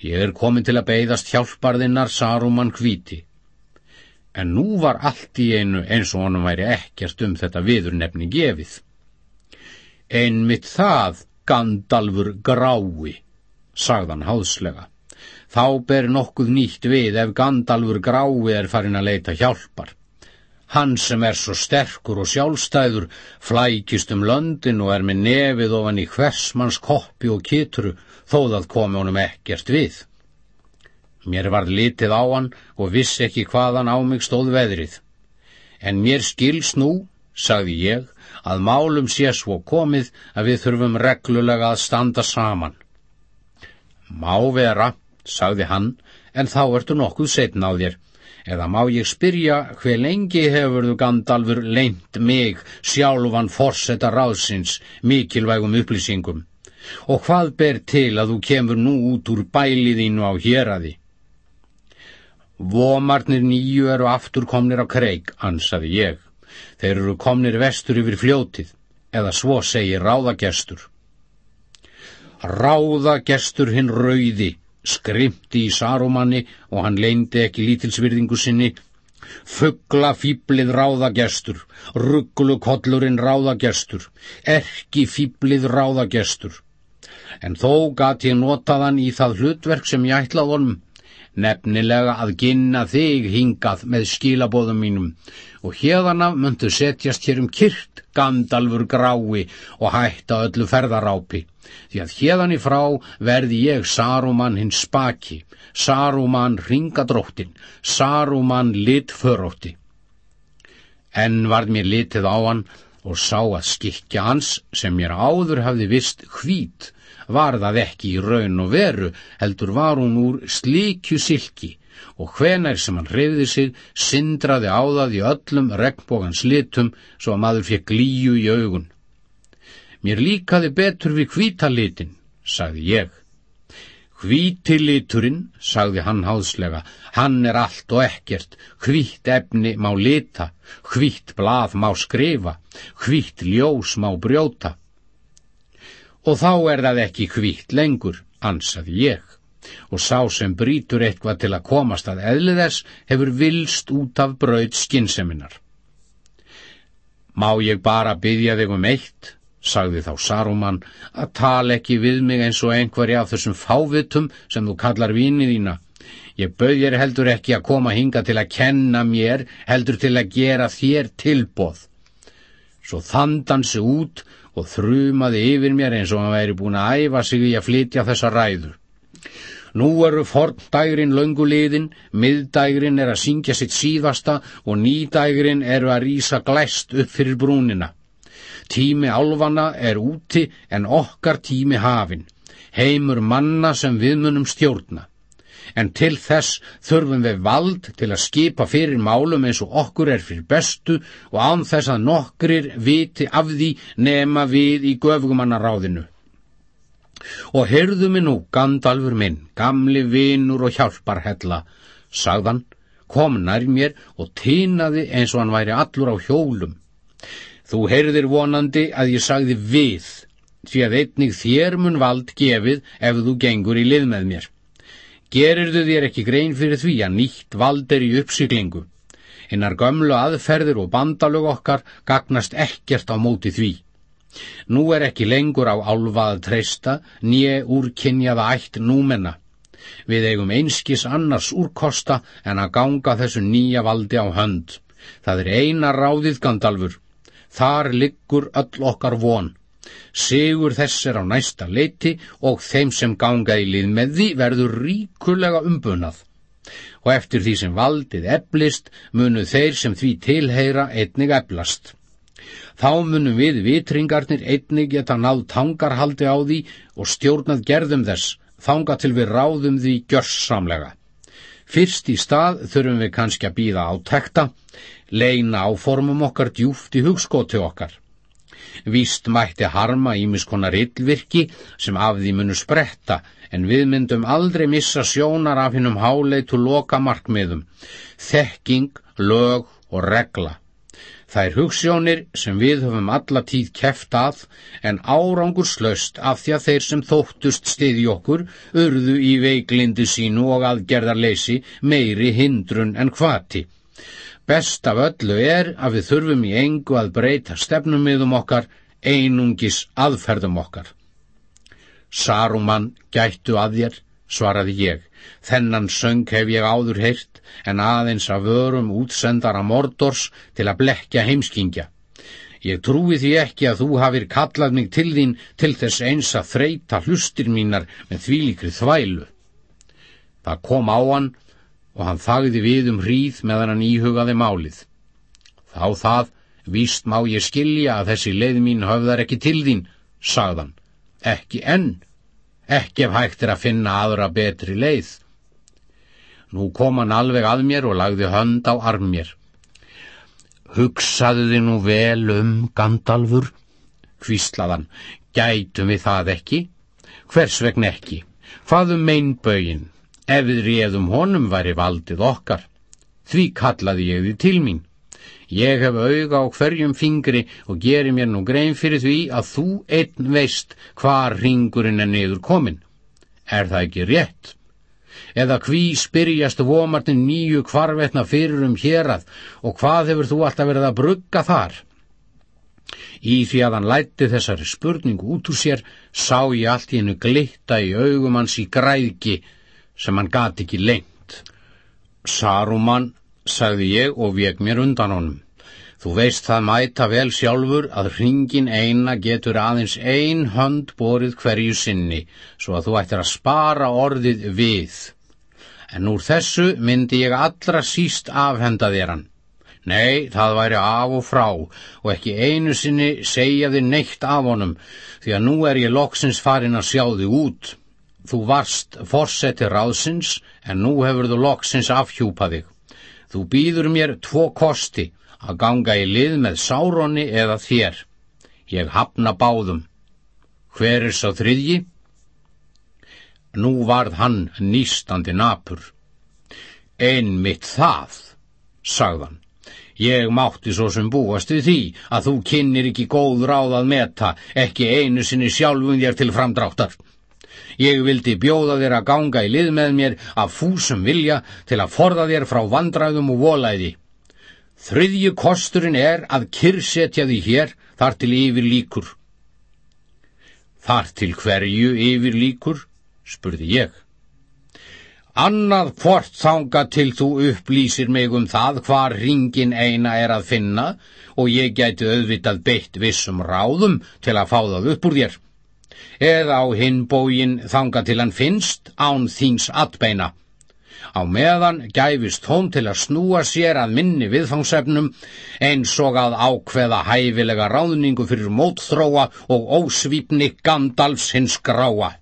Ég er komin til að beigðast hjálparðinnar Saruman hvíti. En nú var allt í einu eins og honum væri ekkert um þetta viðurnefni gefið. Einmitt það, Gandalfur grái, sagðan háðslega. Þá ber nokkuð nýtt við ef Gandalfur grái er farin að leita hjálpar. Hann sem er svo sterkur og sjálfstæður flækist um löndin og er með nefið ofan í hversmanns koppi og kitru þóðað komi honum ekkert við. Mér var litið á hann og vissi ekki hvaðan á mig stóð veðrið. En mér skils nú, sagði ég, að málum sé svo komið að við þurfum reglulega að standa saman. Má vera, sagði hann, en þá ertu nokkuð setn á þér. Eða má ég spyrja hver lengi hefurðu Gandalfur leint mig sjálfan forsetta ráðsins mikilvægum upplýsingum? Og hvað ber til að þú kemur nú út úr bæliðínu á héræði? Vomarnir nýju eru aftur komnir á kreik, ansaði ég. Þeir eru komnir vestur yfir fljótið, eða svo segir ráðagestur. Ráðagestur hinn rauði, skrimti í Sarumanni og hann leindi ekki lítilsvirðingu sinni. Fuggla fýblið ráðagestur, rugglu kollurinn ráðagestur, erki fýblið ráðagestur. En þó gat ég notaðan í það hlutverk sem ég ætlað honum, nefnilega að ginna þig hingað með skilabóðum mínum. Og hérðana myndu setjast hér um kyrt Gandalfur grái og hætta öllu ferðarápi. Því að hérðan í frá verði ég Saruman hins spaki Saruman ringadróttin Saruman litförótti. En varð mér litið á hann og sá að skikja hans sem mér áður hafði vist hvít var það ekki í raun og veru, heldur var hún úr slíkju silki, og hvenær sem hann hreyfði sig, sindraði á það í öllum regnbógans litum svo að maður fekk glíu í augun. Mér líkaði betur við hvítalitin, sagði ég. Hvítiliturinn, sagði hann háðslega, hann er allt og ekkert, hvitt efni má lita, hvitt blað má skrifa, hvitt ljós má brjóta. Og þá er það ekki hvitt lengur, ansaði ég og sá sem brítur eitthvað til að komast að eðliðess hefur vilst út af braud skinnseminar. Má ég bara byggja þig um eitt, sagði þá Saruman, að tala ekki við mig eins og einhverja af þessum fávitum sem þú kallar vinið þína. Ég bauð ég heldur ekki að koma hinga til að kenna mér, heldur til að gera þér tilbóð. Svo þandan sig út og þrumaði yfir mér eins og hann væri búin að æfa sig í að flytja þessa ræður. Nú eru forndægrin lönguliðin, miðdægrin er að syngja sitt síðasta og nýdægrin eru að rýsa glæst upp fyrir brúnina. Tími álvana er úti en okkar tími hafin, heimur manna sem við munum stjórna. En til þess þurfum við vald til að skipa fyrir málum eins og okkur er fyrir bestu og án þess að nokkrir viti af því nema við í göfugumannaráðinu. Og heyrðu mig nú, Gandalfur minn, gamli vinur og hjálparhella, sagðan, kom nær mér og týnaði eins og hann væri allur á hjólum. Þú heyrðir vonandi að ég sagði við, því að einnig þér mun vald gefið ef þú gengur í lið með mér. Gerirðu þér ekki grein fyrir því að nýtt vald er í uppsyklingu. Hinnar gömlu aðferðir og bandalög okkar gagnast ekkert á móti því. Nú er ekki lengur á álfa að treysta, nýje úrkynjaða ætt númenna. Við eigum einskis annars úrkosta en að ganga þessu nýja valdi á hönd. Það er eina ráðið gandalfur. Þar liggur öll okkar von. Sigur þess er á næsta leiti og þeim sem ganga í lið með því verður ríkulega umbunað. Og eftir því sem valdið eblist munu þeir sem því tilheyra einnig eblast. Þá munum við vitringarnir einnig geta náð tangarhaldi á því og stjórnað gerðum þess, þanga til við ráðum því gjörsamlega. Fyrst í stað þurfum við kannski að býða á tekta, leina á formum okkar djúft í hugskoti okkar. Víst mætti harma ímiskonar yllvirki sem af því munu spretta, en við myndum aldrei missa sjónar af hinnum háleitu loka markmiðum, þekking, lög og regla. Þær hugssjónir sem við höfum alla tíð keft að en árangur slöst af því að þeir sem þóttust stiði okkur urðu í veiklindi sínu og aðgerðarleysi meiri hindrun en hvati. Best af öllu er að við þurfum í engu að breyta stefnumiðum okkar, einungis aðferðum okkar. Saruman gættu að þér, svaraði ég, þennan söng hef ég áður heyrt en aðeins að vörum útsendara mordors til að blekja heimskingja. Ég trúi því ekki að þú hafir kallað mig til þín til þess eins að þreita hlustir mínar með þvílikri þvælu. Það kom á hann og hann þagði við um hríð meðan hann íhugaði málið. Þá það, víst má ég skilja að þessi leið mín höfðar ekki til þín, sagðan. Ekki enn, ekki ef hægt er að finna aðra betri leið. Nú kom hann alveg að mér og lagði hönd á arm mér. Hugsaðu þið nú vel um, Gandalfur, hvíslaðan, gætum við það ekki? Hvers vegna ekki? Hvaðum meinbögin? Ef við réðum honum væri valdið okkar. Því kallaði ég þið til mín. Ég hef auga á hverjum fingri og geri mér nú grein fyrir því að þú einn veist hvar ringurinn er niður komin. Er það ekki rétt? eða hví spyrjast vomartin nýju kvarvetna fyrir um hérað og hvað hefur þú alltaf verið að brugga þar? Í því að hann lætti þessari spurningu út úr sér sá ég allt í hennu glitta í augum hans í græðki sem hann gati ekki lengt. Saruman, sagði ég og vek mér undan honum. Þú veist það mæta vel sjálfur að hringin eina getur aðeins ein hönd borið hverju sinni, svo að þú ættir að spara orðið við en úr þessu myndi ég allra síst afhenda þér hann. Nei, það væri af og frá og ekki einu sinni segja þið neitt af honum því að nú er ég loksins farin að sjá þið út þú varst forseti ráðsins, en nú hefur þú loksins afhjúpaðig. Þú býður mér tvo kosti að ganga í lið með Sároni eða þér. Ég hafna báðum. Hver er sá þriðji? Nú varð hann nýstandi napur. Einmitt það, sagðan. Ég mátti svo sem búast við því að þú kynir ekki góð ráð að meta, ekki einu sinni sjálfum þér til framdráttar. Ég vildi bjóða þér að ganga í lið með mér af fúsum vilja til að forða þér frá vandræðum og volæði. Þriðju kosturinn er að kyrsetja því hér þar til yfir líkur. Þar til hverju yfir líkur, spurði ég. Annað hvort þanga til þú upplýsir mig um það hvar ringin eina er að finna og ég gæti auðvitað beitt vissum ráðum til að fá það upp úr þér. Eða á hinbógin þanga til hann finnst án þíns atbeina. Á meðan gæfist hún til að snúa sér að minni viðfangsefnum eins og að ákveða hæfilega ráðningu fyrir mótþróa og ósvípni Gandalfs hins gráa.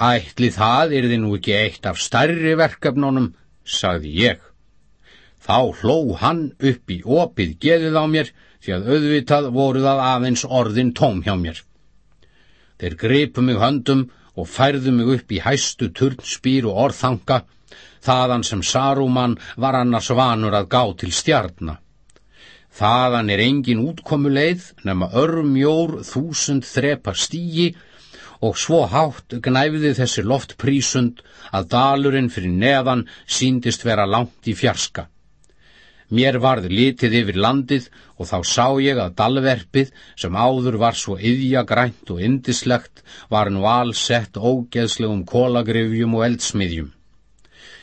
Ætli það er þið nú ekki eitt af stærri verkefnunum, sagði ég. Þá hló hann upp í opið geðið á mér, því að auðvitað voru það aðeins orðin tóm hjá mér. Þeir gripu mig höndum og færðu mig upp í hæstu turnspýr og orðþanga, þaðan sem Saruman var annars vanur að gá til stjarnna. Þaðan er engin útkomuleið nema örmjór þúsund þrepa stígi og svo hátt gnæfði þessi loftprísund að dalurinn fyrir neðan síndist vera langt í fjarska. Mér varð litið yfir landið og þá sá ég að dalverpið sem áður var svo yðja grænt og indislegt var nú allsett ógeðslegum kólagrifjum og eldsmiðjum.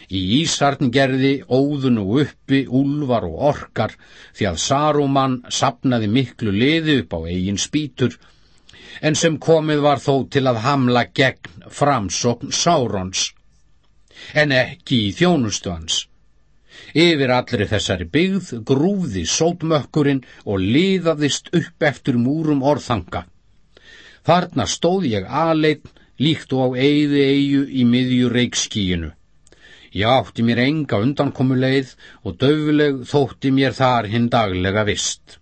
Í Ísarn gerði óðun og uppi úlvar og orkar því að Saruman sapnaði miklu liði upp á eigin spýtur en sem komið var þó til að hamla gegn framsókn Sárons, en ekki í þjónustu hans. Yfir allri þessari byggð grúði sótmökkurinn og liðaðist upp eftir múrum orðanga. Þarna stóð ég aðleitt líkt og á eigði eigu í miðju reikskíinu. Ég átti mér enga undankomuleið og döfuleg þótti mér þar hinn daglega vist.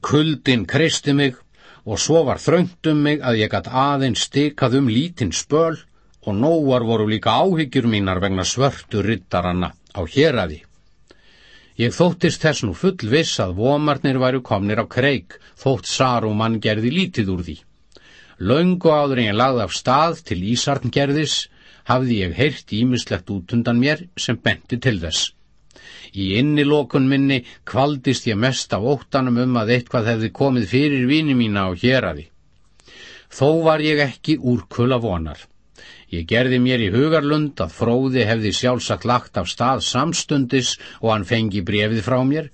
Kuldin kristi mig og svo var þröngt um mig að ég gatt aðeins stikað um lítinn spöl og nóar voru líka áhyggjur mínar vegna svörtu rittaranna á héradi. Ég þóttist þess nú full viss að vomarnir væru komnir á kreik þótt Saruman gerði lítið úr því. Laungu áður en ég lagði af stað til Ísarngerðis hafði ég heyrt ímislegt út undan mér sem benti til þess. Í innilokun minni kvaldist ég mest af óttanum um að eitthvað hefði komið fyrir vini mína á héradi. Þó var ég ekki úrkula vonar. Ég gerði mér í hugarlund að fróði hefði sjálfsagt lagt af stað samstundis og hann fengi brefið frá mér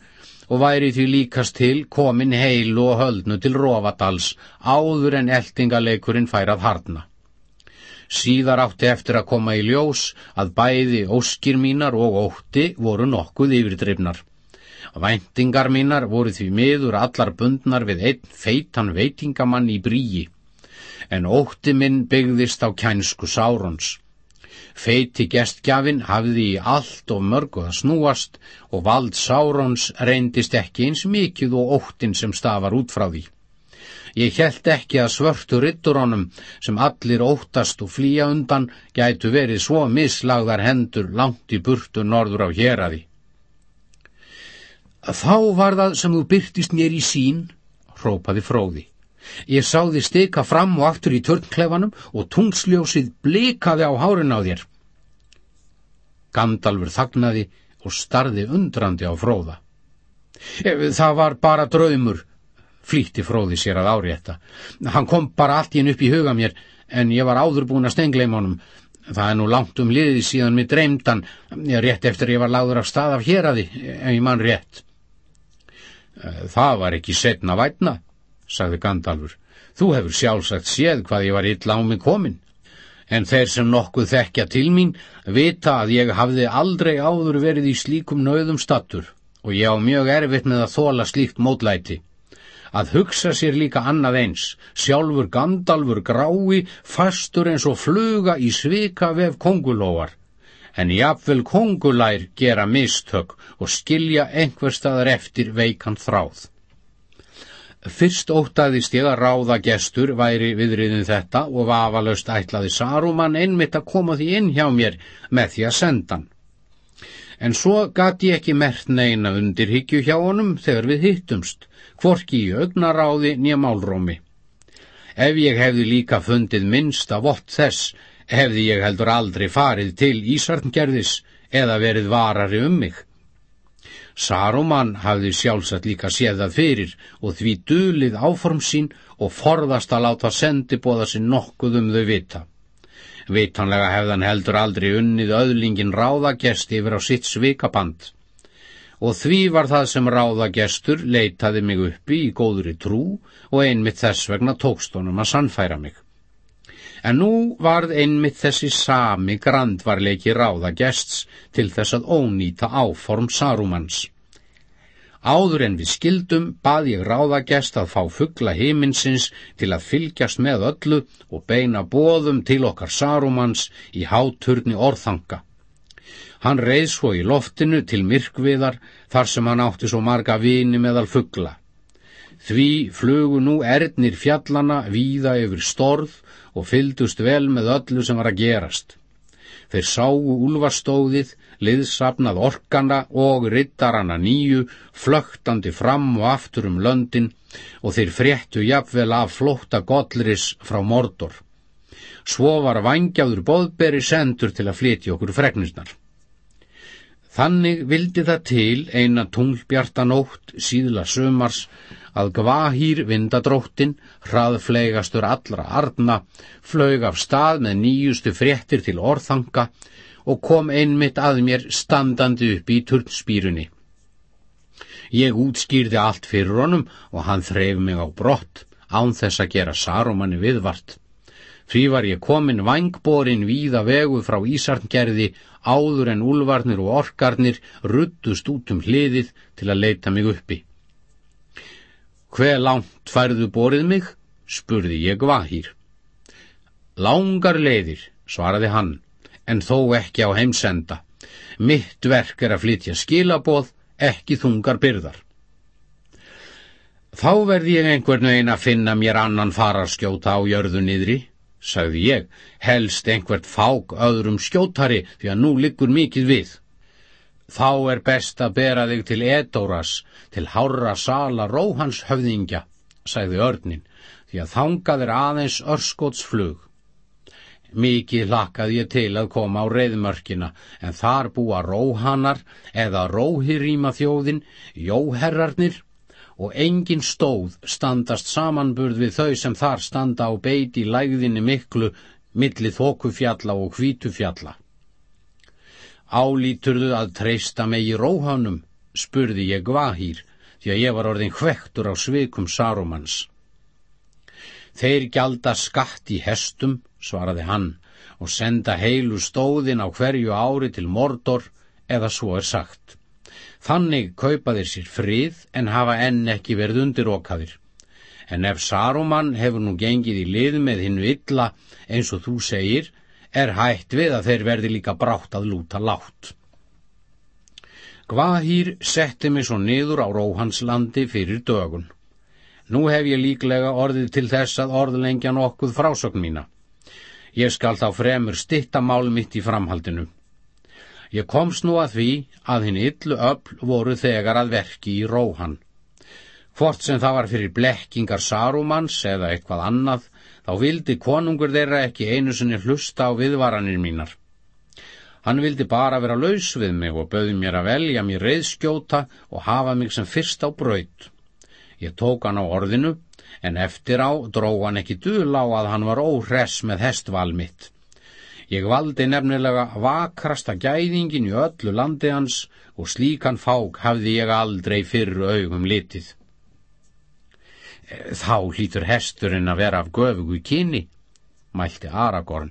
og væri því líkast til komin heil og höldnu til Rófadals áður en eltingaleikurinn færað hardna. Síðar átti eftir að koma í ljós að bæði óskir mínar og ótti voru nokkuð yfirdreifnar. Væntingar mínar voru því miður allar bundnar við einn feitan veitingamann í bríi, en ótti minn byggðist á kænsku Sárons. Feiti gestgjafin hafði í allt og mörgu að snúast og vald Sárons reyndist ekki eins mikið og óttin sem stafar út frá því. Ég helt ekki að svörtu ritturónum sem allir óttast og flýja undan gætu verið svo mislagðar hendur langt í burtu norður á héradi. Þá var það sem þú byrtist mér í sín, hrópaði fróði. Ég sá þið stika fram og aftur í törnklefanum og tungsljósið blikaði á hárin á þér. Gandalfur þagnaði og starði undrandi á fróða. Það var bara draumur, flýtti fróði sér að árétta. Hann kom bara allt í henn upp í huga mér, en ég var áður búin að stengleim honum. Það er nú langt um liði síðan mér dreymdan, rétt eftir ég var láður af stað af hér að því, ef ég mann rétt. Eh, það var ekki setna vætna, sagði Gandalfur. Þú hefur sjálfsagt séð hvað ég var illa á mig komin. En þeir sem nokkuð þekkja til mín vita að ég hafði aldrei áður verið í slíkum nöðum stattur og ég á mjög erfitt með að þóla slíkt mótlæti. að hugsa sér líka annað eins, sjálfur Gandalfur grái, fastur eins og fluga í svika vef kongulóar. En jafnvel kongulær gera mistök og skilja einhver staðar eftir veikan þráð. Fyrst ótaðist ég að ráða gestur væri viðriðin þetta og vafalaust ætlaði Saruman einmitt að koma því inn hjá mér með því að senda hann. En svo gati ég ekki mert neina undir higgju hjá honum þegar við hittumst hvorki í augnaráði nýja málrómi. Ef ég hefði líka fundið minnst af vott þess, hefði ég heldur aldrei farið til Ísarngerðis eða verið varari um mig. Saruman hafði sjálfsagt líka séðað fyrir og því dulið áform sín og forðast að láta sendibóða sín nokkuð um þau vita. Vitanlega hefðan heldur aldrei unnið öðlingin ráðagest yfir á sitt svikaband og því var það sem ráðagestur leitaði mig uppi í góðri trú og einmitt þess vegna tókst honum að sannfæra mig. En nú varð einmitt þessi sami grandvarleiki ráðagests til þess að ónýta áform Sarumans. Áður en við skildum bað ég ráðagest að fá fuggla heiminsins til að fylgjast með öllu og beina bóðum til okkar Sarumans í háturni orðhanga. Hann reið svo í loftinu til myrkviðar þar sem hann átti svo marga vini meðal fuggla. Því flugu nú ernir fjallana víða yfir storð og fyldust vel með öllu sem var að gerast. Þeir sáu úlvarstóðið, liðsapnað orkana og rittarana nýju, flögtandi fram og aftur um löndin og þeir fréttu jafnvel af flótta gollris frá mordor. Svo var vangjáður boðberi sendur til að flytja okkur fregnisnar. Þannig vildi það til eina tunglbjartanótt síðla sömars að gvahýr vindadróttin, hraðflegastur allra arna, flög af stað með nýjustu fréttir til orðhanga og kom einmitt að mér standandi upp í turnspýrunni. Ég útskýrði allt fyrir honum og hann þref mig á brott, án þess að gera Sarumanni viðvart. Því var ég komin vangborin víða vegu frá Ísarngerði áður en úlvarnir og orkarnir ruttust út um hliðið til að leita mig uppi. Hver langt færðu borið mig? spurði ég vahýr. Langar leiðir, svaraði hann, en þó ekki á heimsenda. Mitt verk er að flytja skilaboð, ekki þungar byrðar. Þá verði ég einhvern veginn að finna mér annan fararskjóta á jörðu niðri, sagði ég, helst einhvert fák öðrum skjótari því að nú liggur mikið við. Þá er best að bera þig til Edóras, til Hára Sala Róhans höfðingja, sagði örnin, því að þangað er aðeins örskótsflug. Mikið lakkaði ég til að koma á reyðmörkina, en þar búa róhanar eða róhirýma þjóðin, jóherrarnir og engin stóð standast samanburð við þau sem þar standa á beiti í lægðinni miklu milli þókufjalla og hvítufjalla. Álíturðu að treysta mig í róhanum, spurði ég gvahýr, því að ég var orðin hvektur á svikum Sarumans. Þeir gjalda skatt í hestum, svaraði hann, og senda heilu stóðin á hverju ári til mordor, eða svo er sagt. Þannig kaupa þeir sér frið en hafa enn ekki verið undirokaðir. En ef Saruman hefur nú gengið í lið með hinnu illa eins og þú segir, er hægt við að þeir verði líka brátt að lúta látt. Gvahýr setti mig svo niður á Róhanslandi fyrir dögun. Nú hef ég líklega orðið til þess að orðlengja nokkuð frásögn mína. Ég skal þá fremur stitta mál mitt í framhaldinu. Ég komst nú að því að hinn yllu öll voru þegar að verki í róhan. Hvort sem það var fyrir blekkingar Sarumans eða eitthvað annað, þá vildi konungur þeirra ekki einu sinni hlusta á viðvaranir mínar. Hann vildi bara vera laus við mig og bauði mér að velja mér reyðskjóta og hafa mig sem fyrst á braut. Ég tók hann á orðinu, en eftir á dró hann ekki dul á að hann var óhress með hestval mitt. Ég valdi nefnilega vakrasta gæðingin í öllu landi hans og slíkan fák hafði ég aldrei fyrru augum litið. Þá hlýtur hesturinn að vera af göfugu kynni, mælti Aragorn,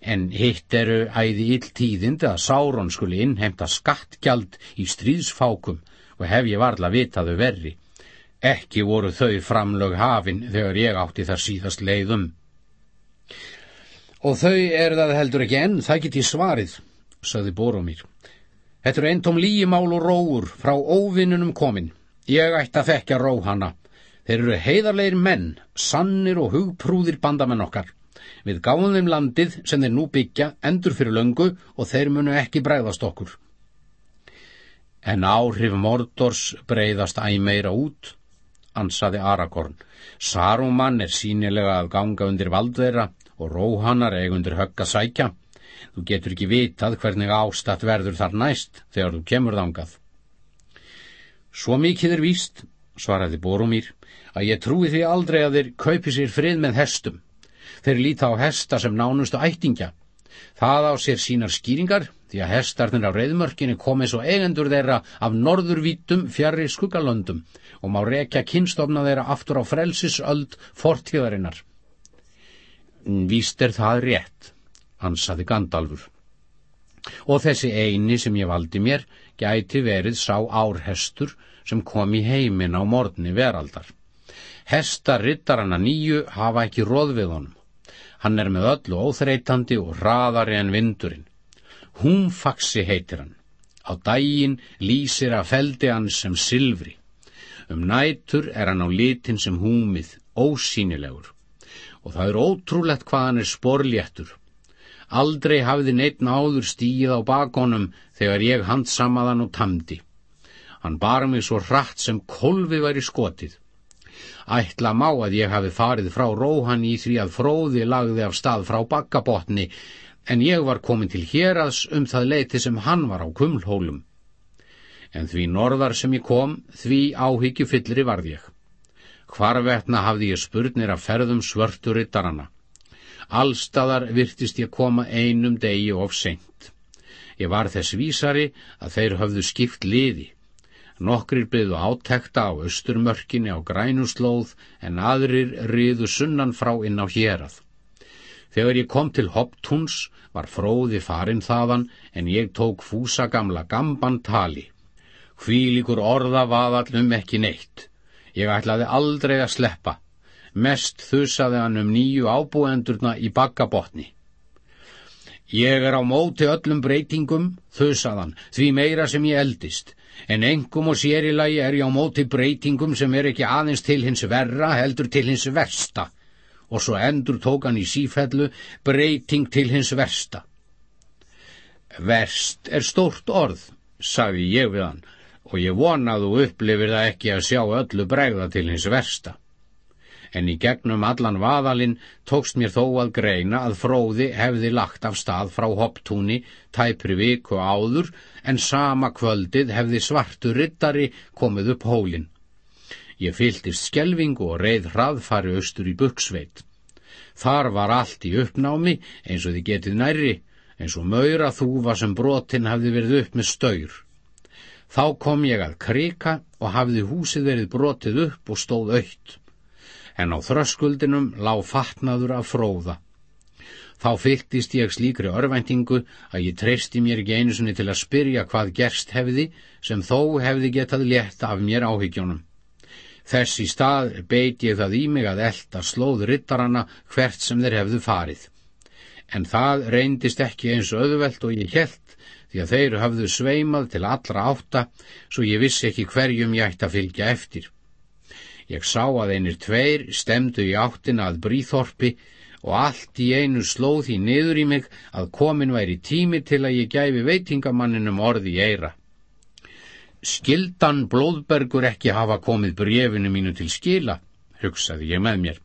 en hitt eru æði ill tíðindi að Sáron skuli innhemta skattgjald í stríðsfákum og hef ég varla vitaðu verri. Ekki voru þau framlög hafin þegar ég átti þar síðast leiðum. Og þau er það heldur ekki enn, það get ég svarið, saði Boromír. Þetta eru eintóm lígimál og róur frá óvinnunum komin. Ég ætti að þekka ró hana. Þeir eru heiðarleir menn, sannir og hugprúðir bandamenn okkar. Við gáðum þeim landið sem þeir nú byggja endur fyrir löngu og þeir munu ekki bregðast okkur. En áhrif Mordors breyðast æg meira út, ansaði Aragorn. Saruman er sínilega að ganga undir valdveira og Róhannar eig undir högg að sækja. Þú getur ekki vitað hvernig ástatt verður þar næst þegar þú kemur þangað. Svo mikið er víst, svaraði Borumír, að ég trúi því aldrei að þeir kaupi sér frið með hestum. Þeir líta á hesta sem nánustu ættingja. Það á sér sínar skýringar því að hestarnir á reyðmörkinni komið svo eigendur þeirra af norðurvítum fjarrri skuggalöndum og má rekja kynstofna þeirra aftur á frelsisöld fortíðarinnar. Víst er það rétt, ansaði Gandalfur. Og þessi eini sem ég valdi mér gæti verið sá árhestur sem kom í heimin á morni veraldar. Hestar rittarana nýju hafa ekki róð við honum. Hann er með öllu óþreytandi og hraðari en vindurinn. Húmfaxi heitir hann. Á dægin lýsir að feldi hann sem silfri. Um nætur er hann á litin sem húmið, ósýnilegur. Og það er ótrúlegt hvað hann er sporléttur. Aldrei hafiði neitt náður stíð á bakonum þegar ég handsamaðan og tamdi. Hann bar mig svo hratt sem kolvi væri skotið. Ætla má að ég hafi farið frá róhan í því að fróði lagði af stað frá bakkabotni, en ég var komin til hérads um það leiti sem hann var á kumlhólum. En því norðar sem ég kom, því áhyggju fyllri varð ég. Hvarvetna hafði ég spurnir af ferðum svörturittarana. Allstaðar virtist ég koma einum degi of seint. Ég var þess vísari að þeir höfðu skipt liði. Nokkrir byggðu átekta á austurmörkinni á grænuslóð en aðrir riðu sunnan frá inn á hérað. Þegar ég kom til Hoptuns var fróði farin þaðan en ég tók fúsa gamla gamban tali. Hví líkur orða vaðallum ekki neitt. Ég ætlaði aldrei að sleppa. Mest þusaði hann um nýju ábúendurna í bakkabotni. Ég er á móti öllum breytingum, þusaðan, því meira sem ég eldist, en engum og sérilagi er ég á móti breytingum sem er ekki aðeins til hins verra heldur til hins versta og svo endur tók hann í sífellu breyting til hins versta. Verst er stórt orð, sagði ég við hann og ég vonaðu upplifir það ekki að sjá öllu bregða til hins versta en í gegnum allan vaðalinn tókst mér þó að greina að fróði hefði lagt af stað frá hopptúni tæpri viku áður en sama kvöldið hefði svartu rittari komið upp hólinn. Ég fyltist skjelvingu og reið hraðfari austur í buksveit. Þar var allt í uppnámi eins og þið getið nærri, eins og maura þúfa sem brotin hafði verið upp með staur. Þá kom ég að krika og hafði húsið verið brotið upp og stóð aukt en á þröskuldinum lág fatnaður af fróða. Þá fyltist ég slíkri örvæntingu að ég treysti mér ekki einu sinni til að spyrja hvað gerst hefði sem þó hefði getað létt af mér áhyggjónum. Þess í stað beit ég það í mig að elda slóð rittarana hvert sem þeir hefðu farið. En það reyndist ekki eins öðvelt og ég helt því að þeir hafðu sveimað til allra átta svo ég vissi ekki hverjum ég ætti að fylgja eftir. Ég sá að einir tveir stemdu í áttina að bríþorpi og allt í einu slóð því niður í mig að komin væri tími til að ég gæfi veitingamanninum orði í eira. Skildan blóðbergur ekki hafa komið brefinu mínu til skila, hugsaði ég með mér.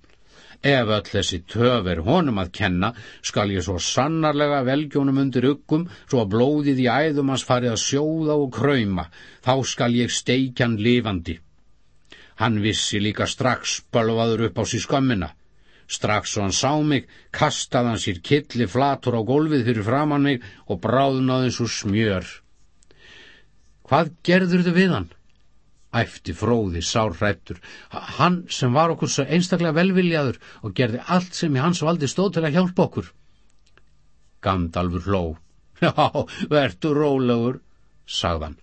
Ef öll þessi töf er honum að kenna, skal ég svo sannarlega velgjónum undir uggum, svo að blóðið í æðum hans farið að sjóða og krauma, þá skal ég steikjan lifandi. Hann vissi líka strax bölvaður upp á sír skömmina. Strax svo hann sá mig, kastaði hann sér killi flatur á gólfið fyrir framann mig og bráðnaði eins og smjör. Hvað gerður þau við hann? Æfti fróði sárrættur. Hann sem var okkur svo einstaklega velviljaður og gerði allt sem í hans valdi stóð til að hjálpa okkur. Gandalfur hló. *laughs* Já, verður rólegur, sagðan.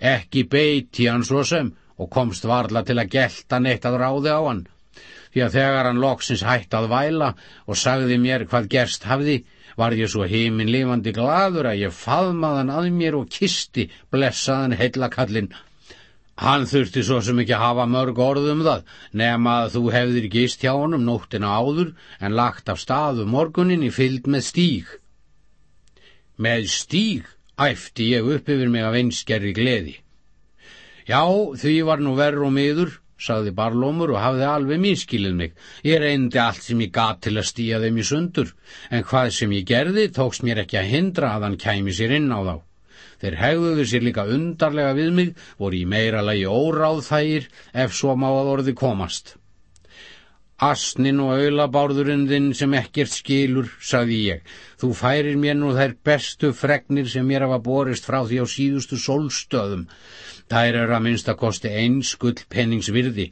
Ekki beiti hann svo sem og komst varla til að gelta neitt að ráði á hann. Því að þegar hann loksins hætti að væla og sagði mér hvað gerst hafði, var ég svo heiminn lifandi gladur að ég faðmaðan að mér og kisti blessaðan heillakallin. Hann þurfti svo sem ekki hafa mörg orðum það, nema að þú hefðir gist hjá honum nóttina áður en lagt af staðu morgunin í fylld með stíg. Með stíg æfti ég upp yfir mig af einskerri gleði. Já, því var nú verð og miður, sagði Barlómur og hafði alveg mískilið mig. Ég reyndi allt sem ég gat til að stíja þeim í sundur, en hvað sem ég gerði tóks mér ekki að hindra að hann kæmi sér inn á þá. Þeir hegðuðu sér líka undarlega við mig, voru í meira lagi óráð þær ef svo má að orði komast. Asnin og aulabárðurinn þinn sem ekkert skilur, sagði ég. Þú færir mér nú þær bestu fregnir sem mér hafa borist frá því á síðustu sólstöðum. Þær er að minnst að kosti eins gull penningsvirði.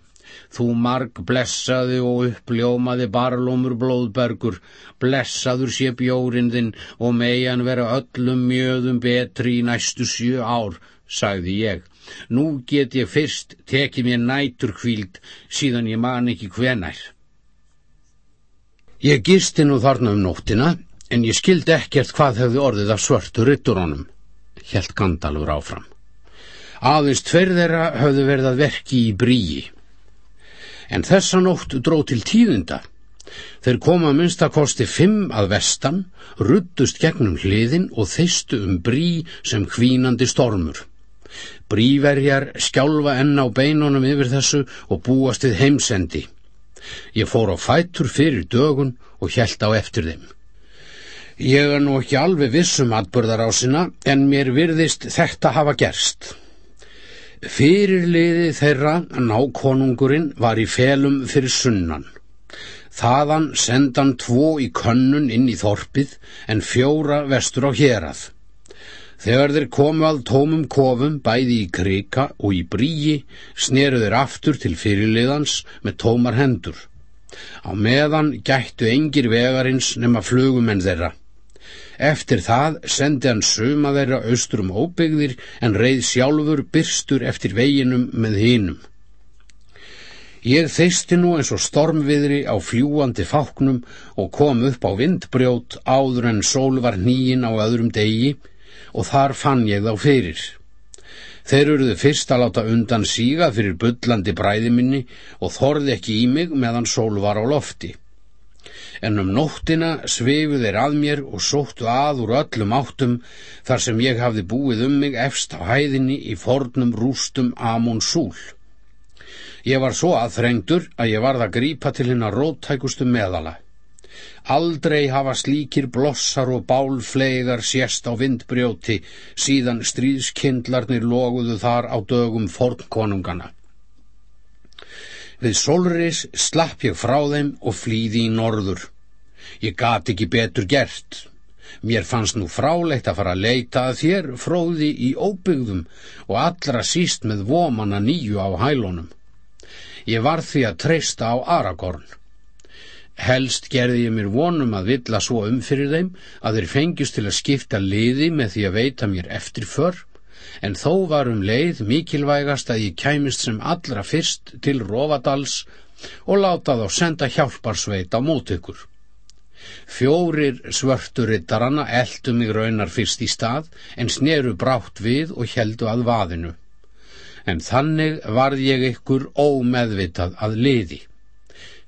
Þú marg blessaði og uppljómaði barlómur blóðbergur, blessaður sé bjórin þinn og megin vera öllum mjöðum betri í næstu sjö ár, sagði ég. Nú get ég fyrst tekið mér nætur kvíld síðan ég man ekki hvenær. Ég gisti nú þarna um nóttina, en ég skildi ekkert hvað hefði orðið af svörtu rytturónum, helt Gandalfur áfram. Aðeins tverð þeirra höfðu verið að verki í bríi. En þessa nótt dró til tíðinda. Þeir koma minnstakosti fimm að vestan, ruttust gegnum hliðin og þeistu um brí sem hvínandi stormur. Bríverjar skjálfa enn á beinunum yfir þessu og búast við heimsendi. Ég fór á fætur fyrir dögun og hjælt á eftir þeim. Ég er nú ekki alveg vissum atbörðarásina en mér virðist þetta hafa gerst. Fyrirliði þeirra nákonungurinn var í felum fyrir sunnan. Þaðan sendan tvo í könnun inn í þorpið en fjóra vestur á hérað. Þegar þeir komu að tómum kofum bæði í krika og í bríi sneru þeir aftur til fyrirliðans með tómar hendur. Á meðan gættu engir vegarins nema flugumenn þeirra. Eftir það sendi hann suma þeirra austrum óbyggðir en reið sjálfur byrstur eftir veginum með hinum. Ég þeisti nú eins og stormviðri á fljúandi fáknum og kom upp á vindbrjót áður en sól var nýin á öðrum degi og þar fann ég þá fyrir. Þeir eruðu fyrst að láta undan síga fyrir byllandi bræði minni og þorði ekki í mig meðan sól var á lofti. En um nóttina sveifu þeir að mér og sóttu að úr öllum áttum þar sem ég hafði búið um mig efst á hæðinni í fornum rústum Amon Súl. Ég var svo aðþrengdur að ég varð að grípa til hennar róttækustu meðala. Aldrei hafa slíkir blossar og bálflegar sérst á vindbrjóti síðan stríðskindlarnir loguðu þar á dögum fornkonungana. Við solris slapp ég frá þeim og flýði í norður. Ég gat ekki betur gert. Mér fannst nú frálegt að fara að leita að þér fróði í óbyggðum og allra síst með vomana nýju á hælunum. Ég var því að treysta á Aragorn. Helst gerði ég mér vonum að villa svo um fyrir þeim að þeir fengjust til að skipta liði með því að veita mér eftir för, en þó var um leið mikilvægast að ég kæmist sem allra fyrst til Rófadals og láta þá senda hjálparsveit á mót ykkur. Fjórir svörturittarana eldu mig raunar fyrst í stað en sneru brátt við og heldu að vaðinu. En þannig varð ég ykkur ómeðvitað að liði.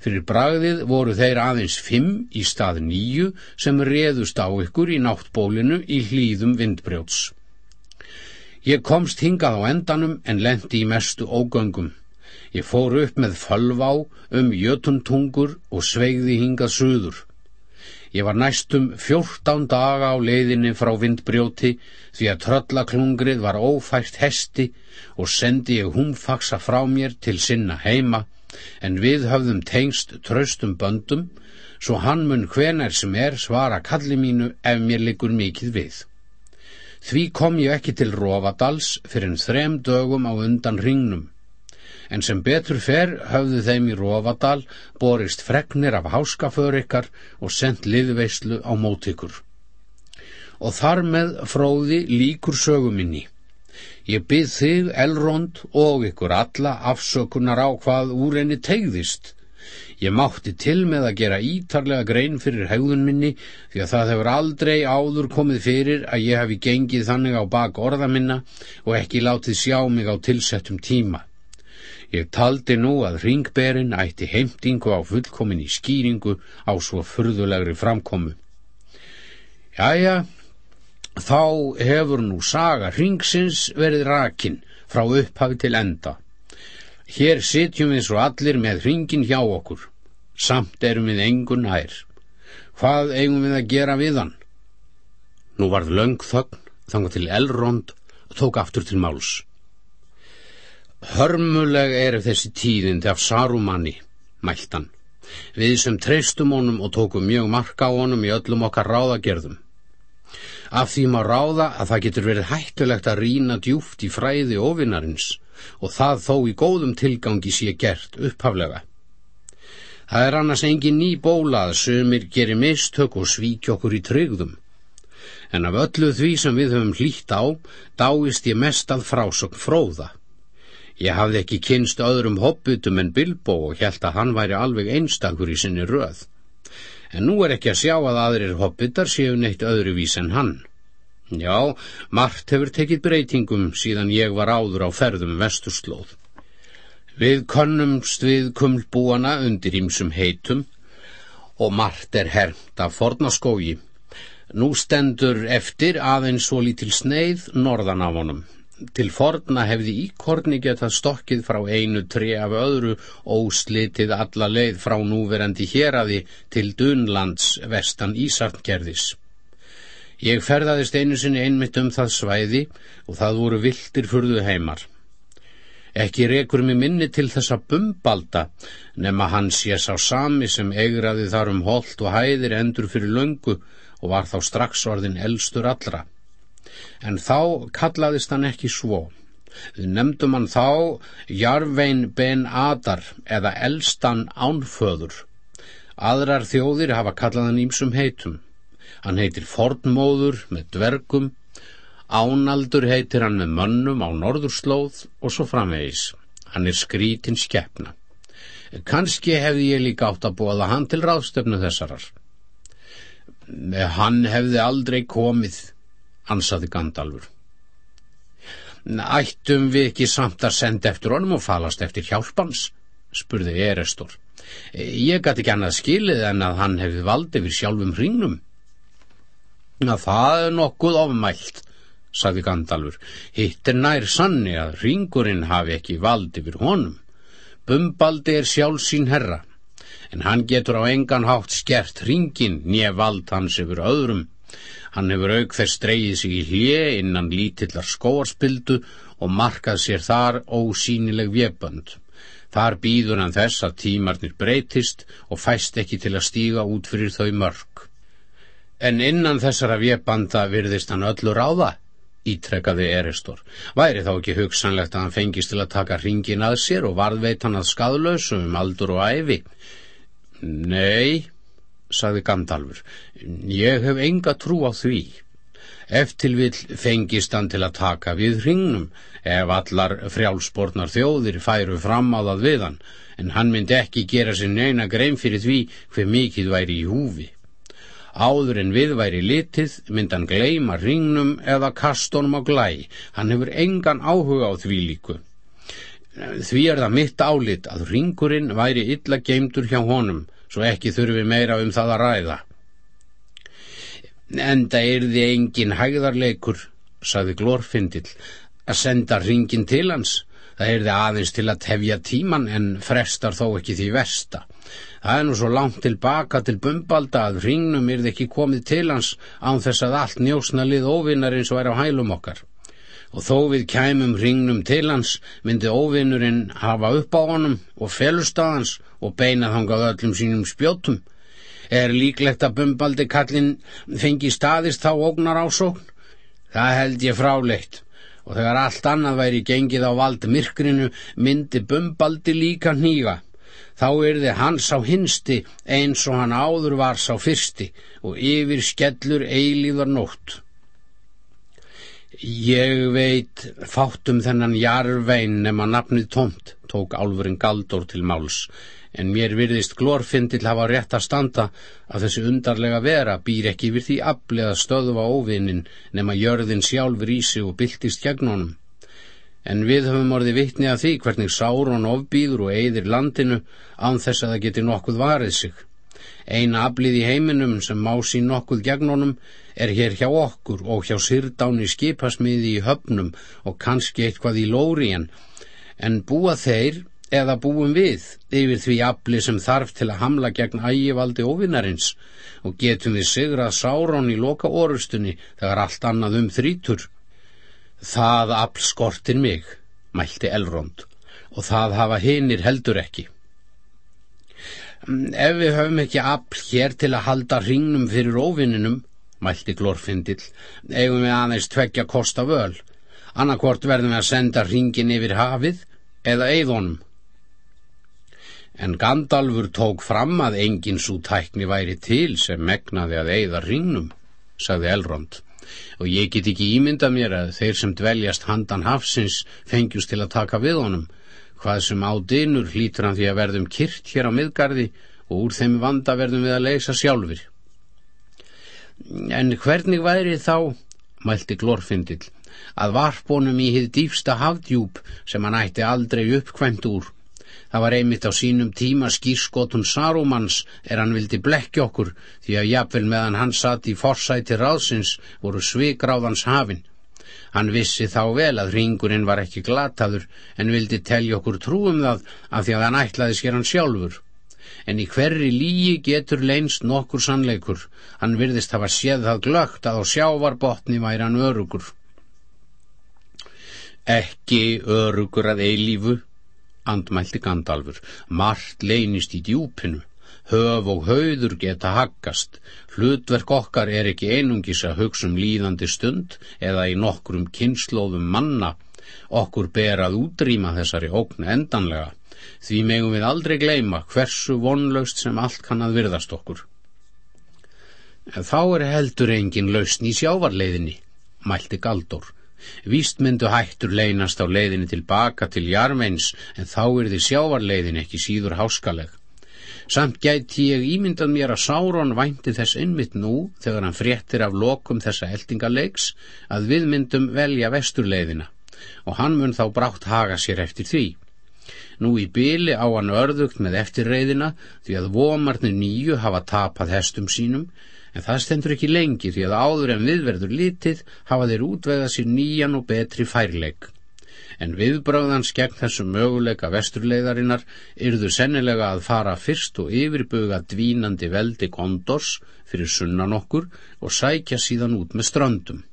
Fyrir bragðið voru þeir aðeins fimm í stað nýju sem reðust á ykkur í náttbólinu í hlýðum vindbrjóts. Ég komst hingað á endanum en lendi í mestu ógöngum. Ég fór upp með fölvá um jötuntungur og sveigði hingað suður. Ég var næstum fjórtán daga á leiðinni frá vindbrjóti því að tröllaklungrið var ófært hesti og sendi ég humfaksa frá mér til sinna heima en við höfðum tengst traustum böndum, svo hann mun hvenar sem er svara kalli mínu ef mér liggur mikið við. Því kom ég ekki til Rófadals fyrir þrem dögum á undan ringnum, en sem betur fer höfðu þeim í Rófadal borist fregnir af háskaför ykkar og sendt liðveislu á mót ykkur. Og þar með fróði líkur söguminni. Ég byrð þig, Elrond, og ykkur alla afsökunar á hvað úr henni tegðist. Ég mátti til með að gera ítarlega grein fyrir hegðun minni því að það hefur aldrei áður komið fyrir að ég hafi gengið þannig á bak orða minna og ekki látið sjá mig á tilsettum tíma. Ég taldi nú að ringberinn ætti heimtingu á fullkominni skýringu á svo furðulegri framkomu. Jæja, þá hefur nú saga ringsins verið rakin frá upphafi til enda. Hér sitjum við svo allir með ringin hjá okkur. Samt erum við engun nær. Hvað eigum við að gera við hann? Nú varð löng þögn, þanga til Elrond tók aftur til máls. Hörmuleg er þessi tíðindi af Sarumanni, mæltan. Við sem treystum honum og tókum mjög marka á honum í öllum okkar ráðagerðum. Af því má ráða að það getur verið hættulegt að rína djúft í fræði ofinnarins og það þó í góðum tilgangi sé gert upphaflega. Það er annars engin ný bóla að sömur gerir mistök og svík okkur í tryggðum. En af öllu því sem við höfum hlýtt á, dáist ég mest að frásokn fróða. Ég hafði ekki kynst öðrum hopputum en Bilbo og held að hann væri alveg einstakur í sinni röð en nú er ekki að sjá að aðrir hobbitar séu neitt öðruvís en hann. Já, margt hefur tekið breytingum síðan ég var áður á ferðum vesturslóð. Við konnumst við kumlbúana undir ímsum heitum og margt er hermt af fornaskógi. Nú stendur eftir aðeins svo lítil sneið norðan af honum, Til forna hefði íkorni getað stokkið frá einu tre af öðru óslitið alla leið frá núverandi héraði til Dunlands vestan Ísartgerðis. Ég ferðaðist einu sinni einmitt um það svæði og það voru viltir furðu heimar. Ekki rekur mig minni til þessa bumbalda nema hans ég sá sami sem eigraði þar um holt og hæðir endur fyrir löngu og var þá strax orðin elstur allra en þá kallaðist hann ekki svo. Við nefndum hann þá Jarvein Ben Adar eða Elstan Ánföður. Aðrar þjóðir hafa kallað hann ímsum heitum. Hann heitir Fornmóður með dvergum, Ánaldur heitir hann með mönnum á norðurslóð og svo framvegis. Hann er skrítinn skeppna. Kanski hefði ég líka átt að bóða hann til ráðstöfnu þessarar. Hann hefði aldrei komið ansaði Gandalfur. Ættum við ekki samt að senda eftir honum og falast eftir hjálpans? spurði Erestor. Ég gæti ekki annað skilið en að hann hefði valdi við sjálfum hringnum. Það er nokkuð ofmælt, sagði Gandalfur. Hitt er nær sanni að hringurinn hafi ekki valdi við honum. Bumbaldi er sjálf sín herra, en hann getur á engan hátt skert hringin nýja vald hans yfir öðrum. Hann hefur auk þess dreyið sig í hlje innan lítillar skóarspildu og markað sér þar ósýnileg vjebönd. Þar býður hann þess að tímarnir breytist og fæst ekki til að stíga út fyrir þau mörg. En innan þessara vjebanda virðist hann öllu ráða, ítrekkaði Eristor. Væri þá ekki hugsanlegt að hann fengist til að taka ringin að sér og varðveit hann að skadlausum um aldur og æfi? Nei, sagði Gandalfur, ég hef enga trú á því. Eftir vil fengist hann til að taka við hringnum ef allar frjálspornar þjóðir færu fram á það við hann, en hann myndi ekki gera sér neina grein fyrir því hver mikið væri í húfi. Áður en við væri litið myndi hann gleima hringnum eða kastónum á glæ, hann hefur engan áhuga á því líku. Því er það mitt álit að hringurinn væri illa geimtur hjá honum, svo ekki þurfi meira um það að ræða. Enda er þið engin hægðarleikur, saði Glórfindill, að senda ringin til hans. Það er þið aðeins til að tefja tíman en frestar þó ekki því versta. Það er nú svo langt tilbaka til bumbalda að ringnum er þið ekki komið til hans án þess að allt njósna lið óvinnar eins og er á hælum okkar og þó við kæmum ringnum til hans myndi óvinnurinn hafa upp á honum og felustadans og beinað hangað öllum sínum spjótum. Er líklegt að bumbaldi kallin fengi staðist þá ógnar ásókn? Það held ég fráleitt og þegar allt annað væri gengið á vald myrkrinu myndi bumbaldi líka nýga. Þá erði hans á hinsti eins og hann áður var sá fyrsti og yfir skellur eilíðar nótt. Ég veit fátt um þennan jarvein nema nafnið tómt, tók álfurinn Galdór til máls, en mér virðist glorfindill hafa rétt að standa að þessi undarlega vera býr ekki yfir því aflega stöðva óvinnin nema jörðin sjálfur í sig og byltist gegn honum. En við höfum orðið vittni að því hvernig Sáron ofbýður og eigðir landinu án þess að það geti nokkuð varið sig. Eina aflið í heiminum sem má sín nokkuð gegn honum er hér hjá okkur og hjá sirdáni skipasmiði í höfnum og kannski eitthvað í lóriðan, en búa þeir eða búum við yfir því afli sem þarf til að hamla gegn ægivaldi ofinnarins og getum við sigrað Sáron í loka orustunni þegar allt annað um þrítur. Það afl skortir mig, mælti Elrond, og það hafa hinnir heldur ekki. Ef við höfum ekki afl hér til að halda hringnum fyrir óvinninum, mælti glorfindill, eigum við aðeins tveggja kosta völ. Annarkvort verðum við að senda hringin yfir hafið eða eðonum. En Gandalfur tók fram að engin svo tækni væri til sem megnaði að eigða hringnum, sagði Elrond, og ég get ekki ímynda mér að þeir sem dveljast handan hafsins fengjust til að taka við honum, hvað sem á dinur hlýtur hann því að verðum kyrt hér á miðgarði og úr þeim vanda verðum við að leysa sjálfur. En hvernig væri þá, mælti glorfindill, að varpunum í hið dýfsta hafdjúp sem hann ætti aldrei uppkvæmt úr. Það var einmitt á sínum tíma skýrskotun Sarumans er hann vildi blekki okkur því að jafnvel meðan hann satt í forsæti ráðsins voru svikráðans hafin. Hann vissi þá vel að ringurinn var ekki glataður en vildi telja okkur trúum það af því að hann ætlaði sér hann sjálfur en í hverri lígi getur leinst nokkur sannleikur. Hann virðist hafa séð það glögt að á sjávarbotni væri hann örugur. Ekki örugur að eilífu, andmælti Gandalfur, margt leinist í djúpinu. Höf og hauður geta haggast. Hlutverk okkar er ekki einungis að hugsa um líðandi stund eða í nokkrum kynnslóðum manna. Okkur ber að útrýma þessari ókn endanlega. Því megum við aldrei gleima hversu vonlaust sem allt kann að virðast okkur. En þá er heldur engin lausn í sjávarleiðinni, mælti Galdór. Víst myndu hættur leynast á leiðinni tilbaka til jarmeins en þá er því sjávarleiðin ekki síður háskaleg. Samt gæti ég ímyndað mér að Sáron vænti þess innmitt nú þegar hann fréttir af lokum þessa eldingaleiks að við myndum velja vesturleiðina og hann mun þá brátt haga sér eftir því. Nú í byli á hann örðugt með eftirreiðina því að vomarnir nýju hafa tapað hestum sínum en það stendur ekki lengi því að áður en viðverður litið hafa þeir útvegað sér nýjan og betri færleik. En viðbráðans gegn þessu möguleika vesturleiðarinnar yrðu sennilega að fara fyrst og yfirbuga dvínandi veldi kondors fyrir sunnan okkur og sækja síðan út með ströndum.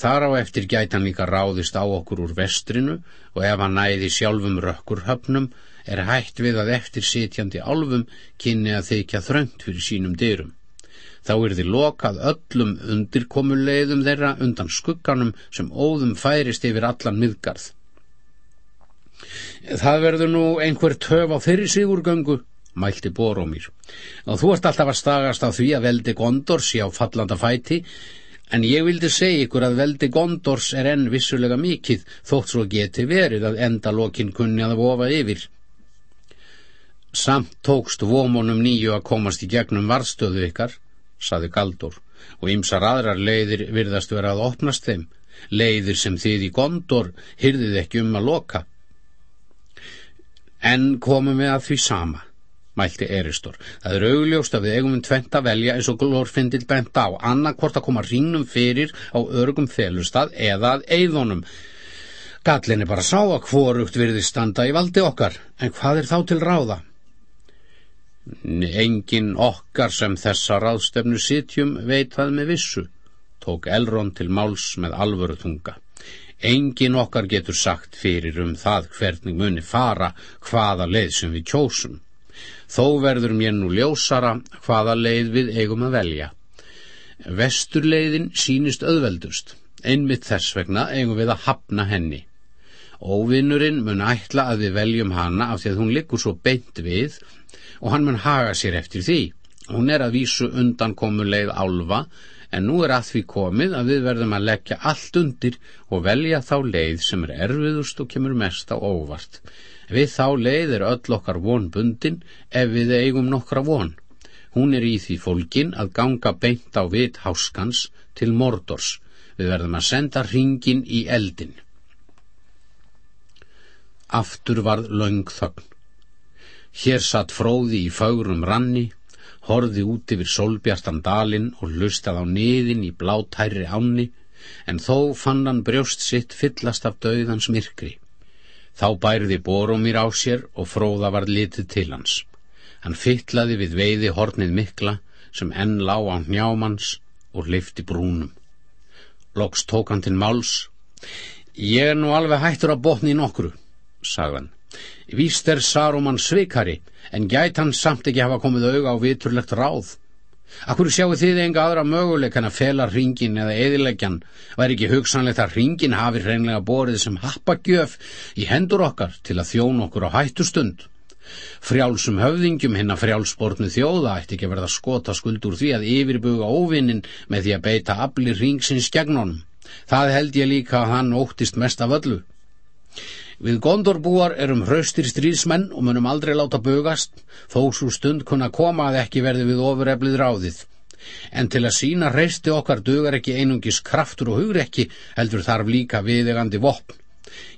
Þar á eftir gæti hann líka ráðist á okkur úr vestrinu og ef hann næði sjálfum rökkurhöfnum er hægt við að eftir sitjandi álfum kynni að þykja þröngt fyrir sínum dyrum. Þá er þið lokað öllum undirkomuleiðum þeirra undan skugganum sem óðum færist yfir allan miðgarð. Það verður nú einhver töf á þeirri sigurgöngu, mælti Borómír, og þú ert alltaf að stagast á því að veldi Gondor sé á fallanda fæti En ég vildi segja ykkur að veldi Gondors er enn vissulega mikið þótt svo geti verið að enda lokin kunni að vofa yfir. Samt tókst vómonum nýju að komast í gegnum varðstöðu ykkar, saði Galdur, og ymsar aðrar leiðir virðast vera að opnast þeim, leiðir sem þið í Gondor hyrðið ekki um að loka. En komum við að því sama mælti Eristor. Það er augljóst að við eigum um tvent að velja eins og glórfindil bent á, annarkvort að koma ringnum fyrir á örgum felustad eða að eigðunum. Gallin er bara sá að hvorugt virði standa í valdi okkar, en hvað er þá til ráða? Engin okkar sem þessa ráðstefnu sitjum veit það með vissu, tók Elrond til máls með alvöru tunga. Engin okkar getur sagt fyrir um það hvernig muni fara hvaða leið sem við kjósum. Þó verður mér nú ljósara hvaða leið við eigum að velja. Vesturleiðin sínist öðveldust, einmitt þess vegna eigum við að hafna henni. Óvinnurinn mun ætla að við veljum hana af því að hún liggur svo beint við og hann mun haga sér eftir því. Hún er að vísu undankomuleið álfa en nú er að því komið að við verðum að leggja allt undir og velja þá leið sem er erfiðust og kemur mest á óvart. Við þá leið er öll okkar vonbundin ef við eigum nokkra von. Hún er í því fólkin að ganga beint á vit háskans til mordors. Við verðum að senda ringin í eldin. Aftur varð laung þögn. Hér satt fróði í fagrum ranni horði út yfir solbjartan dalinn og lustað á niðin í blátæri ánni, en þó fann hann brjóst sitt fyllast af döðans myrkri. Þá bærði Boromir á sér og fróða var litið til hans. Hann fyllaði við veiði hornið mikla sem enn lá á hnjámans og lifti brúnum. Loks tók hann til máls. Ég er nú alveg hættur að botni í nokkru, sagðan. Víst er Saruman svikari, en gæt hann samt ekki hafa komið auga á viturlegt ráð. Akkur sjáu þið enga aðra möguleik en að fela ringin eða eðilegjan, væri ekki hugsanlegt að ringin hafi hreinlega borið sem happagjöf í hendur okkar til að þjón okkur á hættustund. Frjálsum höfðingjum hinn að frjálsbortnu þjóða ætti ekki verða skota skuld úr því að yfirbuga óvinnin með því að beita afli ringsins gegn honum. Það held ég líka að hann óttist mest af öllu. Við gondorbúar erum hraustir stríðsmenn og munum aldrei láta bögast, þó svo stund kunna koma að ekki verði við ofureflið ráðið. En til að sína hreisti okkar dugar ekki einungis kraftur og hugrekki, heldur þarf líka viðegandi vopn.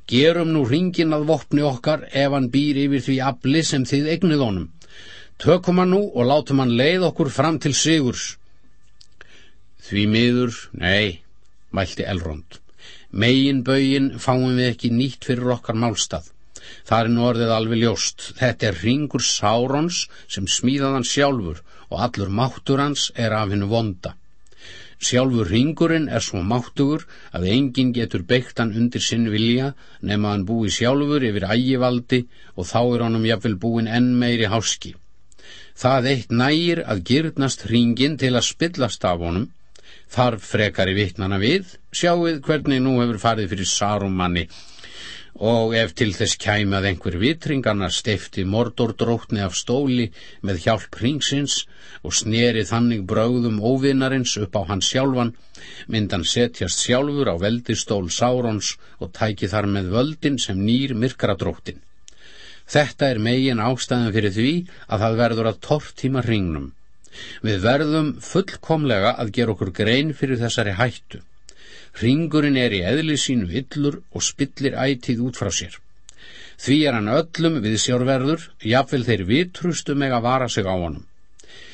Gerum nú ringin að vopni okkar ef hann býr yfir því afli sem þið eignið honum. Tökum hann nú og látum hann leið okkur fram til sigurs. Því miður, nei, mælti Elrond. Megin bögin fáum við ekki nýtt fyrir okkar málstað. Það er nú orðið alveg ljóst. Þetta er ringur Sárons sem smíðaðan sjálfur og allur máttur hans er af hennu vonda. Sjálfur ringurinn er svo máttugur að enginn getur beitt hann undir sinn vilja nema hann búi sjálfur yfir ægivaldi og þá er honum jafnvel búin enn meiri háski. Það eitt nægir að gyrnast ringin til að spillast af honum þarf frekari vittnana við, sjáuð hvernig nú hefur farið fyrir Sarumanni og ef til þess kæmi að einhver vitringarna steifti mordordrótni af stóli með hjálp hringsins og sneri þannig brögðum óvinnarins upp á hans sjálfan, myndan setjast sjálfur á veldistól Sárons og tæki þar með völdin sem nýr myrkradróttin. Þetta er megin ástæðan fyrir því að það verður að tortíma hringnum. Við verðum fullkomlega að gera okkur grein fyrir þessari hættu. Ringurinn er í eðli sínu yllur og spillir ætið út frá sér. Því er hann öllum við sjárverður, jafnvel þeir vitrustu meg að vara sig á honum.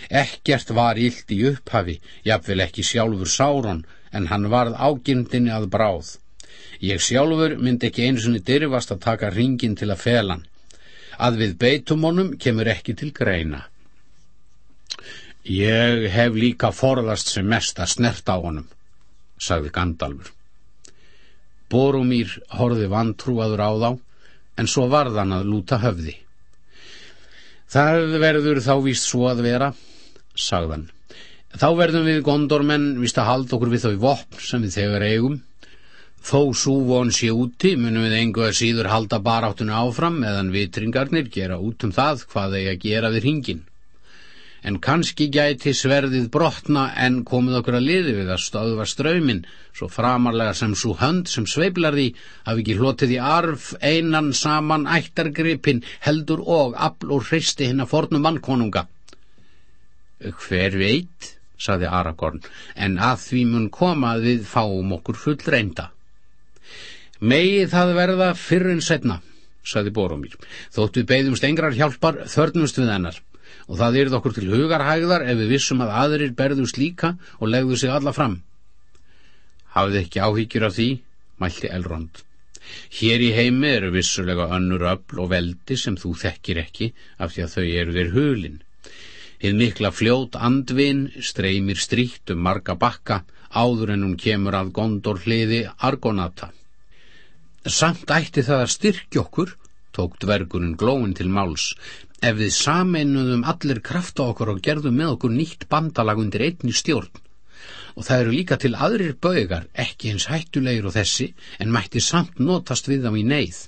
Ekkert var illt í upphafi, jafnvel ekki sjálfur Sáron, en hann varð ágindinni að bráð. Ég sjálfur myndi ekki einsunni dyrfast að taka ringin til að felan. Að við beitum honum kemur ekki til greina. Ég hef líka forðast sem mest að snerta á honum, sagði Gandalfur. Borumýr horfi vantrúaður á þá, en svo varðan að lúta höfði. Það verður þá víst svo að vera, sagðan. Þá verðum við gondormenn víst að halda okkur við þau vopn sem við þegar eigum. Þó súvon sé úti munum við einhver síður halda baráttunni áfram meðan vitringarnir gera út um það hvað þeir gera við hringin en kannski gæti sverðið brotna en komið okkur að liði við að stöðva ströymin svo framarlega sem svo hönd sem sveiblar því hafi ekki hlotið í arf einan saman ættargripin heldur og afl og hristi hinn að fornum mannkonunga. Hver veit, saði Aragorn, en að því mun koma við fáum okkur full reynda. Megi það verða fyrr en setna, saði Boromír, þótt við beigðumst engrar hjálpar þörnumst við hennar og það yrði okkur til hugarhægðar ef við vissum að aðrir berðust líka og legðu sig alla fram. Hafið ekki áhyggjur af því, mælti Elrond. Hér í heimi eru vissulega önnur öll og veldi sem þú þekkir ekki af því að þau eru þér hulin. Hið mikla fljót andvin streymir stríkt um marga bakka áður en hún kemur að gondor hliði Argonata. Samt ætti það að styrkja okkur, tók dvergurinn glóin til máls, ef við sameinuðum allir krafta okkur og gerðum með okkur nýtt bandalag undir einni stjórn. Og það eru líka til aðrir baugar, ekki eins hættulegir og þessi, en mætti samt notast við þá í neyð.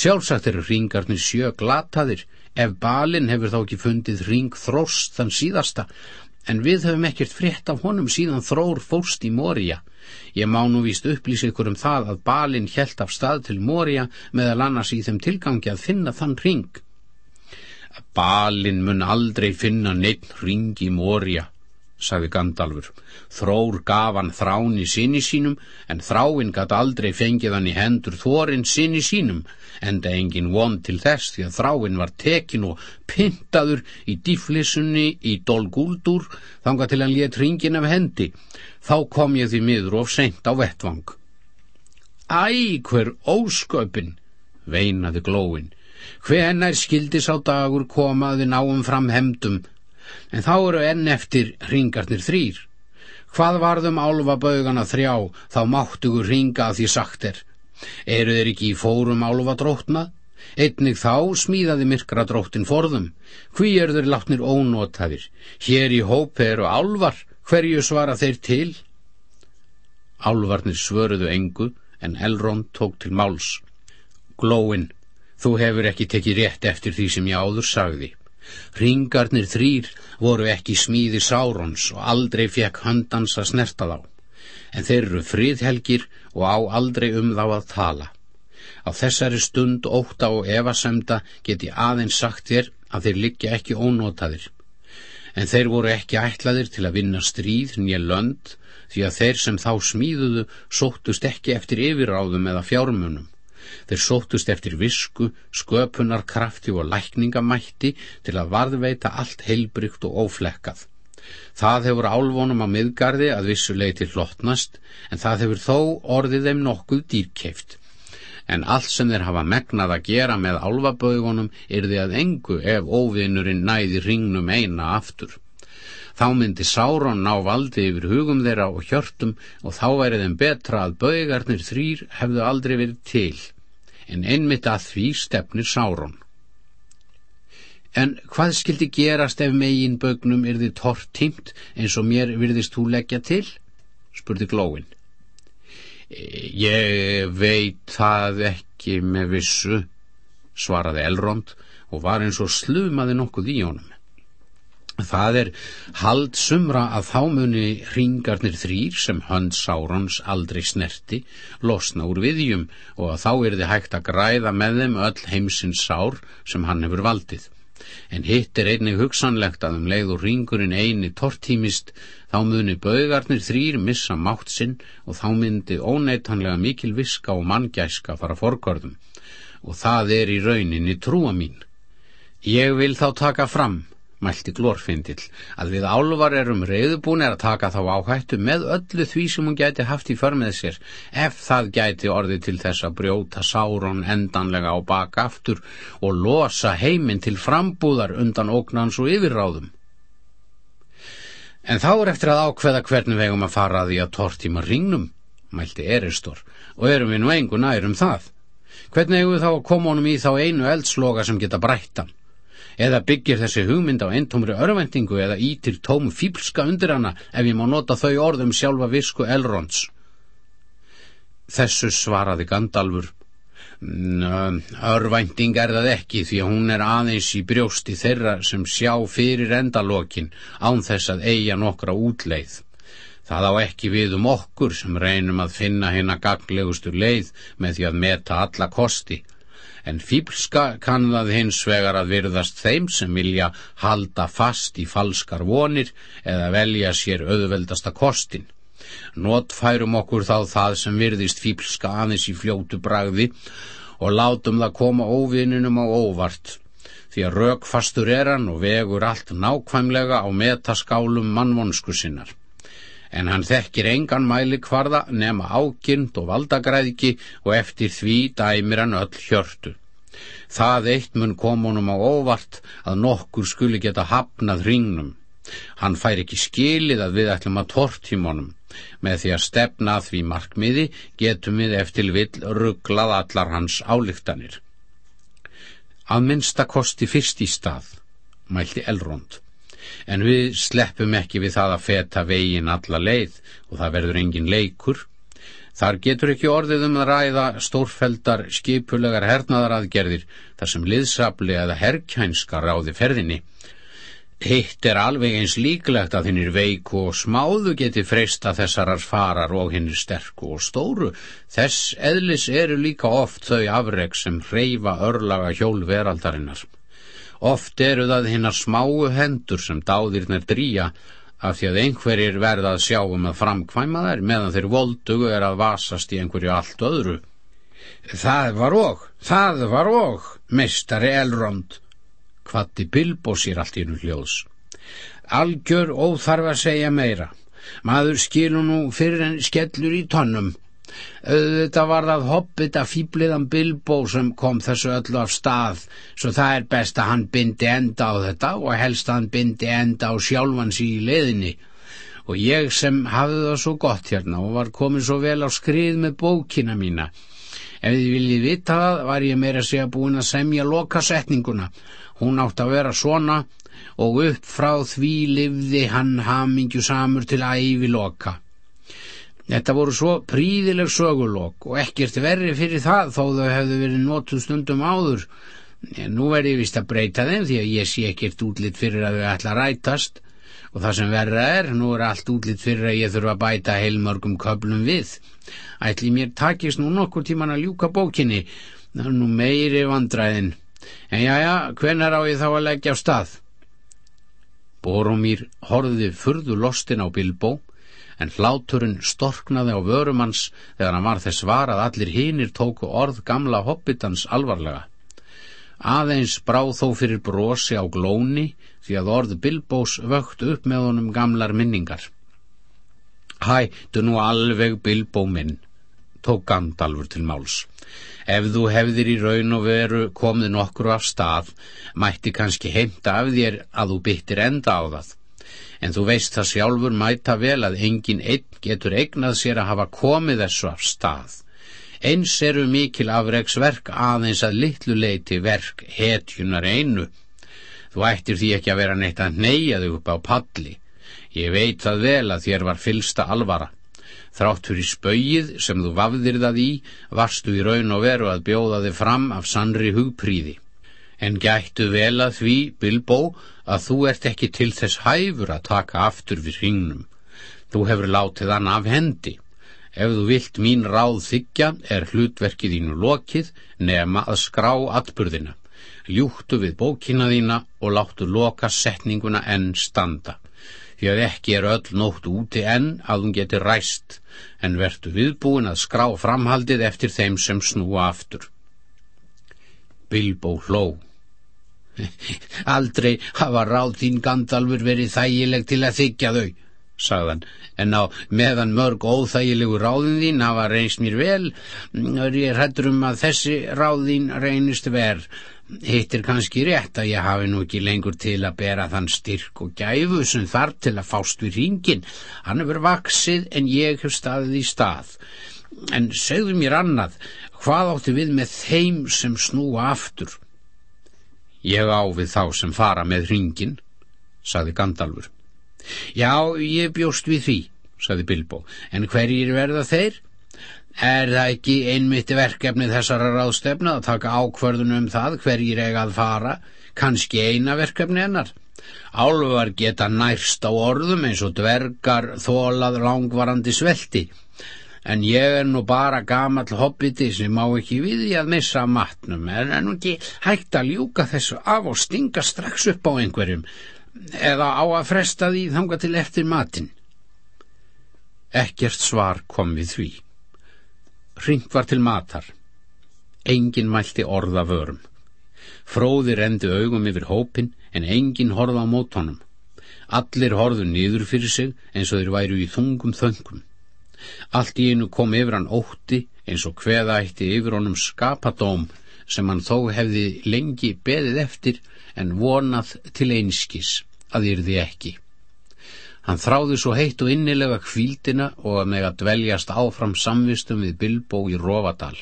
Sjálfsagt eru ringarnir sjö glataðir, ef balin hefur þá ekki fundið ring þróst þann síðasta, en við höfum ekkert frétt af honum síðan þrór fórst í Moria. Ég má nú víst upplýsa ykkur um það að balinn hjælt af stað til Moria meðal annars í þeim tilgangi að finna þann ring. Balinn mun aldrei finna neitt ring í Moria, sagði Gandalfur. Þrór gaf hann þrán í sinni sínum, en þráinn gatt aldrei fengið hann í hendur þorinn sinni sínum, enda engin von til þess því að þráinn var tekin og pyntaður í dýflissunni í dolgúldur, þanga til hann létt ringin af hendi. Þá kom ég því miður of seint á vettvang. Æ, hver ósköpin, veinaði glóin. Hvenær skildi sá dagur komaði náum fram hemdum, en þá eru enn eftir ringarnir þrýr. Hvað varðum álfabaugana þrjá, þá máttugur ringa að því sagt er. Eru þeir ekki í fórum álfa drótna? Einnig þá smíðaði myrkra dróttin forðum. Hví eru þeir látnir ónótafir? Hér í hópi eru álvar, hverju svara þeir til? Álvarnir svöruðu engu, en Elrond tók til máls. Glóin, þú hefur ekki tekið rétt eftir því sem ég áður sagði. Ringarnir þrýr voru ekki smíði Sárons og aldrei fekk höndans að snerta þá. En þeir eru friðhelgir og á aldrei um þá að tala. Á þessari stund óta og evasemda get ég aðeins sagt þér að þeir liggja ekki ónotaðir. En þeir voru ekki ætlaðir til að vinna stríð nýja lönd því að þeir sem þá smíðuðu sóttust ekki eftir yfirráðum eða fjármunum. Þeir sóttust eftir visku, sköpunar, krafti og lækningamætti til að varðveita allt heilbrygt og óflekkað. Það hefur álvonum á miðgarði að vissuleiti hlottnast, en það hefur þó orðið þeim nokkuð dýrkeift. En allt sem þeir hafa megnað að gera með álfabögunum er því að engu ef óvinnurinn næði ringnum eina aftur. Þá myndi Sáron ná valdi yfir hugum þeirra og hjörtum og þá væri þeim betra að bögarnir þrýr hefðu aldrei verið til en einmitt að því stefnir Sáron. En hvað skildi gerast ef megin bögnum er þið tort tímt eins og mér virðist þú leggja til? spurði glóin. Ég veit það ekki með vissu, svaraði Elrond og var eins og slumaði nokkuð í honum. Það er hald sumra að þá muni ringarnir þrýr sem hönd Sárons aldrei snerti losna úr viðjum og að þá er þið hægt að græða með þeim öll heimsins sár sem hann hefur valdið. En hitt er einnig hugsanlegt að um leið og ringurinn eini tortímist þá muni baugarnir þrýr missa mátt sinn og þá myndi óneitanlega mikil viska og manngæska fara forgörðum og það er í rauninni trúa mín. Ég vil þá taka fram mælti glorfindill, að við álvar erum reyðubúnir að taka þá áhættu með öllu því sem hún gæti haft í förmið sér, ef það gæti orðið til þess að brjóta sáron endanlega á baka aftur og losa heiminn til frambúðar undan ógnans og yfirráðum. En þá er eftir að ákveða hvernig vegum að fara að því að tortíma ringnum, mælti Eristor, og erum við nú engu nærum það. Hvernig hefur þá honum í þá einu eldsloga sem geta brættan? Eða byggir þessi hugmynd á eintómri örvendingu eða ítir tóm fíblska undir hana ef ég má nota þau orðum sjálfa visku Elrons. Þessu svaraði Gandalfur. Örvending er það ekki því að hún er aðeins í brjósti þeirra sem sjá fyrir endalokin án þess að eiga nokkra útleið. Það á ekki við um okkur sem reynum að finna hérna gaglegustu leið með því að meta alla kosti en fýblska kann það hins vegar að virðast þeim sem vilja halda fast í falskar vonir eða velja sér auðveldasta kostin. Notfærum okkur þá það sem virðist fýblska aðeins í fljótu bragði og látum það koma óvininum á óvart því að rökfastur er hann og vegur allt nákvæmlega á metaskálum mannvonsku sinnar en hann þekkir engan mæli kvarða nema ákynnt og valdagræðki og eftir því dæmir hann öll hjörtu. Það eitt mun kom honum á óvart að nokkur skuli geta hafnað hringnum. Hann fær ekki skilið að við ætlum að tortímonum. Með því að stefna að því markmiði getum við eftir vill rugglað allar hans álíktanir. Að minnsta kosti fyrst í stað, mælti Elrond en við sleppum ekki við það að feta vegin alla leið og það verður engin leikur. Þar getur ekki orðið um að ræða stórfeldar skipulegar hernaðaraðgerðir þar sem liðsabli eða herrkænska ráði ferðinni. Hitt er alveg eins líklegt að hinnir veiku og smáðu geti freista þessarar farar og hinnir sterku og stóru. Þess eðlis eru líka oft þau afreg sem hreyfa örlaga hjól veraldarinnar. Oft eru það hinnar smáu hendur sem dáðirnir drýja af því að einhverjir verða að sjá um að framkvæma þær meðan þeir voldugu er að vasast í einhverju allt öðru. Það var og, það var og, mestari Elrond kvatti Bilbo sér allt í nú hljóðs. Algjör óþarf að segja meira. Maður skilur nú fyrir en skellur í tónnum. Þetta var það hoppit að fýbliðan Bilbo sem kom þessu öllu af stað, svo það er best að hann bindi enda á þetta og helst að hann bindi enda á sjálfans í leðinni. Og ég sem hafði það svo gott hérna og var komin svo vel á skrið með bókina mína. Ef þið viljið vita það, var ég meira segja búin að semja lokasetninguna Hún átt að vera svona og upp frá því livði hann hamingju samur til ævi loka. Þetta voru svo príðileg sögulokk og ekkert verri fyrir það þó þau hefðu verið nótum stundum áður. Nú er ég vist að breyta þeim því að ég sé ekkert útlitt fyrir að þau ætla að rætast og það sem verra er, nú er allt útlitt fyrir að ég þurfa að bæta heilmörgum köplum við. Ætli mér takist nú nokkur tíman að ljúka bókinni, það er nú meiri vandræðin. En já, já, hvenar á ég þá að leggja á stað? Boromír horfiði furðu lostin á Bilbo, en hláturinn storknaði á vörumanns þegar hann var þess var að allir hinir tóku orð gamla hobbitans alvarlega. Aðeins bráð þó fyrir brosi á glóni því að orð Bilbós vögt upp með honum gamlar minningar. Hættu nú alveg Bilbó minn, tók Gandalfur til máls. Ef þú hefðir í raun og veru komið nokkru af stað, mætti kannski heimta af þér að þú byttir enda á það. En þú veist það sjálfur mæta vel að engin einn getur eignað sér að hafa komið þessu af stað. Eins eru mikil afreiksverk aðeins að litlu leiti verk hetjunar einu. Þú ættir því ekki að vera neitt að neyja þig upp á palli. Ég veit það vel að þér var fylsta alvara. Þráttur í spauið sem þú vafðir það í, varstu í raun og veru að bjóða þig fram af sannri hugpríði. En gættu vel að því, Bilbo, að þú ert ekki til þess hæfur að taka aftur við hringnum. Þú hefur látið hann af hendi. Ef þú vilt mín ráð þykja, er hlutverkið þínu lokið nema að skrá atburðina. Ljúttu við bókina þína og láttu loka setninguna enn standa því að ekki er öll nótt úti enn að hún geti ræst, en vertu viðbúin að skrá framhaldið eftir þeim sem snúa aftur. Bilbo hló. *laughs* Aldrei hafa ráð þín Gandalfur verið þægileg til að þykja þau, sagðan, en á meðan mörg óþægilegu ráðin þín hafa reynst mér vel, er ég hrættur um að þessi ráðin reynist verð, Hitt er kannski rétt að ég hafi nú ekki lengur til að bera þann styrk og gæfu sem þarf til að fást við ringin. Hann hefur vaksið en ég hef staðið í stað. En segðu mér annað, hvað átti við með þeim sem snúa aftur? Ég á við þá sem fara með ringin, saði Gandalfur. Já, ég bjóst við því, saði Bilbo, en hverjir verða þeir? Er það ekki einmitt verkefni þessara ráðstefna að taka ákvörðunum um það hverjir eiga að fara, kannski eina verkefni hennar? Álvar geta nærst á orðum eins og dvergar þólað langvarandi svelti, en ég er nú bara gamall hobbiti sem má ekki við í að missa matnum, er nú ekki hægt að ljúka þessu af og stinga strax upp á einhverjum, eða á að fresta því þanga til eftir matin. Ekkert svar kom við því. Ringt var til matar. Engin mælti orða vörum. Fróði rendi augum yfir hópin en engin horða á mótónum. Allir horðu niður fyrir sig eins og þeir væru í þungum þöngum. Allt í einu kom yfir hann ótti eins og hveða eitti yfir honum skapadóm sem hann þó hefði lengi beðið eftir en vonað til einskis að yrði ekki. Hann þráði svo heitt og innilega kvíldina og að meg að dveljast áfram samvistum við Bilbo í Rófadal.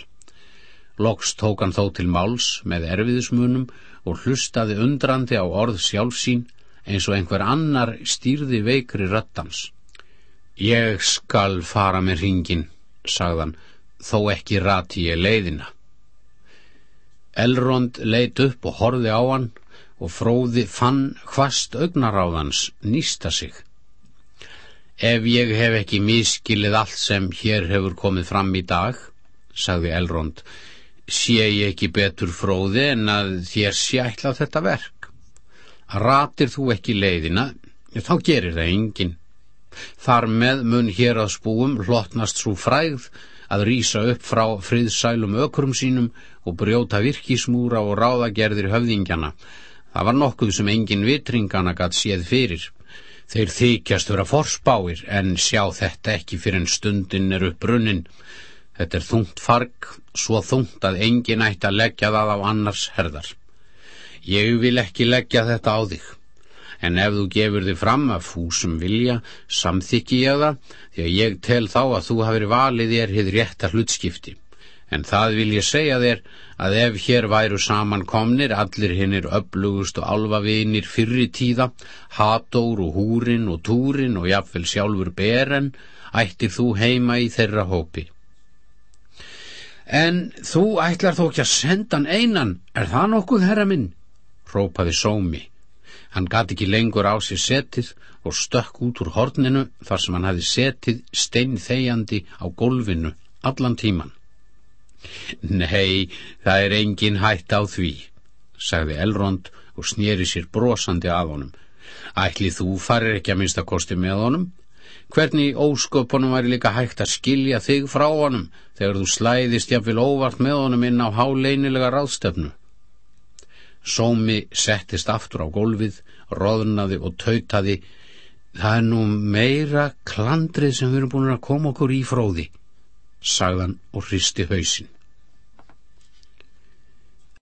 Loks tók hann þó til máls með erfiðismunum og hlustaði undrandi á orð sjálfsín eins og einhver annar stýrði veikri röttans. Ég skal fara með ringin, sagðan, þó ekki rati ég leiðina. Elrond leitt upp og horfi á hann og fróði fann hvast augnaráðans nýsta sig. Ef ég hef ekki miskilið allt sem hér hefur komið fram í dag, sagði Elrond, sé ég ekki betur fróði en að þér sjækla þetta verk. Ratir þú ekki leiðina, þá gerir það enginn. Þar með mun hér að spúum hlotnast svo fræð að rýsa upp frá friðsælum ökrum sínum og brjóta virkismúra og ráðagerðir höfðingjana. Það var nokkuð sem engin vitringana gatt séð fyrir. Þeir þykjast vera forspáir en sjá þetta ekki fyrir en stundin er upp brunnin. Þetta er þungt farg, svo þungt að engin ætti að leggja það á annars herðar. Ég vil ekki leggja þetta á þig, en ef þú gefur þig fram að fúsum vilja, samþykki ég það, því að ég tel þá að þú hafið valið þér hitt rétta hlutskipti. En það vil ég segja þér að ef hér væru saman komnir allir hinnir öflugust og alvavinir fyrri tíða, hatór og húrin og túrin og jafnvel sjálfur beren, ættir þú heima í þeirra hópi. En þú ætlar þó ekki að senda hann einan, er það nokkuð, herra minn? rópaði sómi. Hann gati ekki lengur á sér setið og stökk út úr horninu þar sem hann hafi setið steinþeyjandi á gólfinu allan tíman. Nei, það er engin hætt á því, sagði Elrond og snýri sér brosandi af honum. Ætli þú farir ekki að minnsta kosti með honum? Hvernig ósköpunum væri líka hægt að skilja þig frá honum þegar þú slæðist jafnvel óvart með honum inn á háleinilega ráðstöfnu? Sómi settist aftur á gólfið, roðnaði og tautaði. Það er nú meira klandrið sem við erum búin að koma okkur í fróði sagðan og hristi hausin.